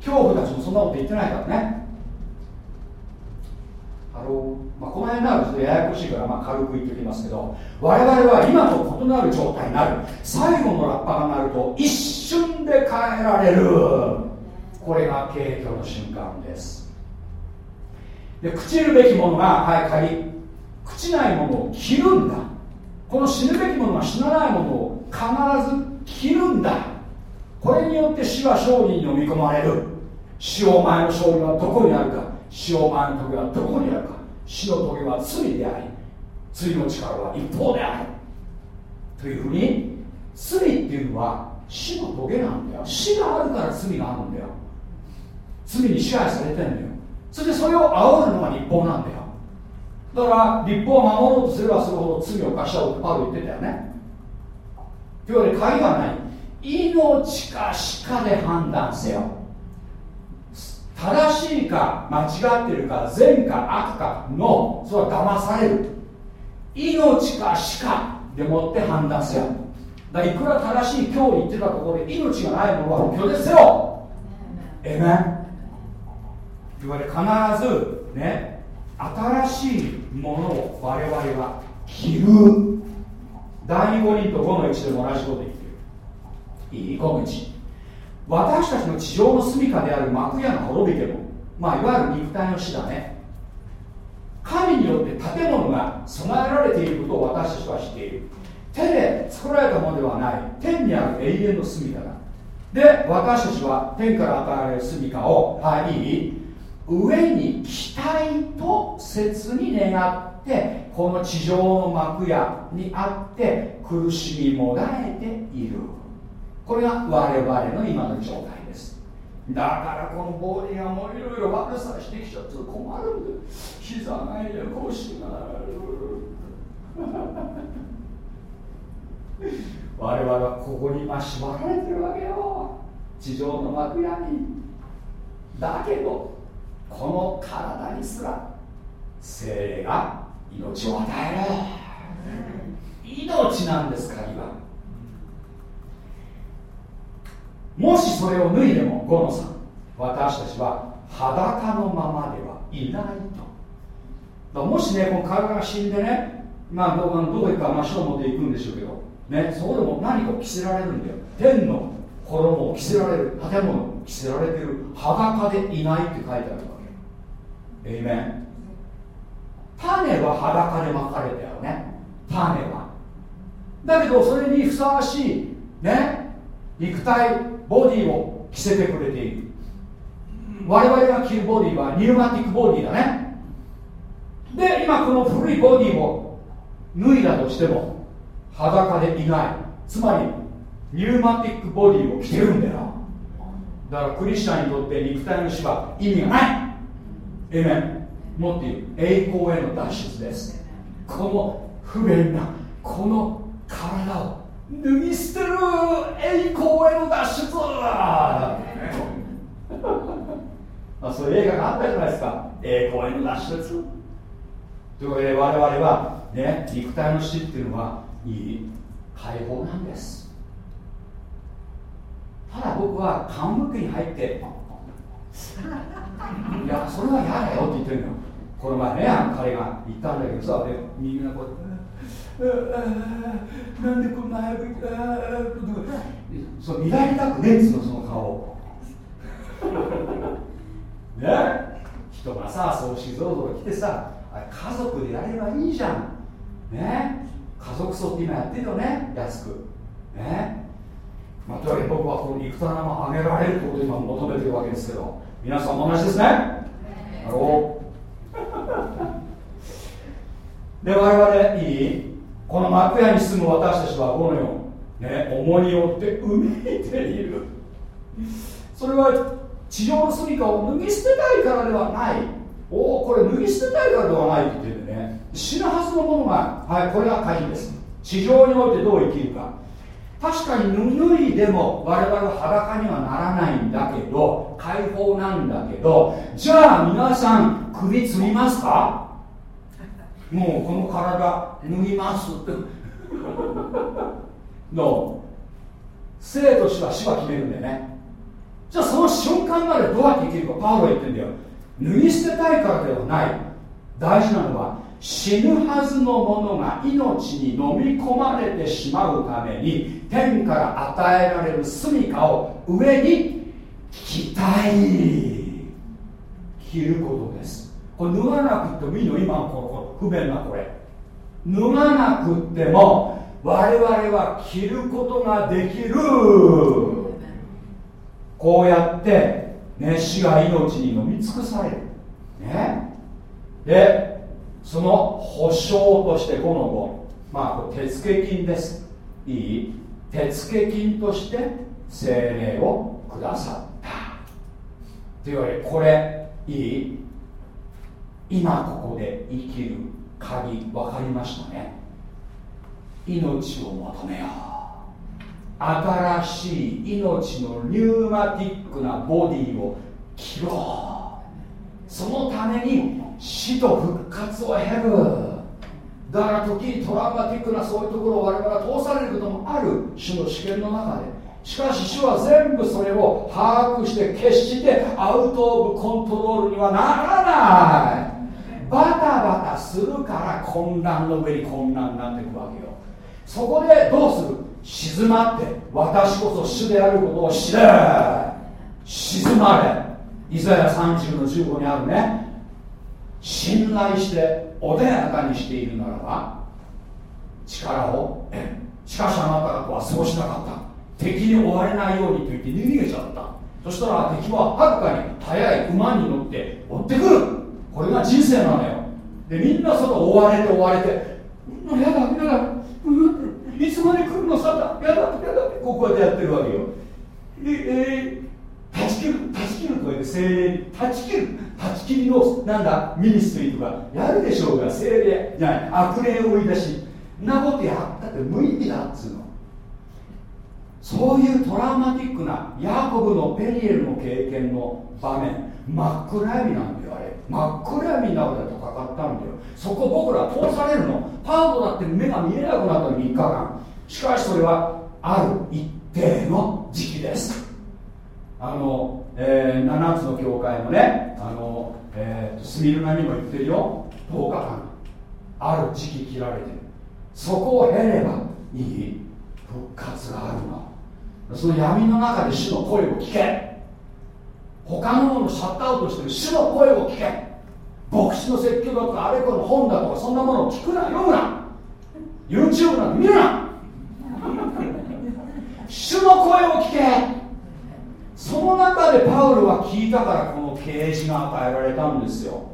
恐怖たちもそんなこと言ってないからね。あの、まあ、この辺になるとちょっとややこしいから、まあ、軽く言っておきますけど我々は今と異なる状態になる。最後のラッパが鳴ると一瞬で変えられる。これが景挙の瞬間です。で朽ちるべきものがはい仮朽ちないものを切るんだ。この死ぬべきものが死なないものを必ず切るんだ。これによって死は勝利に飲み込まれる。死お前の勝利はどこにあるか。死お前の時はどこにあるか。死の時は罪であり罪の力は一方である。というふうに罪っていうのは死の棘なんだよ。死があるから罪があるんだよ。罪に支配されてんだよ。それでそれを煽るのが立法なんだよ。だから立法を守ろうとすればするほど罪を犯しちゃうってパウロ言ってたよね。というわけで鍵はない。命か死かで判断せよ。正しいか間違ってるか善か悪かのそれは騙される。命か死かでもって判断せよ。だいくら正しい今日言ってたところで命がないものは虚ですよ。えめというわけで必ずね新しいものを我々は着る。第五人と5の1でも同じこと言ってる。いい小口私たちの地上の住みかである幕屋が滅びてもまあいわゆる肉体の死だね。神によって建物が備えられていることを私たちは知っている。手で作られたものではない。天にある永遠の住みかだ。で私たちは天から与えられる住みかをはい？上に期待と切に願ってこの地上の幕屋にあって苦しみもらえている。これが我々の今の状態です。だからこのボディがもういろいろ悪さしてきちゃって困るんで膝がいや腰が我々はここに今縛られてるわけよ。地上の幕屋に。だけどこの体にすら精霊が命を与える命なんです鍵は。もしそれを脱いでも5の3私たちは裸のままではいないと。もしねこの体が死んでねまあどどこ行くか真っ白持っていくんでしょうけどねそこでも何かを着せられるんだよ。天の衣を着せられる建物を着せられてる裸でいないって書いてあるわエイメン種は裸でまかれたよね。種は。だけどそれにふさわしいね肉体ボディを着せてくれている。我々が着るボディはニューマティックボディだね。で今この古いボディを脱いだとしても裸でいない。つまりニューマティックボディを着てるんだよ。だからクリスチャンにとって肉体の死は意味がない。えめんもっていう栄光への脱出です。この不便なこの体を脱ぎ捨てる栄光への脱出 [laughs] あそういう映画があったじゃないですか。栄光への脱出。というわけで我々はね肉体の死っていうのはいい解放なんです。ただ僕は棺桶に入っていやそれは嫌だよって言ってるの。よこの前ね彼が言ったんだけどさでみんなこうなんでこんな早くそう見られたくねえっつうのその顔。ね？人がさそうしぞろぞろ来てさ家族でやればいいじゃん。ね？家族葬って今やってるよね安く。ね？まあ、というわけで僕はこの肉体も上げられるということを今求めてるわけですけど。皆さんも同じですね？あろうで我々いい？この幕屋に住む私たちはこのようね重荷によってうめいている。それは地上の住処を脱ぎ捨てたいからではない。おおこれ脱ぎ捨てたいからではないって言ってね。死ぬはずのものがはいこれが鍵です。地上においてどう生きるか。確かに脱いでも我々は裸にはならないんだけど解放なんだけどじゃあ皆さん首つりますか？もうこの体脱ぎますって。[laughs] の生と死は死は決めるんだよね。じゃあその瞬間までどうやって生きるか？パウロは言ってんだよ。脱ぎ捨てたいからではない。大事なのは死ぬはずのものが命に飲み込まれてしまうために天から与えられる住処を上に着たい着ることです。これ脱がなくてもいいの？今のこの不便なこれ。脱がなくっても我々は着ることができる。こうやってね死が命に飲み尽くされる。ね？でその保証としてこの後まあ手付金です。いい？手付金として精霊をくださったというわけでこれいい？今ここで生きる鍵分かりましたね。命を求めよう。新しい命のニューマティックなボディを切ろう。そのために死と復活を得る。だから時にトラウマティックなそういうところを我々は通されることもある。主の試験の中で。しかし主は全部それを把握して決してアウト・オブ・コントロールにはならない。バタバタするから混乱の上に混乱になっていくわけよ。そこでどうする？静まって私こそ主であることを知れ。静まれ。イザヤ30の15にあるね。信頼して穏やかにしているならば力を得しかしあなた方はそうしなかった。敵に追われないようにと言って逃げちゃった。そしたら敵ははるかに速い馬に乗って追ってくる。これが人生なのよ。でみんなその追われて追われてやだやだ。いつまで来るのさだやだやだ。こうやってやってるわけよ。で、えー断ち切る断ち切ると言って精霊に。断ち切る。断ち切りのなんだミニストリーとか。やるでしょうが精霊じゃない。悪霊を追い出し。なことやったって無意味だっつうの。そういうトラウマティックなヤコブのペリエルの経験の場面真っ暗闇なんだよあれ。真っ暗闇の中で戦ったんだよ。そこ僕ら通されるの。パウロだって目が見えなくなった3日間。しかしそれはある一定の時期です。あの、えー、7つの教会もねあの、えー、スミルナにも言ってるよ。10日間。ある時期切られて。るそこを経ればいい。復活があるの。その闇の中で主の声を聞け。他のものをシャットアウトしてる主の声を聞け。牧師の説教だとかあれこの本だとかそんなものを聞くな。読むな。YouTube なんて見るな。主の声を聞け。その中でパウロは聞いたからこの啓示が与えられたんですよ。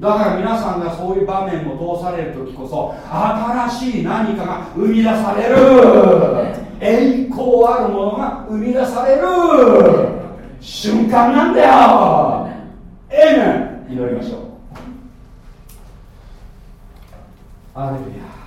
だから皆さんがそういう場面を通される時こそ新しい何かが生み出される。栄光あるものが生み出される。瞬間なんだよ。ええね祈りましょう。アレルヤ。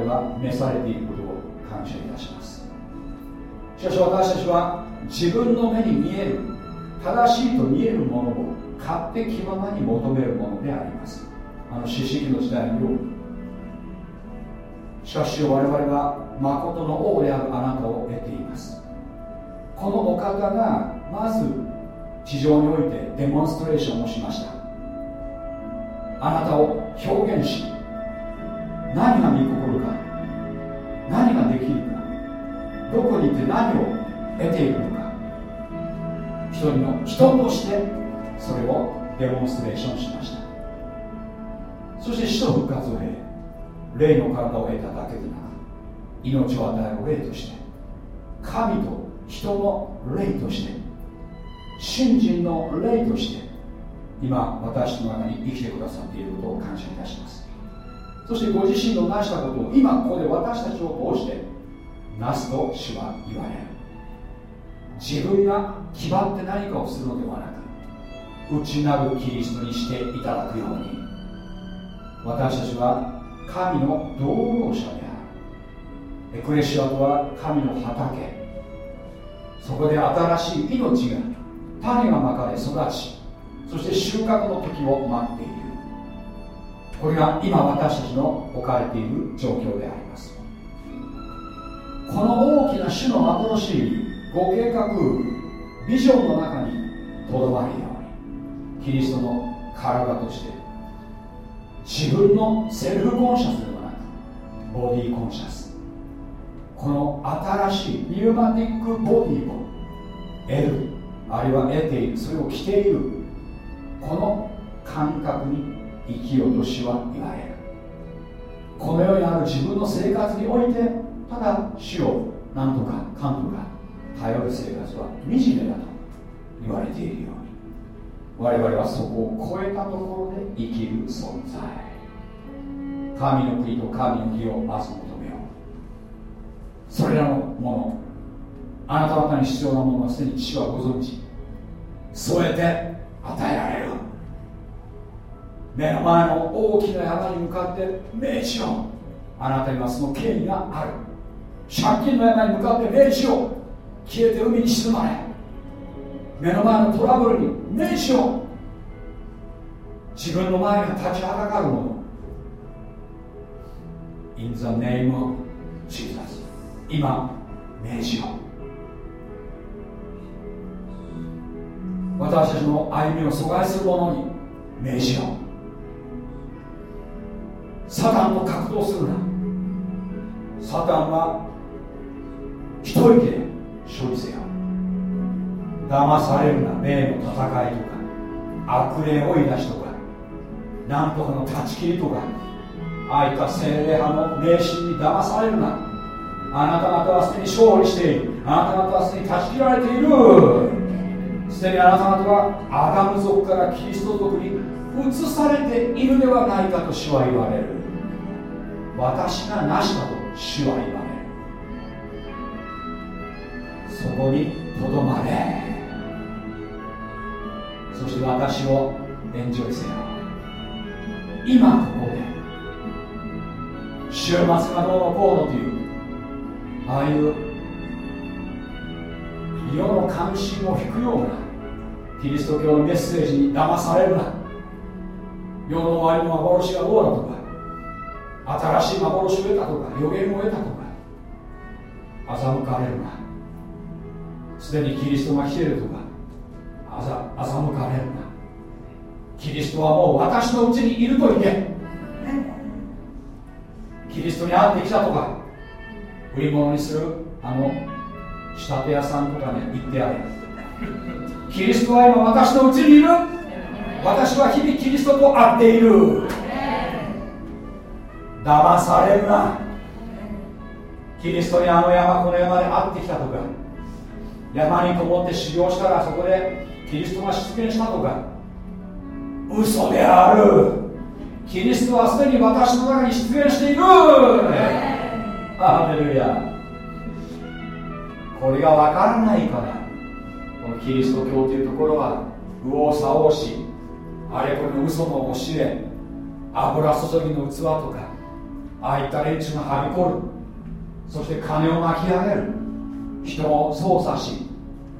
々は召されていることを感謝いたします。しかし私たちは自分の目に見える正しいと見えるものを勝手気ままに求めるものであります。あの四式の時代のようにしかし我々は誠の王であるあなたを得ています。このお方がまず地上においてデモンストレーションをしました。あなたを表現し何が見心か。何ができるか。どこにいて何を得ているのか。一人の人としてそれをデモンストレーションしました。そして死と復活を経霊の体を得ただけでなく命を与える霊として神と人の霊として信心の霊として今私の中に生きてくださっていることを感謝いたします。そしてご自身の成したことを今ここで私たちを通してなすと主は言われる。自分が決まって何かをするのではなく内なるキリストにしていただくように。私たちは神の同労者である。エクレシアとは神の畑。そこで新しい命が種がまかれ育ちそして収穫の時を待っている。これが今私たちの置かれている状況であります。この大きな種の幻しいご計画ビジョンの中にとどまるようにキリストの体として自分のセルフコンシャスではなくボディコンシャス。この新しいニューマティックボディを得るあるいは得ているそれを着ているこの感覚に生きよとしは言われる。この世にある自分の生活においてただ死を何とかかんとか頼る生活は惨めだと言われているように。我々はそこを超えたところで生きる存在。神の国と神の義をまず求めよう。それらのものあなた方に必要なものはすでに父はご存知。添えて与えられる。目の前の大きな山に向かって命じようあなたにはその権威がある。借金の山に向かって命しよう消えて海に沈まれ目の前のトラブルに命しよう自分の前に立ちはだかるもの In the name of Jesus 今命じよう私たちの歩みを阻害する者に命じようサタンと格闘するな。サタンは一人で勝利せよ。騙されるな霊の戦いとか。悪霊追い出しとか。なんとかの断ち切りとか。ああいった精霊派の迷信に騙されるな。あなた方はすでに勝利している。あなた方はすでに断ち切られている。すでにあなた方はアダム族からキリスト族に移されているではないかと主は言われる。私がなしたと主は言われる。そこにとどまれ。そして私をエンジョイせよ。今ここで週末がどうのこうのというああいう世の関心を引くようなキリスト教のメッセージに騙されるな。世の終わりの幻がどうだとか新しい幻を得たとか予言を得たとか欺かれるな。すでにキリストが来ているとか欺かれるな。キリストはもう私のうちにいると言ってキリストに会ってきたとか売り物にするあの仕立て屋さんとかに言ってあるキリストは今私のうちにいる。私は日々キリストと会っている。騙されるな。キリストにあの山この山で会ってきたとか。山にこもって修行したらそこでキリストが出現したとか。嘘である。キリストはすでに私の中に出現している。ハレルヤ。これが分からないから。このキリスト教というところは右往左往しあれこれの嘘の教え油注ぎの器とか。ああいった連中がはびこる。そして金を巻き上げる。人を操作し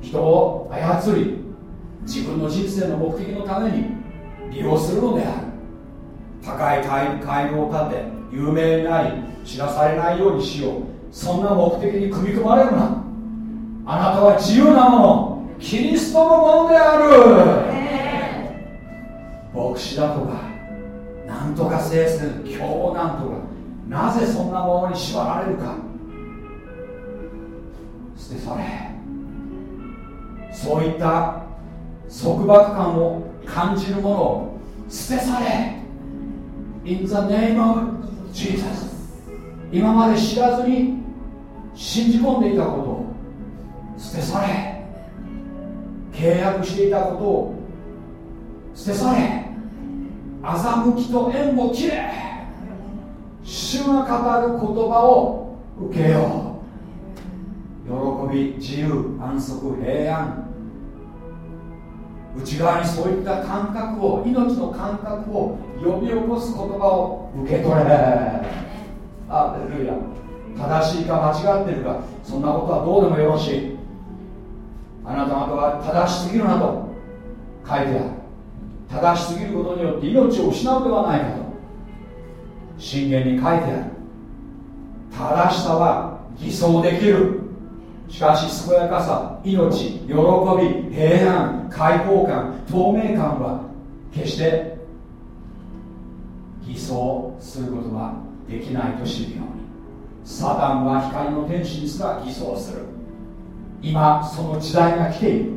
人を操り自分の人生の目的のために利用するのである。高い会合を立て有名になり知らされないようにしよう。そんな目的に組み込まれるな。あなたは自由なものキリストのものである。牧師だとかなんとか聖戦今日なんとかなぜそんなものに縛られるか。捨て去れそういった束縛感を感じるものを捨て去れ。In the name of Jesus 今まで知らずに信じ込んでいたことを捨て去れ。契約していたことを捨て去れ。欺きと縁を切れ。主が語る言葉を受けよう。喜び自由安息平安。内側にそういった感覚を命の感覚を呼び起こす言葉を受け取れ。アレルヤ。正しいか間違ってるか。そんなことはどうでもよろしい。あなた方は正しすぎるなと書いてある。正しすぎることによって命を失うではないかと。信玄に書いてある。正しさは偽装できる。しかし健やかさ命喜び平安解放感透明感は決して偽装することはできないと知るように。サタンは光の天使にすら偽装する。今その時代が来ている。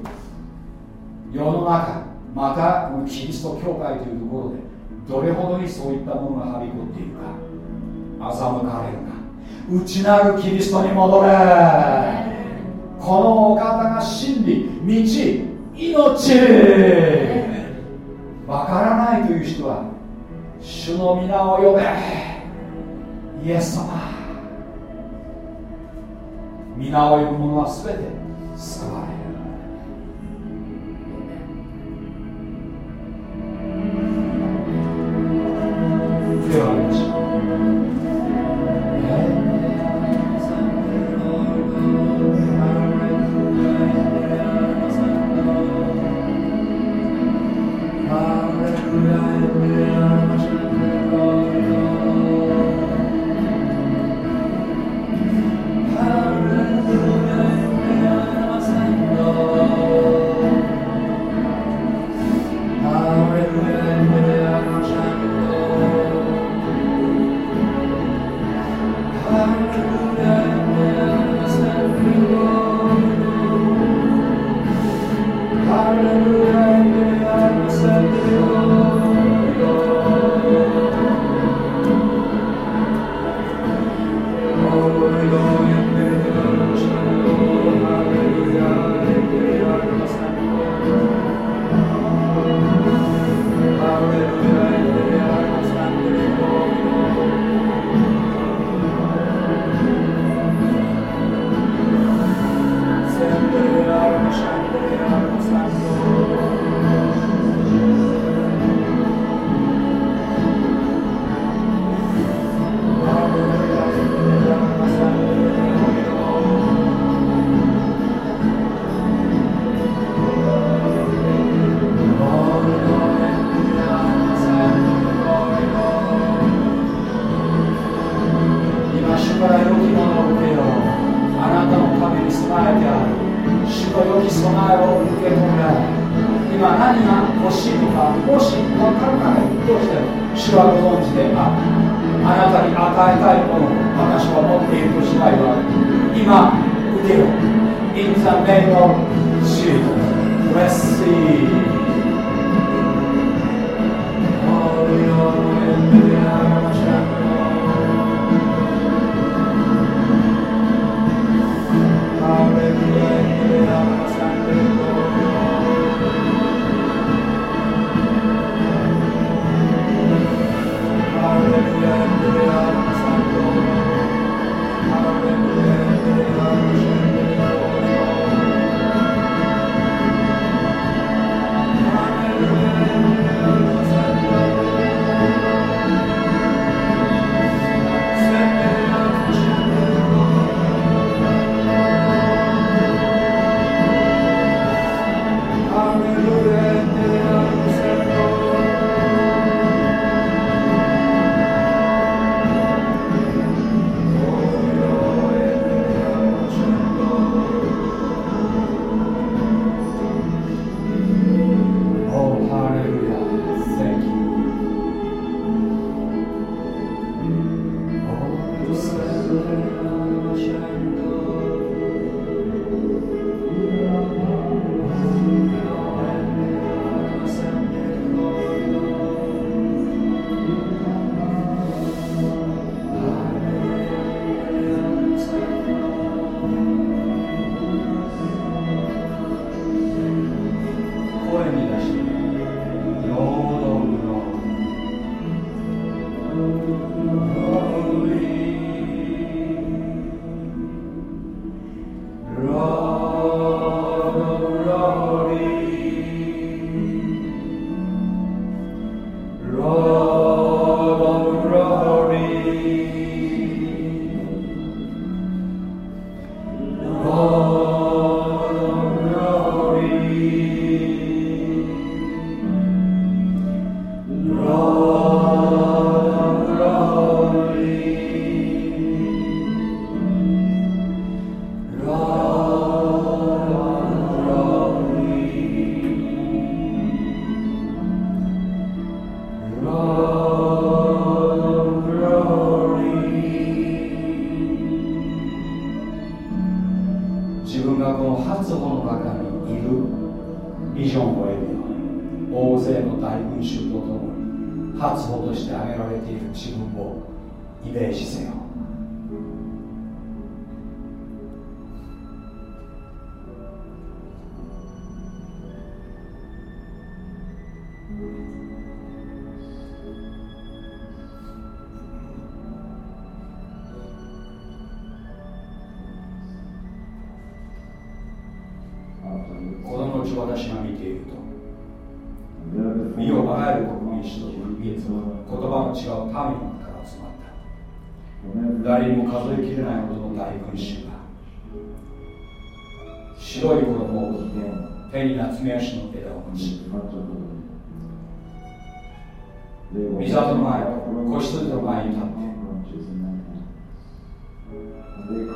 世の中またこのキリスト教会というところでどれほどにそういったものがはびこっているか。欺かれるな内なるキリストに戻れ。このお方が真理道命。わからないという人は主の皆を呼べ。イエス様。皆を呼ぶ者は全て救われる。手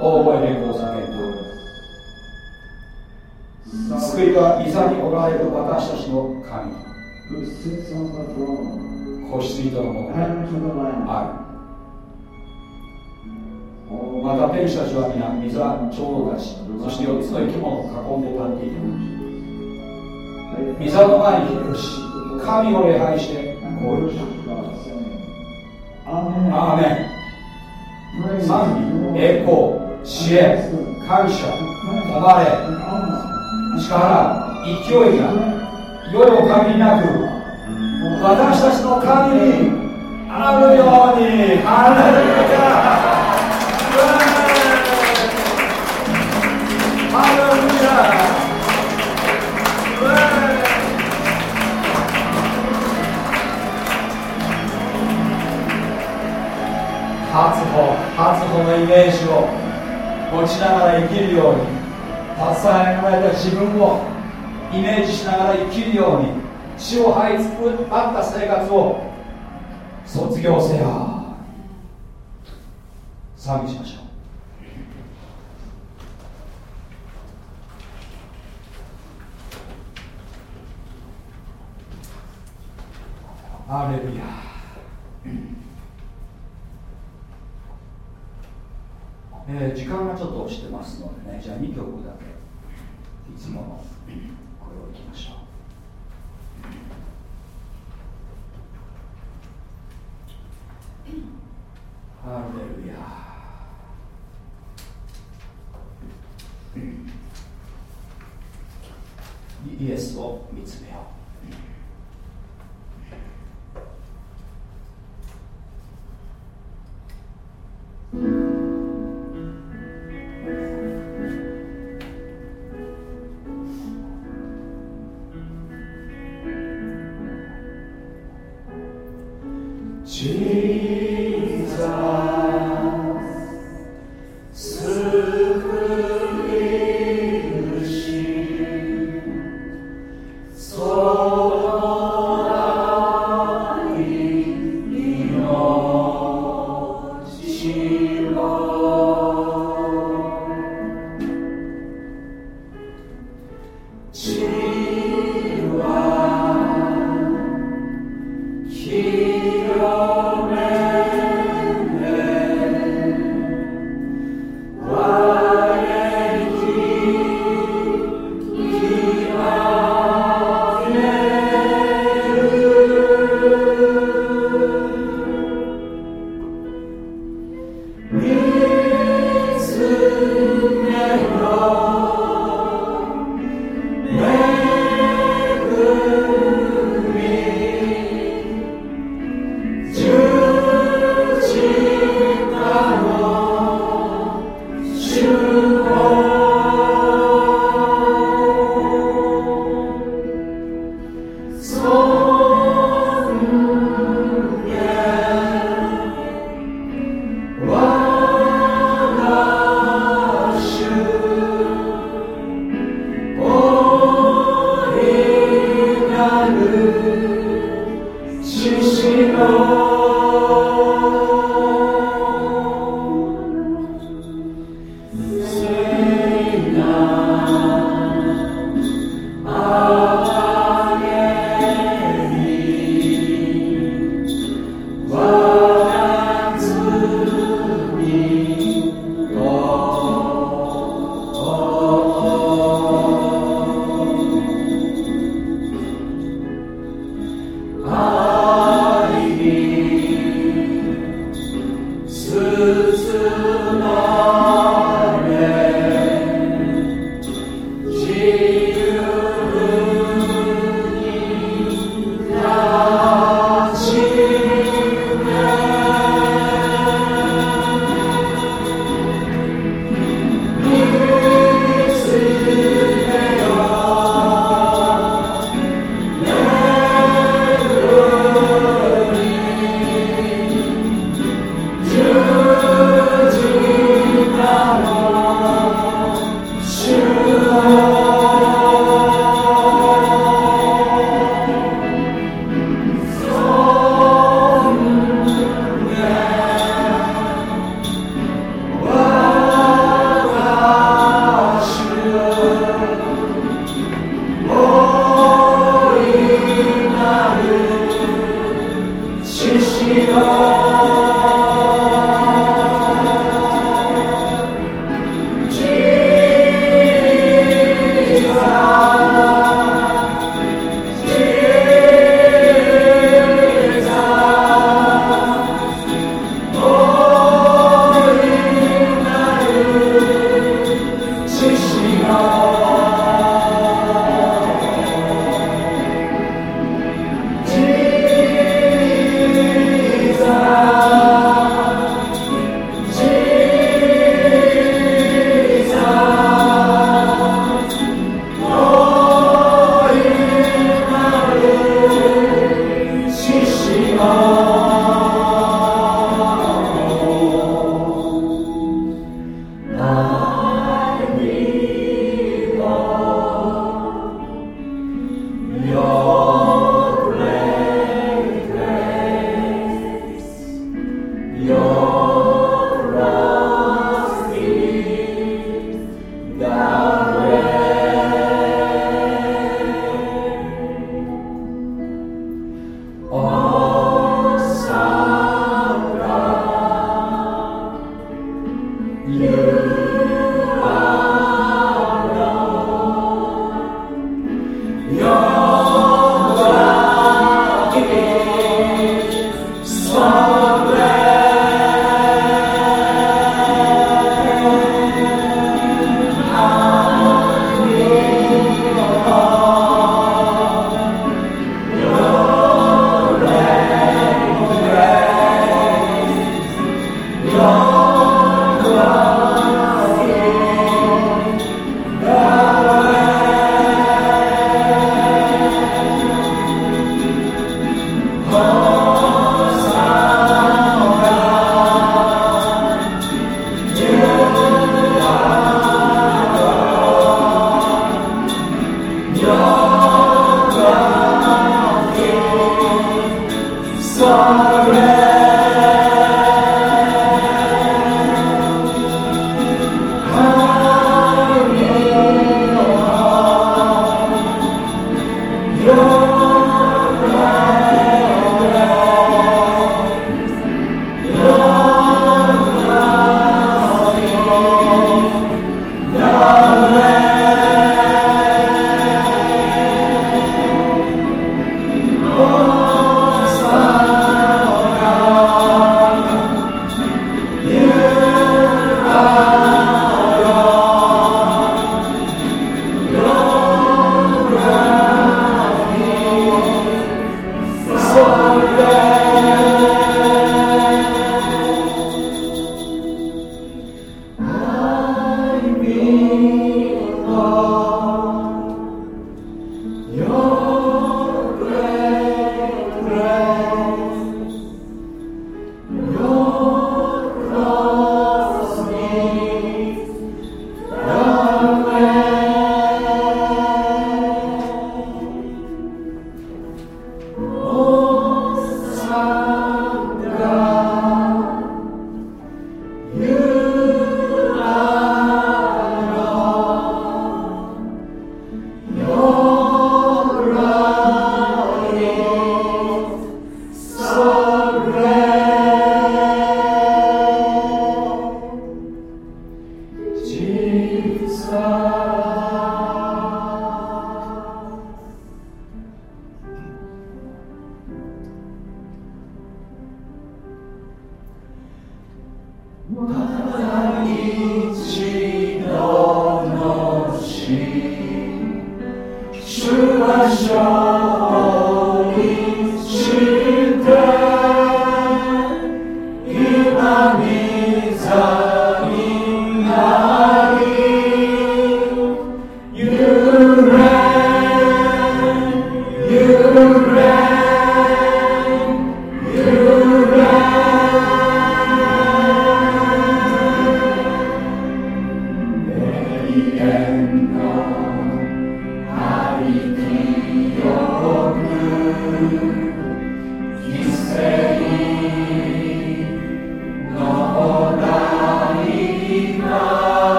大声でこう叫んだ救いは膝におられる私たちの神。子羊とのもとある。また天使たちは皆水は長老たちそして4つの生き物を囲んで立っている水の前に広し神を礼拝してこう言った。アーメン賛美栄光知恵感謝誉れ力勢いが世の限りなく私たちの神にあるように。ハレるヤ。ハレルヤ。哈兹堡。初子のイメージを持ちながら生きるように携えられた自分をイメージしながら生きるように血を這いつくばった生活を卒業せよ。賛美しましょう。アレリアえー、時間がちょっと押してますのでねじゃあ2曲だけいつものこれをいきましょうハレルヤイエスを見つめよう哦。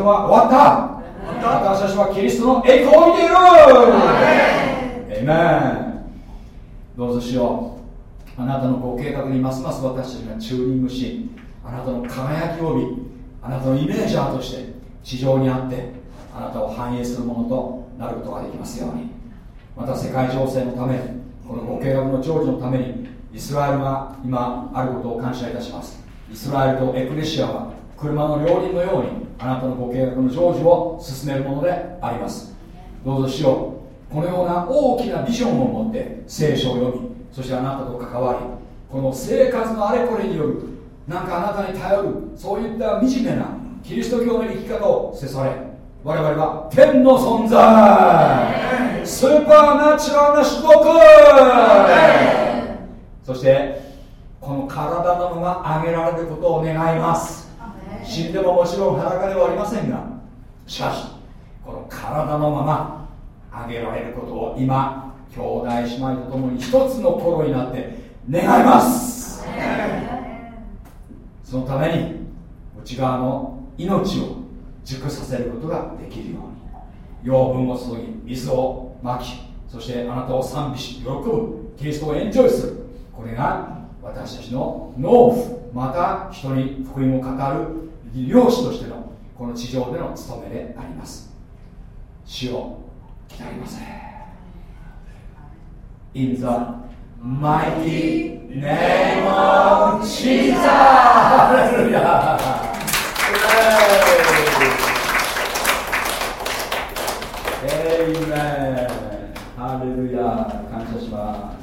分は終わった。私たちはキリストの栄光を見ている。エメン。どうぞしよう。あなたのご計画にます。ます私たちがチューニングしあなたの輝きを帯びあなたのイメージャーとして地上にあってあなたを反映するものとなることができますように。また世界情勢のためこのご計画の成就のためにイスラエルが今あることを感謝いたします。イスラエルとエクレシアは車の両輪のようにあなたのご計画の成就を進めるものであります。どうぞしようこのような大きなビジョンを持って聖書を読みそしてあなたと関わりこの生活のあれこれによるなんかあなたに頼るそういった惨めなキリスト教の生き方をせされ我々は天の存在。スーパーナチュラルな種族。そしてこの体のまま上げられることを願います。死んでももちろん裸ではありませんがしかしこの体のまま上げられることを今兄弟姉妹と共に一つの心になって願います。そのために内側の命を熟させることができるように。養分を注ぎ水をまきそしてあなたを賛美し喜ぶ。キリストをエンジョイする。これが私たちの農夫また人に福音を語る。漁師としてのこの地上での務めであります。主を鍛えません。In the mighty name of Jesus! ハレルヤエイ。メンハレルヤ感謝します。